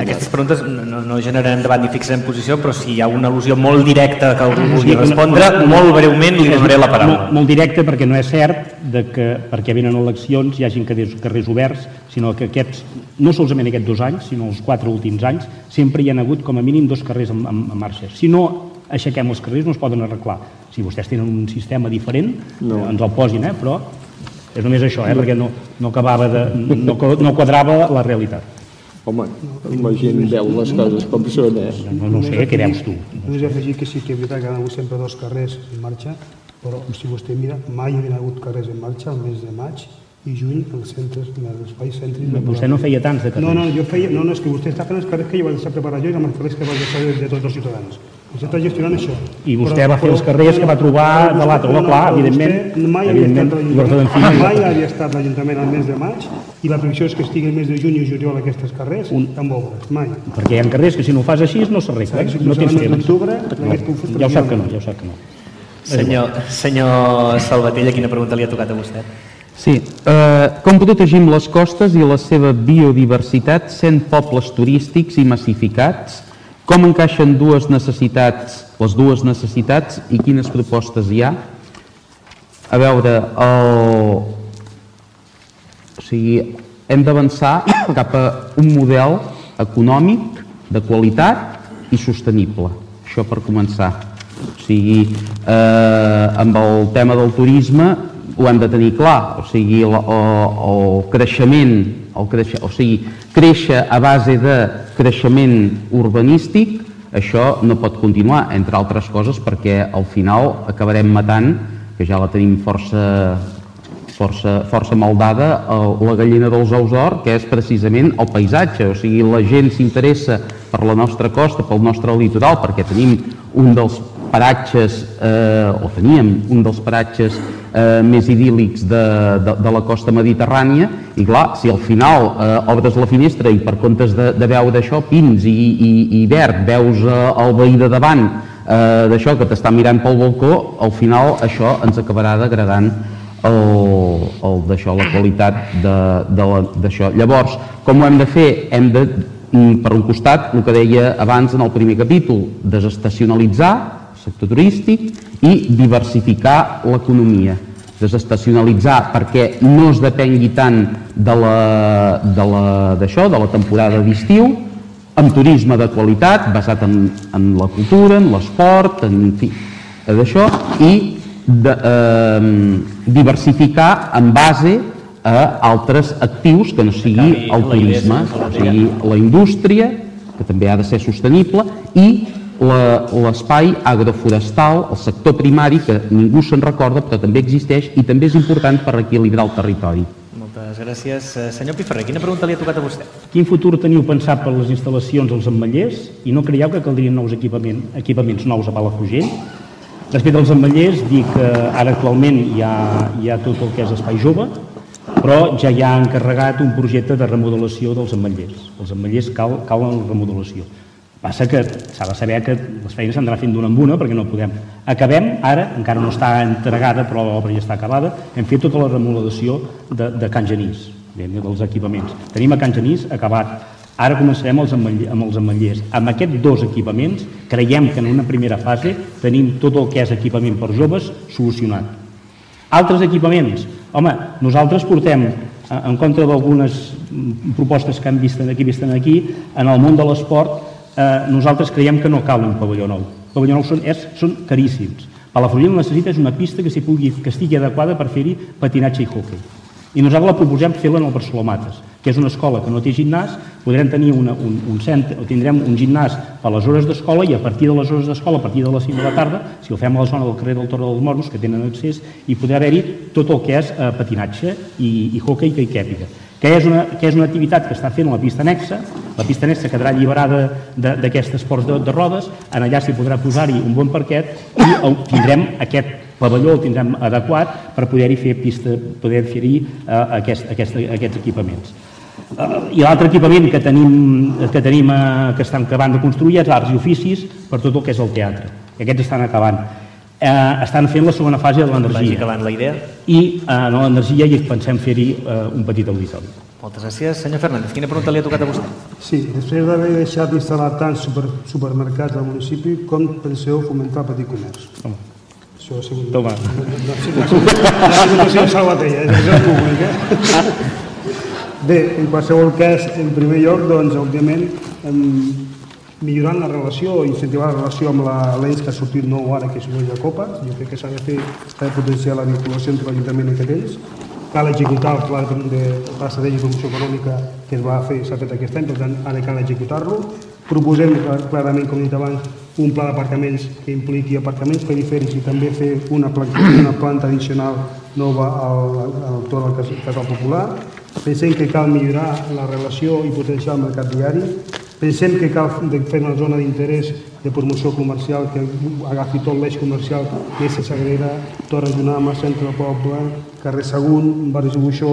Aquestes preguntes no, no generen debat ni fixen posició, però si hi ha una al·lusió molt directa que algú vulgui respondre, molt breument li donaré la paraula. Molt, molt directa perquè no és cert de que perquè venen eleccions hi hagin carrers, carrers oberts, sinó que aquests, no solament aquests dos anys, sinó els quatre últims anys, sempre hi ha hagut com a mínim dos carrers en, en, en marxa. Si no aixequem els carrers no es poden arreglar. Si vostès tenen un sistema diferent, no. eh, ens el posin, eh? però és només això, eh? perquè no, no acabava de... no, no quadrava la realitat. Home, la gent veu les coses com són, eh? No, no sé, què veus tu? Només afegir que sí que és veritat que han hagut sempre dos carrers en marxa, però si vostè mira, mai hi havia hagut carrers en marxa al mes de maig i juny als centres, als espais cèntrics. No, vostè no feia tants de carrers. No, no, jo feia, no, no, és que vostè està fent els carrers que jo vaig deixar preparar jo i amb els carrers que vaig deixar de, de tots els ciutadans. Vostè està gestionant això. I vostè va fer els carrers que va trobar de l'altre, no, clar, evidentment. Vostè mai havia estat l'Ajuntament mai havia estat l'Ajuntament al mes de maig i la previsió és que estigui el mes de juny i juliol aquestes carrers un... amb obres, mai. Perquè hi ha carrers que si no ho fas així no s'arregla, eh? no tens temps. No, ja ho sap que no, ja ho sap que no. Senyor, senyor Salvatella, quina pregunta li ha tocat a vostè? Sí, eh, com protegim les costes i la seva biodiversitat sent pobles turístics i massificats? Com encaixen dues necessitats, les dues necessitats i quines propostes hi ha? A veure, el... o sigui, hem d'avançar cap a un model econòmic de qualitat i sostenible. Això per començar. O sigui, eh, amb el tema del turisme ho hem de tenir clar, o sigui, el, el, creixement, el creix, o sigui, créixer a base de creixement urbanístic, això no pot continuar, entre altres coses, perquè al final acabarem matant, que ja la tenim força, força, força maldada, la gallina dels ous d'or, que és precisament el paisatge, o sigui, la gent s'interessa per la nostra costa, pel nostre litoral, perquè tenim un dels paratges, eh, o teníem un dels paratges eh, més idíl·lics de, de, de la costa mediterrània i clar, si al final eh, obres la finestra i per comptes de, de veure això pins i, i, i verd veus eh, el veí de davant eh, d'això que t'està mirant pel balcó al final això ens acabarà degradant el, el d'això, la qualitat d'això. Llavors, com ho hem de fer? Hem de, mm, per un costat, el que deia abans en el primer capítol, desestacionalitzar, sector turístic i diversificar l'economia. Desestacionalitzar perquè no es depengui tant de la, de la, d'això, de la temporada d'estiu, amb turisme de qualitat, basat en, en la cultura, en l'esport, en fi, d'això, i de, eh, diversificar en base a altres actius que no sigui el turisme, o sigui la indústria, que també ha de ser sostenible, i l'espai agroforestal, el sector primari, que ningú se'n recorda, però també existeix i també és important per equilibrar el territori. Moltes gràcies. Eh, senyor Piferrer, quina pregunta li ha tocat a vostè? Quin futur teniu pensat per les instal·lacions als ametllers i no creieu que caldrien nous equipaments, equipaments nous a Palafrugell? Respecte als ametllers, dic que ara actualment hi ha, hi ha tot el que és espai jove, però ja hi ha encarregat un projecte de remodelació dels ametllers. Els ametllers cal, cal la remodelació. Passa que s'ha de saber que les feines s'han d'anar fent d'una en una perquè no podem. Acabem, ara, encara no està entregada però l'obra ja està acabada, hem fet tota la remodelació de, de Can Genís, dels equipaments. Tenim a Can Genís acabat. Ara començarem els amb els ametllers. Amb aquests dos equipaments creiem que en una primera fase tenim tot el que és equipament per joves solucionat. Altres equipaments. Home, nosaltres portem en contra d'algunes propostes que han vist aquí, visten aquí, en el món de l'esport eh, nosaltres creiem que no cal un pavelló nou. El pavelló nou són, és, són caríssims. Palafrugell necessita és una pista que, pugui, que estigui adequada per fer-hi patinatge i hockey. I nosaltres la proposem fer-la en el Barcelomates, que és una escola que no té gimnàs, podrem tenir una, un, un centre, o tindrem un gimnàs per les hores d'escola i a partir de les hores d'escola, a partir de les 5 de la tarda, si ho fem a la zona del carrer del Torre dels Moros, que tenen accés, i podrà haver-hi tot el que és eh, patinatge i, i hockey que hi càpiga que és, una, que és una activitat que està fent la pista anexa, la pista anexa quedarà alliberada d'aquests esports de, de rodes, en allà s'hi podrà posar-hi un bon parquet i tindrem aquest pavelló, el tindrem adequat per poder-hi fer pista, poder fer-hi uh, aquest, aquest, aquests equipaments. Uh, I l'altre equipament que tenim, que, tenim uh, que estan acabant de construir és arts i oficis per tot el que és el teatre. Aquests estan acabant eh, estan fent la segona fase de l'energia. acabant la idea. I eh, en l'energia hi pensem fer-hi eh, un petit auditori. Moltes gràcies. Senyor Fernández, quina pregunta li ha tocat a vostè? Sí, després d'haver deixat d'instal·lar tants super, supermercats al municipi, com penseu fomentar el petit comerç? Home, Això ha sigut... Toma. No, no, no, salvatella, és el públic, eh? Bé, en qualsevol cas, en primer lloc, doncs, òbviament, em, millorant la relació, incentivar la relació amb l'ens que ha sortit nou ara, que és l'Oll de Copa, jo crec que s'ha de fer, s'ha de potenciar la vinculació entre l'Ajuntament i ens, cal executar el pla de, de pla estratègic de promoció econòmica que es va fer, s'ha fet aquest any, per tant, ara cal executar-lo. Proposem clarament, com he dit abans, un pla d'aparcaments que impliqui aparcaments perifèrics i també fer una planta, una planta addicional nova al, al torn al cas- Casal Popular. Pensem que cal millorar la relació i potenciar el mercat diari. Pensem que cal fer una zona d'interès de promoció comercial que agafi tot l'eix comercial que és Sagrera, Torre Junama, Centre del Poble, carrer Sagunt, barri Buixó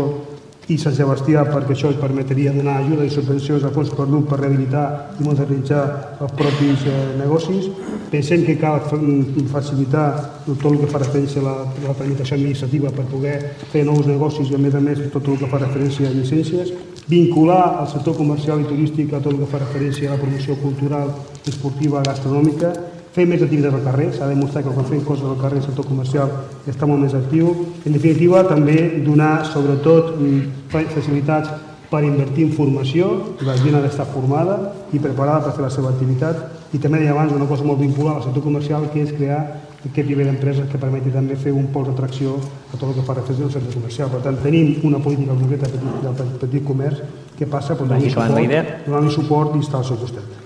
i Sant Sebastià perquè això ens permetria donar ajuda i subvencions a fons perdut per rehabilitar i modernitzar els propis eh, negocis. Pensem que cal fa- facilitar tot el que fa referència a la, la tramitació administrativa per poder fer nous negocis i a més a més tot el que fa referència a llicències, vincular el sector comercial i turístic a tot el que fa referència a la promoció cultural, esportiva, gastronòmica, fer més activitats al carrer, s'ha demostrat que quan fem coses al carrer el sector comercial està molt més actiu. En definitiva, també donar, sobretot, mm, fa- facilitats per invertir en formació, la gent ha d'estar formada i preparada per fer la seva activitat i també deia abans una cosa molt vinculada al sector comercial que és crear aquest nivell d'empreses que permeti també fer un pol d'atracció a tot el que fa referència al centre comercial. Per tant, tenim una política concreta del petit, del petit comerç que passa per donar-li suport, donar suport i estar al seu costat.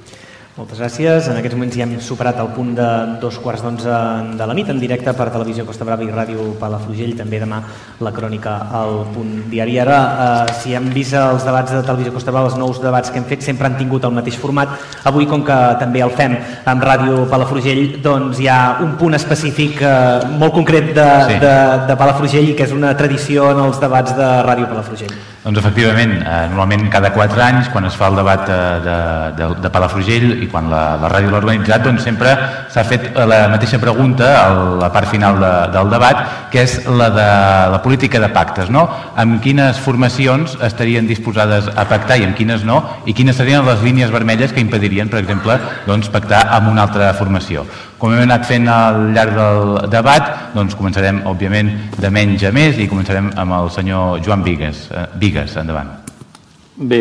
Moltes gràcies. En aquests moments ja hem superat el punt de dos quarts d'onze de la nit en directe per Televisió Costa Brava i Ràdio Palafrugell. També demà la crònica al punt diari. Ara, eh, si hem vist els debats de Televisió Costa Brava, els nous debats que hem fet sempre han tingut el mateix format. Avui, com que també el fem amb Ràdio Palafrugell, doncs hi ha un punt específic eh, molt concret de, Sí. de, de Palafrugell que és una tradició en els debats de Ràdio Palafrugell. Doncs efectivament, eh, normalment cada 4 anys, quan es fa el debat eh, de, de, de Palafrugell i quan la, la ràdio l'ha organitzat, doncs sempre s'ha fet eh, la mateixa pregunta a la part final de, del debat, que és la de la política de pactes, no? Amb quines formacions estarien disposades a pactar i amb quines no, i quines serien les línies vermelles que impedirien, per exemple, doncs, pactar amb una altra formació. Com hem anat fent al llarg del debat, doncs començarem, òbviament, de menys a més i començarem amb el senyor Joan Vigues. Eh, Vigues, endavant. Bé,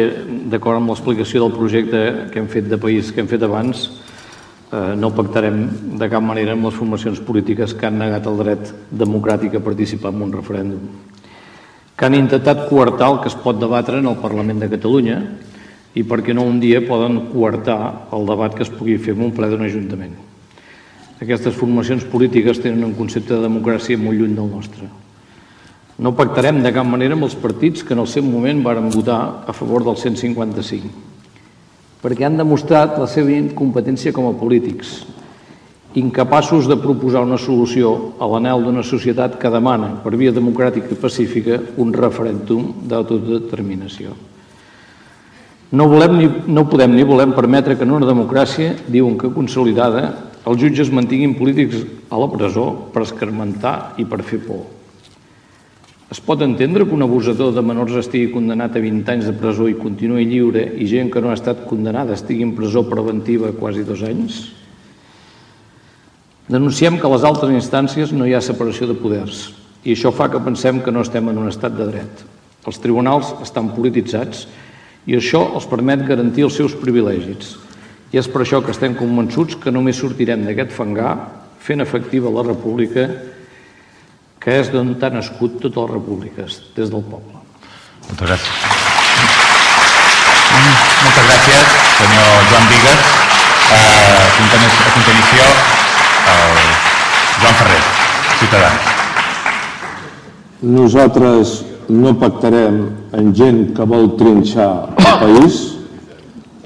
d'acord amb l'explicació del projecte que hem fet de país que hem fet abans, eh, no pactarem de cap manera amb les formacions polítiques que han negat el dret democràtic a participar en un referèndum, que han intentat coartar el que es pot debatre en el Parlament de Catalunya i perquè no un dia poden coartar el debat que es pugui fer en un ple d'un ajuntament. Aquestes formacions polítiques tenen un concepte de democràcia molt lluny del nostre. No pactarem de cap manera amb els partits que en el seu moment varen votar a favor del 155, perquè han demostrat la seva incompetència com a polítics, incapaços de proposar una solució a l'anel d'una societat que demana, per via democràtica i pacífica, un referèndum d'autodeterminació. No, volem ni, no podem ni volem permetre que en una democràcia, diuen que consolidada, els jutges mantinguin polítics a la presó per escarmentar i per fer por. Es pot entendre que un abusador de menors estigui condemnat a 20 anys de presó i continuï lliure i gent que no ha estat condemnada estigui en presó preventiva quasi dos anys? Denunciem que a les altres instàncies no hi ha separació de poders i això fa que pensem que no estem en un estat de dret. Els tribunals estan polititzats i això els permet garantir els seus privilegis. I és per això que estem convençuts que només sortirem d'aquest fangar fent efectiva la república que és d'on han nascut totes les repúbliques, des del poble. Moltes gràcies. Moltes gràcies, senyor Joan Vigues. Uh, a continu- a continuació, el Joan Ferrer, Ciutadans. Nosaltres no pactarem amb gent que vol trinxar el país,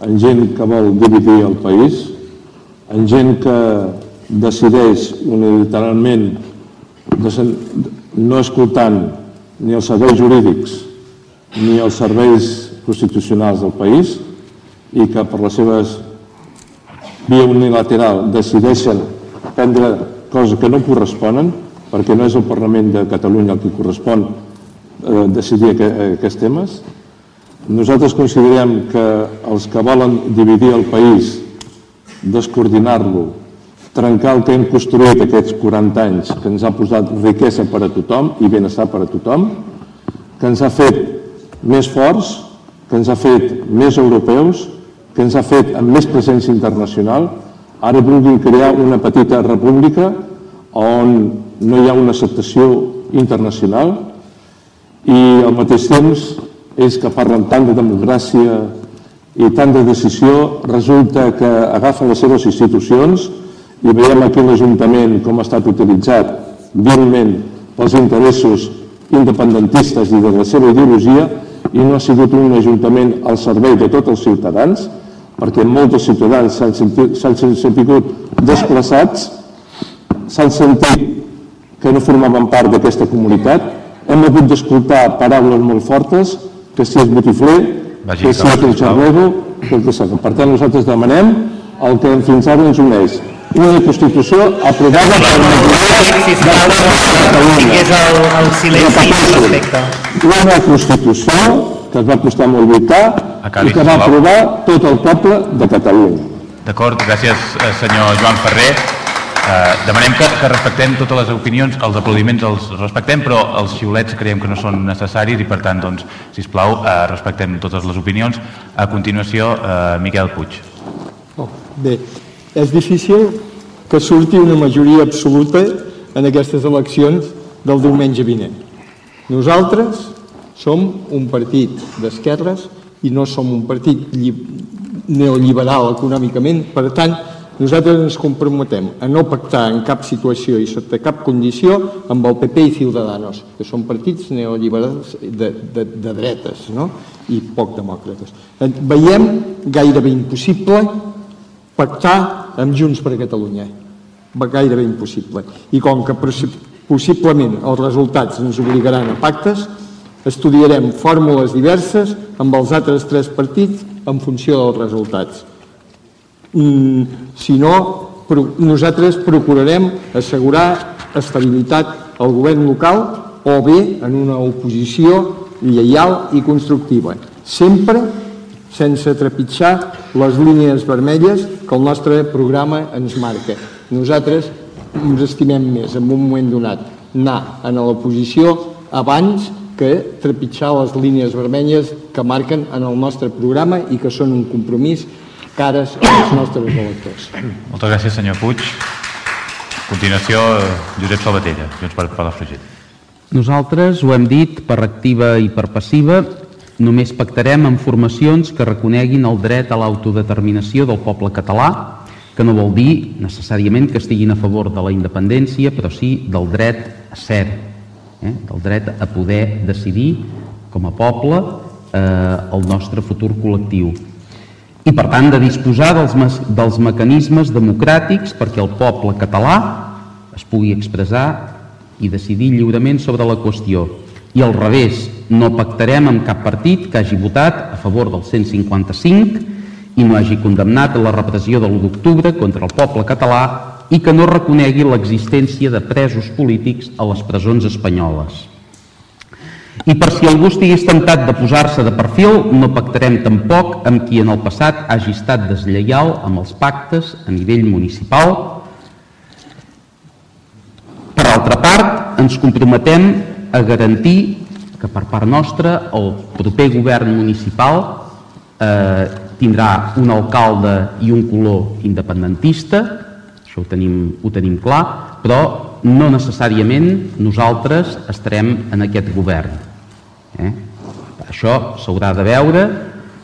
amb gent que vol dividir el país, amb gent que decideix unilateralment no escoltant ni els serveis jurídics ni els serveis constitucionals del país i que per les seves via unilateral decideixen prendre coses que no corresponen perquè no és el Parlament de Catalunya el que correspon eh, decidir aqu aquests temes. Nosaltres considerem que els que volen dividir el país, descoordinar-lo, trencar el que hem construït aquests 40 anys, que ens ha posat riquesa per a tothom i benestar per a tothom, que ens ha fet més forts, que ens ha fet més europeus, que ens ha fet amb més presència internacional, ara vulguin crear una petita república on no hi ha una acceptació internacional i al mateix temps és que parlen tant de democràcia i tant de decisió, resulta que agafen les seves institucions i veiem aquí l'Ajuntament com ha estat utilitzat vilment pels interessos independentistes i de la seva ideologia i no ha sigut un Ajuntament al servei de tots els ciutadans perquè molts dels ciutadans s'han sentit, sentit desplaçats, s'han sentit que no formaven part d'aquesta comunitat, hem hagut d'escoltar paraules molt fortes, que si és botifler, que si és el xarnego, que. Per tant, nosaltres demanem el que fins ara ens uneix, una Constitució aprovada per la majoria de Catalunya. el, el silenci respecte. Una Constitució que es va costar molt lluitar Acabi, i que va aprovar tot el poble de Catalunya. D'acord, gràcies eh, senyor Joan Ferrer. Eh, demanem que, que respectem totes les opinions, els aplaudiments els respectem, però els xiulets creiem que no són necessaris i per tant, doncs, sisplau, eh, respectem totes les opinions. A continuació, eh, Miquel Puig. Oh, bé, és difícil que surti una majoria absoluta en aquestes eleccions del diumenge vinent. Nosaltres som un partit d'esquerres i no som un partit neoliberal econòmicament, per tant, nosaltres ens comprometem a no pactar en cap situació i sota cap condició amb el PP i Ciudadanos, que són partits neoliberals de, de, de dretes no? i poc demòcrates. Veiem gairebé impossible pactar amb Junts per Catalunya. Va gairebé impossible. I com que possi- possiblement els resultats ens obligaran a pactes, estudiarem fórmules diverses amb els altres tres partits en funció dels resultats. Mm, si no, pro nosaltres procurarem assegurar estabilitat al govern local o bé en una oposició lleial i constructiva, sempre sense trepitjar les línies vermelles que el nostre programa ens marca. Nosaltres ens estimem més en un moment donat anar a l'oposició abans que trepitjar les línies vermelles que marquen en el nostre programa i que són un compromís cares als nostres electors. Moltes gràcies, senyor Puig. A continuació, Josep Salvatella, Junts per Palafrugell. Nosaltres ho hem dit per activa i per passiva, només pactarem amb formacions que reconeguin el dret a l'autodeterminació del poble català, que no vol dir necessàriament que estiguin a favor de la independència, però sí del dret a ser, eh? del dret a poder decidir com a poble eh, el nostre futur col·lectiu. I per tant de disposar dels, mes- dels mecanismes democràtics perquè el poble català es pugui expressar i decidir lliurement sobre la qüestió. I al revés, no pactarem amb cap partit que hagi votat a favor del 155 i no hagi condemnat la repressió de l'1 d'octubre contra el poble català i que no reconegui l'existència de presos polítics a les presons espanyoles. I per si algú estigués tentat de posar-se de perfil, no pactarem tampoc amb qui en el passat hagi estat deslleial amb els pactes a nivell municipal per altra part, ens comprometem a garantir que per part nostra el proper govern municipal eh, tindrà un alcalde i un color independentista, això ho tenim, ho tenim clar, però no necessàriament nosaltres estarem en aquest govern. Eh? Això s'haurà de veure.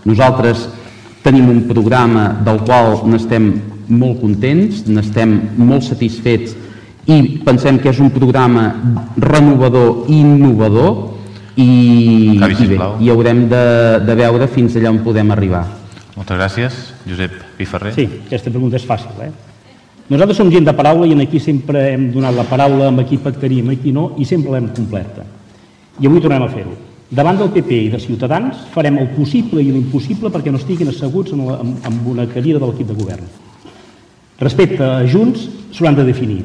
Nosaltres tenim un programa del qual n'estem molt contents, n'estem molt satisfets i pensem que és un programa renovador i innovador i, Acabi, i bé, i haurem de, de veure fins allà on podem arribar. Moltes gràcies. Josep Piferrer. Sí, aquesta pregunta és fàcil. Eh? Nosaltres som gent de paraula i en aquí sempre hem donat la paraula amb aquí pactaríem, aquí no, i sempre l'hem completa. I avui tornem a fer-ho. Davant del PP i de Ciutadans farem el possible i l'impossible perquè no estiguin asseguts en, la, en, en una cadira de l'equip de govern. Respecte a Junts, s'hauran de definir.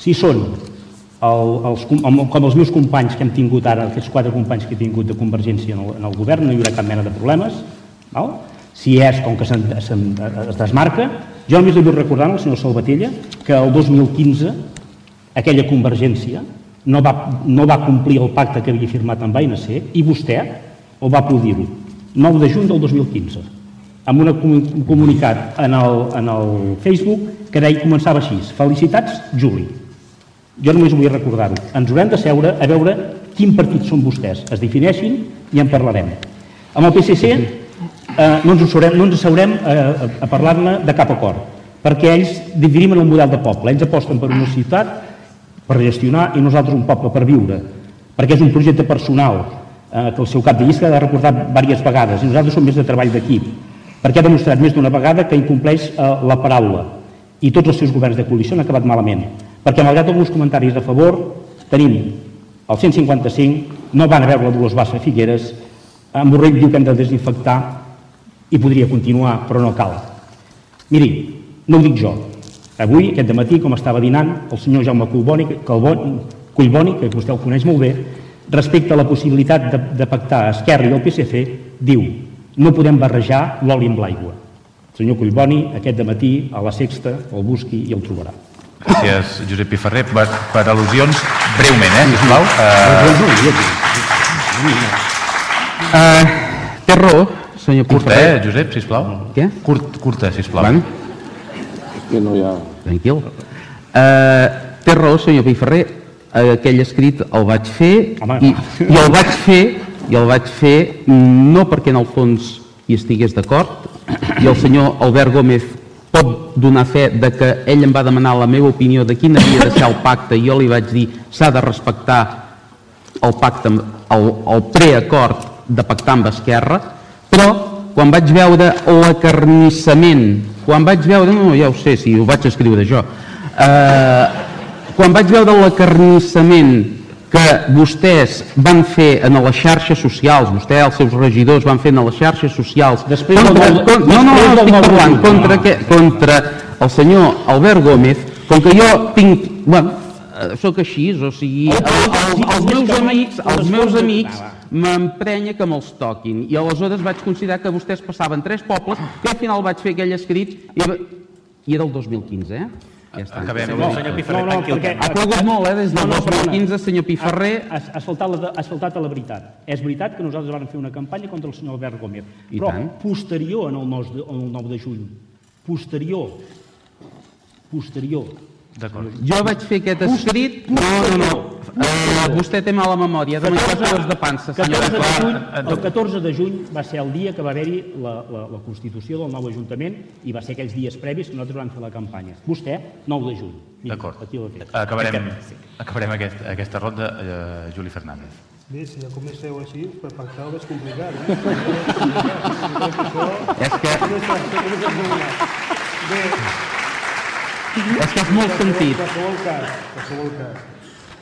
Si són el, els, com, com els meus companys que hem tingut ara, aquests quatre companys que he tingut de Convergència en el, en el govern, no hi haurà cap mena de problemes. Val? si és com que se'n, se'n, es desmarca, jo només li vull recordar al senyor Salvatella que el 2015 aquella convergència no va, no va complir el pacte que havia firmat amb ANC i vostè ho va aplaudir-ho. 9 de juny del 2015, amb un comunicat en el, en el Facebook que deia, començava així, felicitats, Juli. Jo només vull recordar-ho. Ens haurem de seure a veure quin partit són vostès. Es defineixin i en parlarem. Amb el PSC eh, no ens seurem, no ens seurem a, a, a parlar-ne de cap acord, perquè ells dividim en un model de poble. Ells aposten per una ciutat per gestionar i nosaltres un poble per viure, perquè és un projecte personal eh, que el seu cap de llista ha de recordar diverses vegades i nosaltres som més de treball d'equip, perquè ha demostrat més d'una vegada que incompleix eh, la paraula i tots els seus governs de coalició han acabat malament, perquè malgrat alguns comentaris a favor, tenim el 155, no van a veure la Dolors Bassa Figueres, en Borrell diu que hem de desinfectar i podria continuar, però no cal. Miri, no ho dic jo, Avui, aquest matí, com estava dinant, el senyor Jaume Collboni, Collboni, que vostè el coneix molt bé, respecte a la possibilitat de, de pactar Esquerra i el PSC, diu no podem barrejar l'oli amb l'aigua. El senyor Collboni, aquest matí, a la sexta, el busqui i el trobarà. Gràcies, Josep Piferrer. Per, per al·lusions, breument, eh, sisplau. Uh, uh, té raó, senyor Curta, Piferrer. eh, Josep, sisplau. Què? Curt, curta, sisplau. Bueno, Que no hi ha... tranquil. Uh, té raó, senyor Piferrer, aquell escrit el vaig fer Home. i, i el vaig fer i el vaig fer no perquè en el fons hi estigués d'acord i el senyor Albert Gómez pot donar fe de que ell em va demanar la meva opinió de quin havia de ser el pacte i jo li vaig dir s'ha de respectar el pacte, el, el preacord de pactar amb Esquerra, però quan vaig veure l'acarnissament, quan vaig veure, no, ja ho sé, si ho vaig escriure jo, eh, quan vaig veure l'acarnissament que vostès van fer en les xarxes socials, vostè els seus regidors van fer en les xarxes socials, Després del contra, nou- con, no, no, no, del estic parlant, contra, què, contra el senyor Albert Gómez, com que jo tinc, bueno, eh, sóc així, o sigui, el, el, els meus amics, els meus amics m'emprenya que me'ls toquin. I aleshores vaig considerar que vostès passaven tres pobles i al final vaig fer aquell escrit i, i era el 2015, eh? Ja està. Acabem. No, senyor Piferrer, No, no, tranquil. perquè- Ha plogut molt, eh, des del No, no, perdona. 2015, senyor Piferrer. Has, has, faltat la, has faltat a la veritat. És veritat que nosaltres vam fer una campanya contra el senyor Albert Gómez, I però tant. posterior en el 9 de, el 9 de juny. Posterior. Posterior. D'acord. Jo vaig fer aquest escrit... No, no, no. Uh, vostè té mala memòria, de menjar coses de pansa, 14 senyora. de juny, Clar, el 14 de juny va ser el dia que va haver-hi la, la, la constitució del nou Ajuntament i va ser aquells dies previs que nosaltres vam fer la campanya. Vostè, 9 de juny. D'acord. Acabarem, acabarem aquest, aquesta ronda. Eh, Juli Fernández. Bé, si ja comenceu així, per pactar ho és complicat, eh? És que, Bé, és que és molt sentit. En qualsevol cas, qualsevol cas,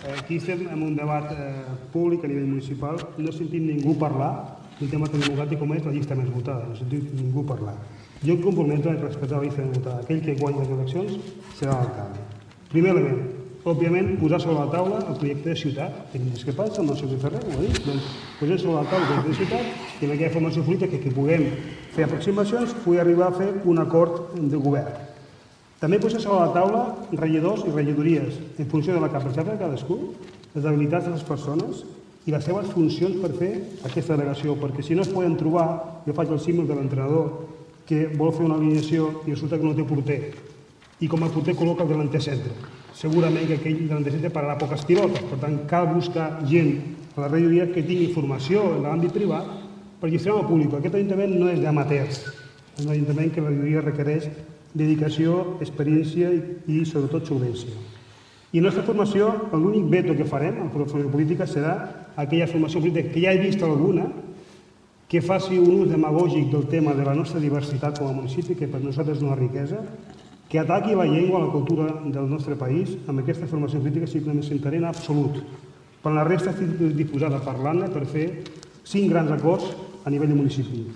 eh, aquí estem en un debat eh, públic a nivell municipal, no sentim ningú parlar d'un tema tan democràtic com és la llista més votada, no sentim ningú parlar. Jo em comprometo a respectar la llista més votada. Aquell que guanyi les eleccions serà l'alcalde. Primer element, òbviament, posar sobre la taula el projecte de ciutat. Tenim discrepància amb el senyor Ferrer, ho ha dit, doncs posem sobre la taula el projecte de ciutat i en aquella formació política que, que puguem fer aproximacions, pugui arribar a fer un acord de govern. També posar sobre la taula regidors i regidories en funció de la capacitat de cadascú, les habilitats de les persones i les seves funcions per fer aquesta delegació, perquè si no es poden trobar, jo faig el símbol de l'entrenador que vol fer una alineació i resulta que no té porter i com a porter col·loca el delanter centre. Segurament que aquell delanter centre pararà poques pilotes, per tant cal buscar gent a la regidoria que tingui formació en l'àmbit privat per gestionar el públic. Aquest ajuntament no és d'amateurs, és un ajuntament que la regidoria requereix dedicació, experiència i, sobretot solvència. I en la nostra formació, l'únic veto que farem en formació política serà aquella formació política que ja he vist alguna que faci un ús demagògic del tema de la nostra diversitat com a municipi, que per nosaltres és una riquesa, que ataqui la llengua, la cultura del nostre país, amb aquesta formació política me sentaré en absolut. Per la resta estic disposada a parlar-ne per fer cinc grans acords a nivell de municipi,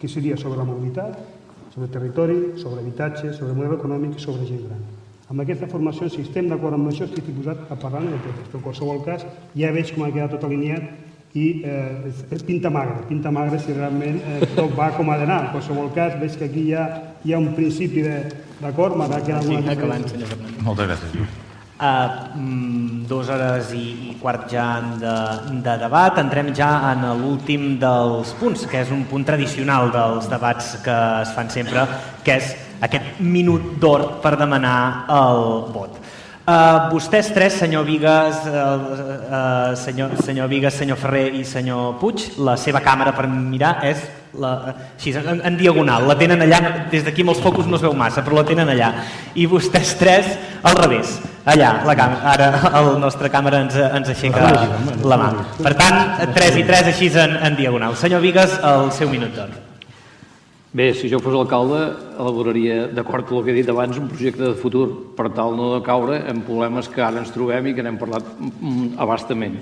que seria sobre la mobilitat, sobre territori, sobre habitatge, sobre model econòmic i sobre gent gran. Amb aquesta formació, si estem d'acord amb això, estic disposat a parlar-ne de tot. Però en qualsevol cas, ja veig com ha quedat tot alineat i eh, és, pinta magre, pinta magre si realment eh, tot va com ha d'anar. En qualsevol cas, veig que aquí hi ha, hi ha un principi de- d'acord, m'ha quedat Sí, alguna acabant, diferència. senyor Fernández. Moltes gràcies. Uh, mm, dues hores i, i quart ja de, de debat. Entrem ja en l'últim dels punts, que és un punt tradicional dels debats que es fan sempre, que és aquest minut d'or per demanar el vot. Uh, vostès tres, senyor Vigues, uh, uh, senyor, senyor Vigues, senyor Ferrer i senyor Puig, la seva càmera per mirar és la, així, en, en diagonal. La tenen allà, des d'aquí amb els focus no es veu massa, però la tenen allà. I vostès tres al revés, allà, la càmera. Ara el nostre càmera ens, ens aixeca la mà. Per tant, tres i tres així en, en diagonal. Senyor Vigues, el seu minut d'or. Bé, si jo fos alcalde, elaboraria, d'acord amb el que he dit abans, un projecte de futur per tal no de caure en problemes que ara ens trobem i que n'hem parlat mm, abastament.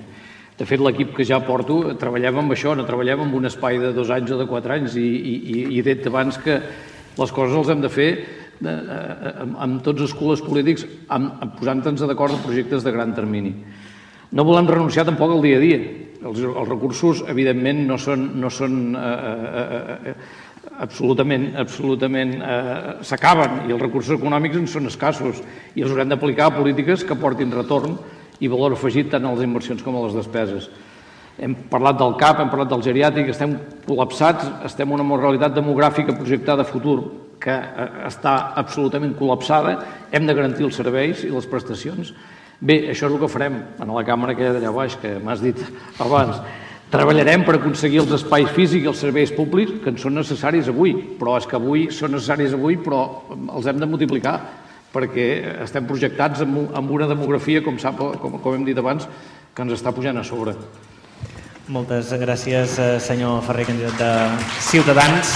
De fet, l'equip que ja porto, treballem amb això, no treballem amb un espai de dos anys o de quatre anys i, i, i he dit abans que les coses els hem de fer de, eh, amb, amb tots els colors polítics, posant-nos d'acord en projectes de gran termini. No volem renunciar tampoc al dia a dia. Els, els recursos, evidentment, no són, no són eh, eh, eh, absolutament, absolutament eh, s'acaben i els recursos econòmics en són escassos i els haurem d'aplicar a polítiques que portin retorn i valor afegit tant a les inversions com a les despeses. Hem parlat del CAP, hem parlat del geriàtric, estem col·lapsats, estem en una realitat demogràfica projectada a futur que eh, està absolutament col·lapsada, hem de garantir els serveis i les prestacions. Bé, això és el que farem en la càmera aquella d'allà baix, que m'has dit abans. Treballarem per aconseguir els espais físics i els serveis públics que ens són necessaris avui, però és que avui són necessaris avui, però els hem de multiplicar perquè estem projectats amb, un- amb una demografia, com, sap, com, com hem dit abans, que ens està pujant a sobre. Moltes gràcies, eh, senyor Ferrer, candidat de Ciutadans.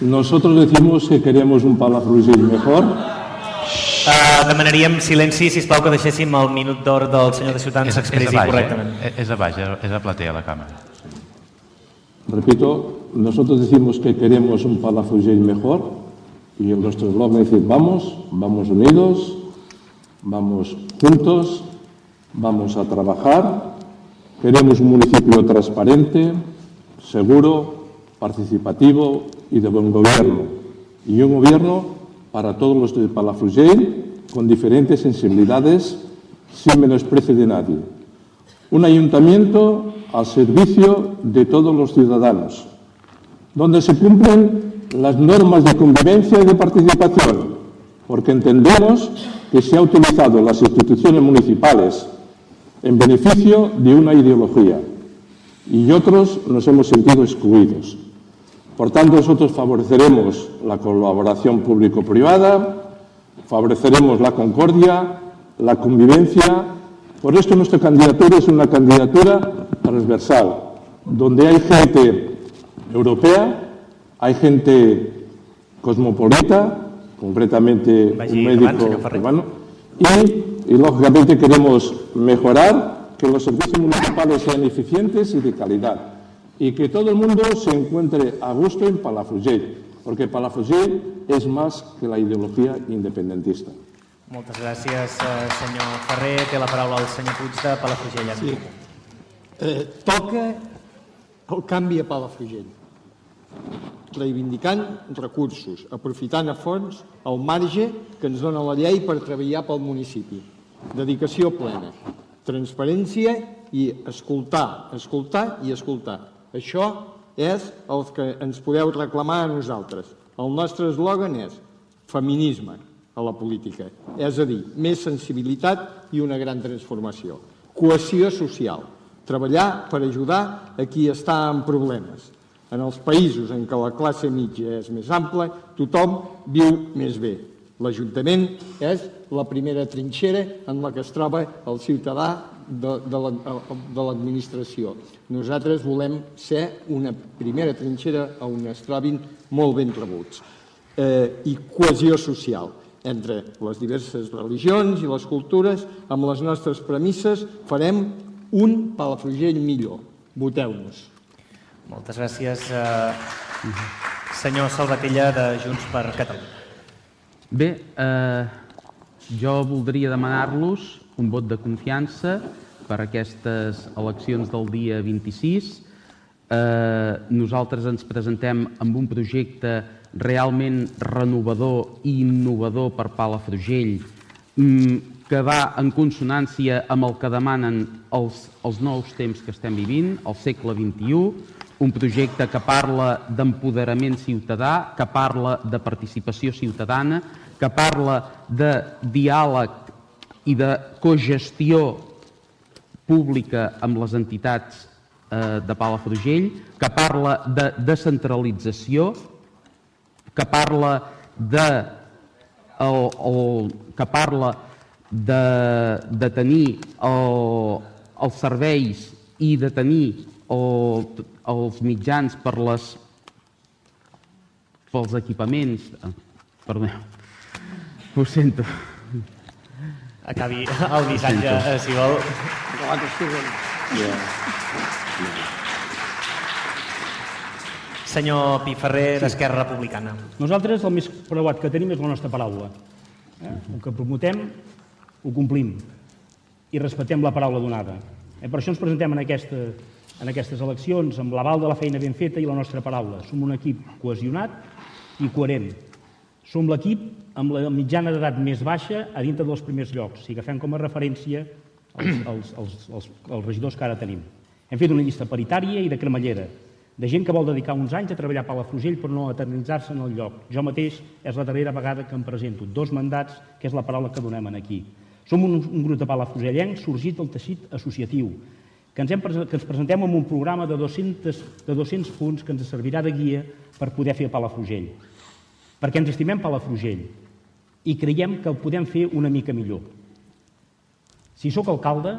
Nosotros decimos que queremos un Palafrugell mejor. Uh, demanaríem silenci, si plau que deixéssim el minut d'or del senyor de Ciutadans s'expressi baix, correctament. eh? És a baix, és a platea la càmera. Repito, nosotros decimos que queremos un Palafrugell mejor y en nuestro eslogan dice vamos, vamos unidos, vamos juntos, vamos a trabajar, queremos un municipio transparente, seguro, participativo y de buen gobierno. Y un gobierno para todos los de Palafrugell con diferentes sensibilidades sin menosprecio de nadie. Un ayuntamiento al servicio de todos los ciudadanos, donde se cumplen las normas de convivencia y de participación, porque entendemos que se ha utilizado las instituciones municipales en beneficio de una ideología y otros nos hemos sentido excluidos. Por tanto, nosotros favoreceremos la colaboración público-privada, favoreceremos la concordia, la convivencia. Por esto nuestra candidatura es una candidatura transversal, donde hay gente europea, hay gente cosmopolita, concretamente un médico cubano, y, y lógicamente queremos mejorar que los servicios municipales sean eficientes y de calidad y que todo el mundo se encuentre a gusto en Palafrugell, porque Palafrugell es más que la ideología independentista. Moltes gràcies, eh, senyor Ferrer. Té la paraula el senyor Puig de Palafrugell. Sí. Eh, toca el canvi a Palafrugell, reivindicant recursos, aprofitant a fons el marge que ens dona la llei per treballar pel municipi. Dedicació plena, transparència i escoltar, escoltar i escoltar. Això és el que ens podeu reclamar a nosaltres. El nostre eslògan és feminisme a la política, és a dir, més sensibilitat i una gran transformació. Cohesió social, treballar per ajudar a qui està en problemes. En els països en què la classe mitja és més ampla, tothom viu més bé. L'Ajuntament és la primera trinxera en la que es troba el ciutadà de, de la- de l'administració. Nosaltres volem ser una primera trinxera on es trobin molt ben rebuts. Eh, I cohesió social entre les diverses religions i les cultures, amb les nostres premisses, farem un Palafrugell millor. Voteu-nos. Moltes gràcies, eh, senyor Salvatella de Junts per Catalunya. Bé, eh, Jo voldria demanar-los un vot de confiança per aquestes eleccions del dia 26. Eh, nosaltres ens presentem amb un projecte realment renovador i innovador per Palafrugell, mm, que va en consonància amb el que demanen els, els nous temps que estem vivint, el segle XXI, un projecte que parla d'empoderament ciutadà, que parla de participació ciutadana, que parla de diàleg i de cogestió pública amb les entitats eh, de Palafrugell, que parla de descentralització, que parla de el, el, que parla de, de tenir el, els serveis i de tenir el, els mitjans per les pels equipaments perdó ho sento acabi el missatge eh, si vol senyor Piferrer d'Esquerra Republicana Nosaltres el més preuat que tenim és la nostra paraula. Eh? El que promotem ho complim i respectem la paraula donada. Eh? Per això ens presentem en, aquesta, en aquestes eleccions amb l'aval de la feina ben feta i la nostra paraula. Som un equip cohesionat i coherent. Som l'equip amb la mitjana d'edat més baixa a dintre dels primers llocs, si agafem com a referència els, els, els, els, els regidors que ara tenim. Hem fet una llista paritària i de cremallera, de gent que vol dedicar uns anys a treballar per la Palafrugell per no eternitzar-se en el lloc. Jo mateix és la darrera vegada que em presento. Dos mandats, que és la paraula que donem aquí. Som un, un grup de palafrugellencs sorgit del teixit associatiu, que ens, hem, que ens presentem amb un programa de 200, de 200 punts que ens servirà de guia per poder fer Palafrugell. Perquè ens estimem Palafrugell i creiem que el podem fer una mica millor. Si sóc alcalde,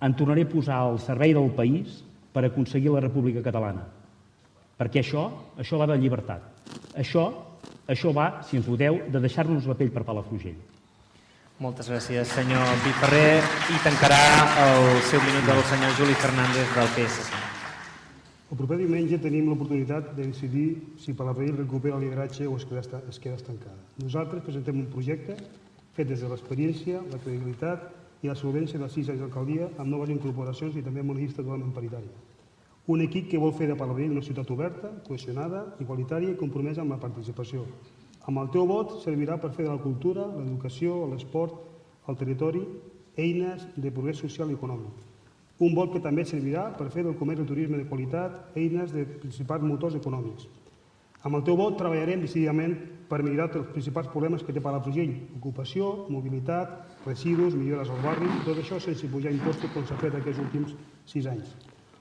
en tornaré a posar al servei del país per aconseguir la República Catalana. Perquè això, això va de llibertat. Això, això va, si ens voteu, de deixar-nos la pell per Palafrugell. Moltes gràcies, senyor Piferrer. I tancarà el seu minut del senyor Juli Fernández del PSC. El proper diumenge tenim l'oportunitat de decidir si Palafrugell recupera el lideratge o es queda, es queda estancada. Nosaltres presentem un projecte fet des de l'experiència, la credibilitat i la solvència dels sis anys d'alcaldia amb noves incorporacions i també amb una llista totalment paritària. Un equip que vol fer de Palafrugell una ciutat oberta, cohesionada, igualitària i compromesa amb la participació. Amb el teu vot servirà per fer de la cultura, l'educació, l'esport, el territori, eines de progrés social i econòmic. Un vot que també servirà per fer del comerç i turisme de qualitat eines de principals motors econòmics. Amb el teu vot treballarem decididament per millorar els principals problemes que té Palafrugell, ocupació, mobilitat, residus, millores al barri, tot això sense pujar impostos com s'ha fet aquests últims sis anys.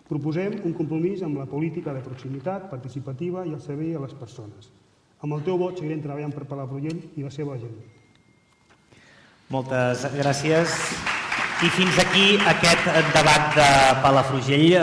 Proposem un compromís amb la política de proximitat, participativa i al servei a les persones. Amb el teu vot seguirem treballant per Palafrugell i la seva gent. Moltes gràcies. I fins aquí aquest debat de Palafrugell, eh,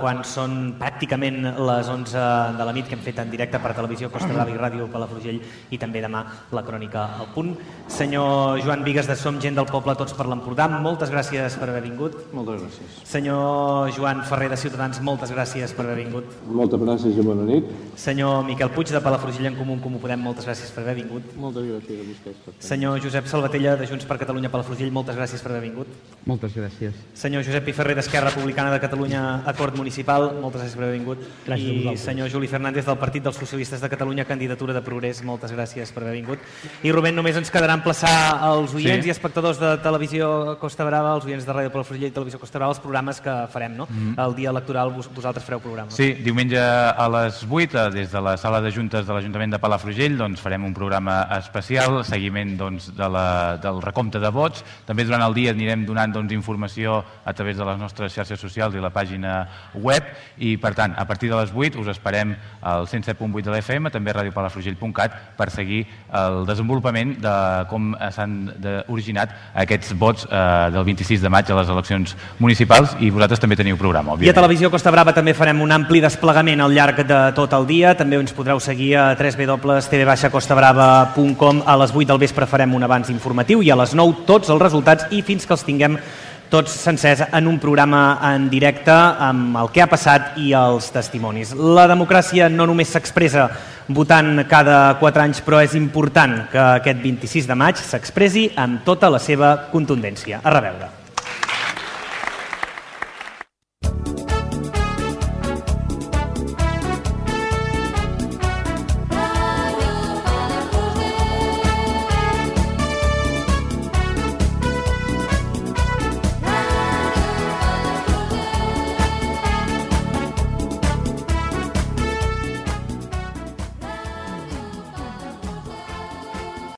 quan són pràcticament les 11 de la nit que hem fet en directe per televisió Costa Brava i Ràdio Palafrugell i també demà la crònica al punt. Senyor Joan Vigues de Som, gent del poble, tots per l'Empordà, moltes gràcies per haver vingut. Moltes gràcies. Senyor Joan Ferrer de Ciutadans, moltes gràcies per haver vingut. Moltes gràcies i bona nit. Senyor Miquel Puig de Palafrugell en Comú, Comú Podem, moltes gràcies per haver vingut. Moltes gràcies a vostès. Senyor Josep Salvatella de Junts per Catalunya Palafrugell, moltes gràcies per haver vingut. Moltes gràcies. Senyor Josep Piferrer d'Esquerra Republicana de Catalunya, acord municipal, moltes gràcies per haver vingut. Gràcies I senyor Juli Fernández del Partit dels Socialistes de Catalunya, candidatura de progrés, moltes gràcies per haver vingut. I Rubén, només ens quedarà emplaçar als oients Sí. i espectadors de Televisió Costa Brava, els oients de Ràdio Palafrugell i Televisió Costa Brava, els programes que farem, no? Mhm. El dia electoral vos, vosaltres fareu programes. Sí, diumenge a les 8, eh, des de la sala de juntes de l'Ajuntament de Palafrugell, doncs farem un programa especial, seguiment doncs, de la, del recompte de vots. També durant el dia anirem donant doncs, informació a través de les nostres xarxes socials i la pàgina web i, per tant, a partir de les 8 us esperem al 107.8 de l'FM, també a radiopalafrugell.cat, per seguir el desenvolupament de com s'han originat aquests vots eh, del 26 de maig a les eleccions municipals i vosaltres també teniu programa, I a òbviament. Televisió Costa Brava també farem un ampli desplegament al llarg de tot el dia. També ens podreu seguir a www.tv-costabrava.com. A les 8 del vespre farem un abans informatiu i a les 9 tots els resultats i fins que els tinguem tots sencers en un programa en directe amb el que ha passat i els testimonis. La democràcia no només s'expressa votant cada quatre anys, però és important que aquest 26 de maig s'expressi amb tota la seva contundència. A reveure.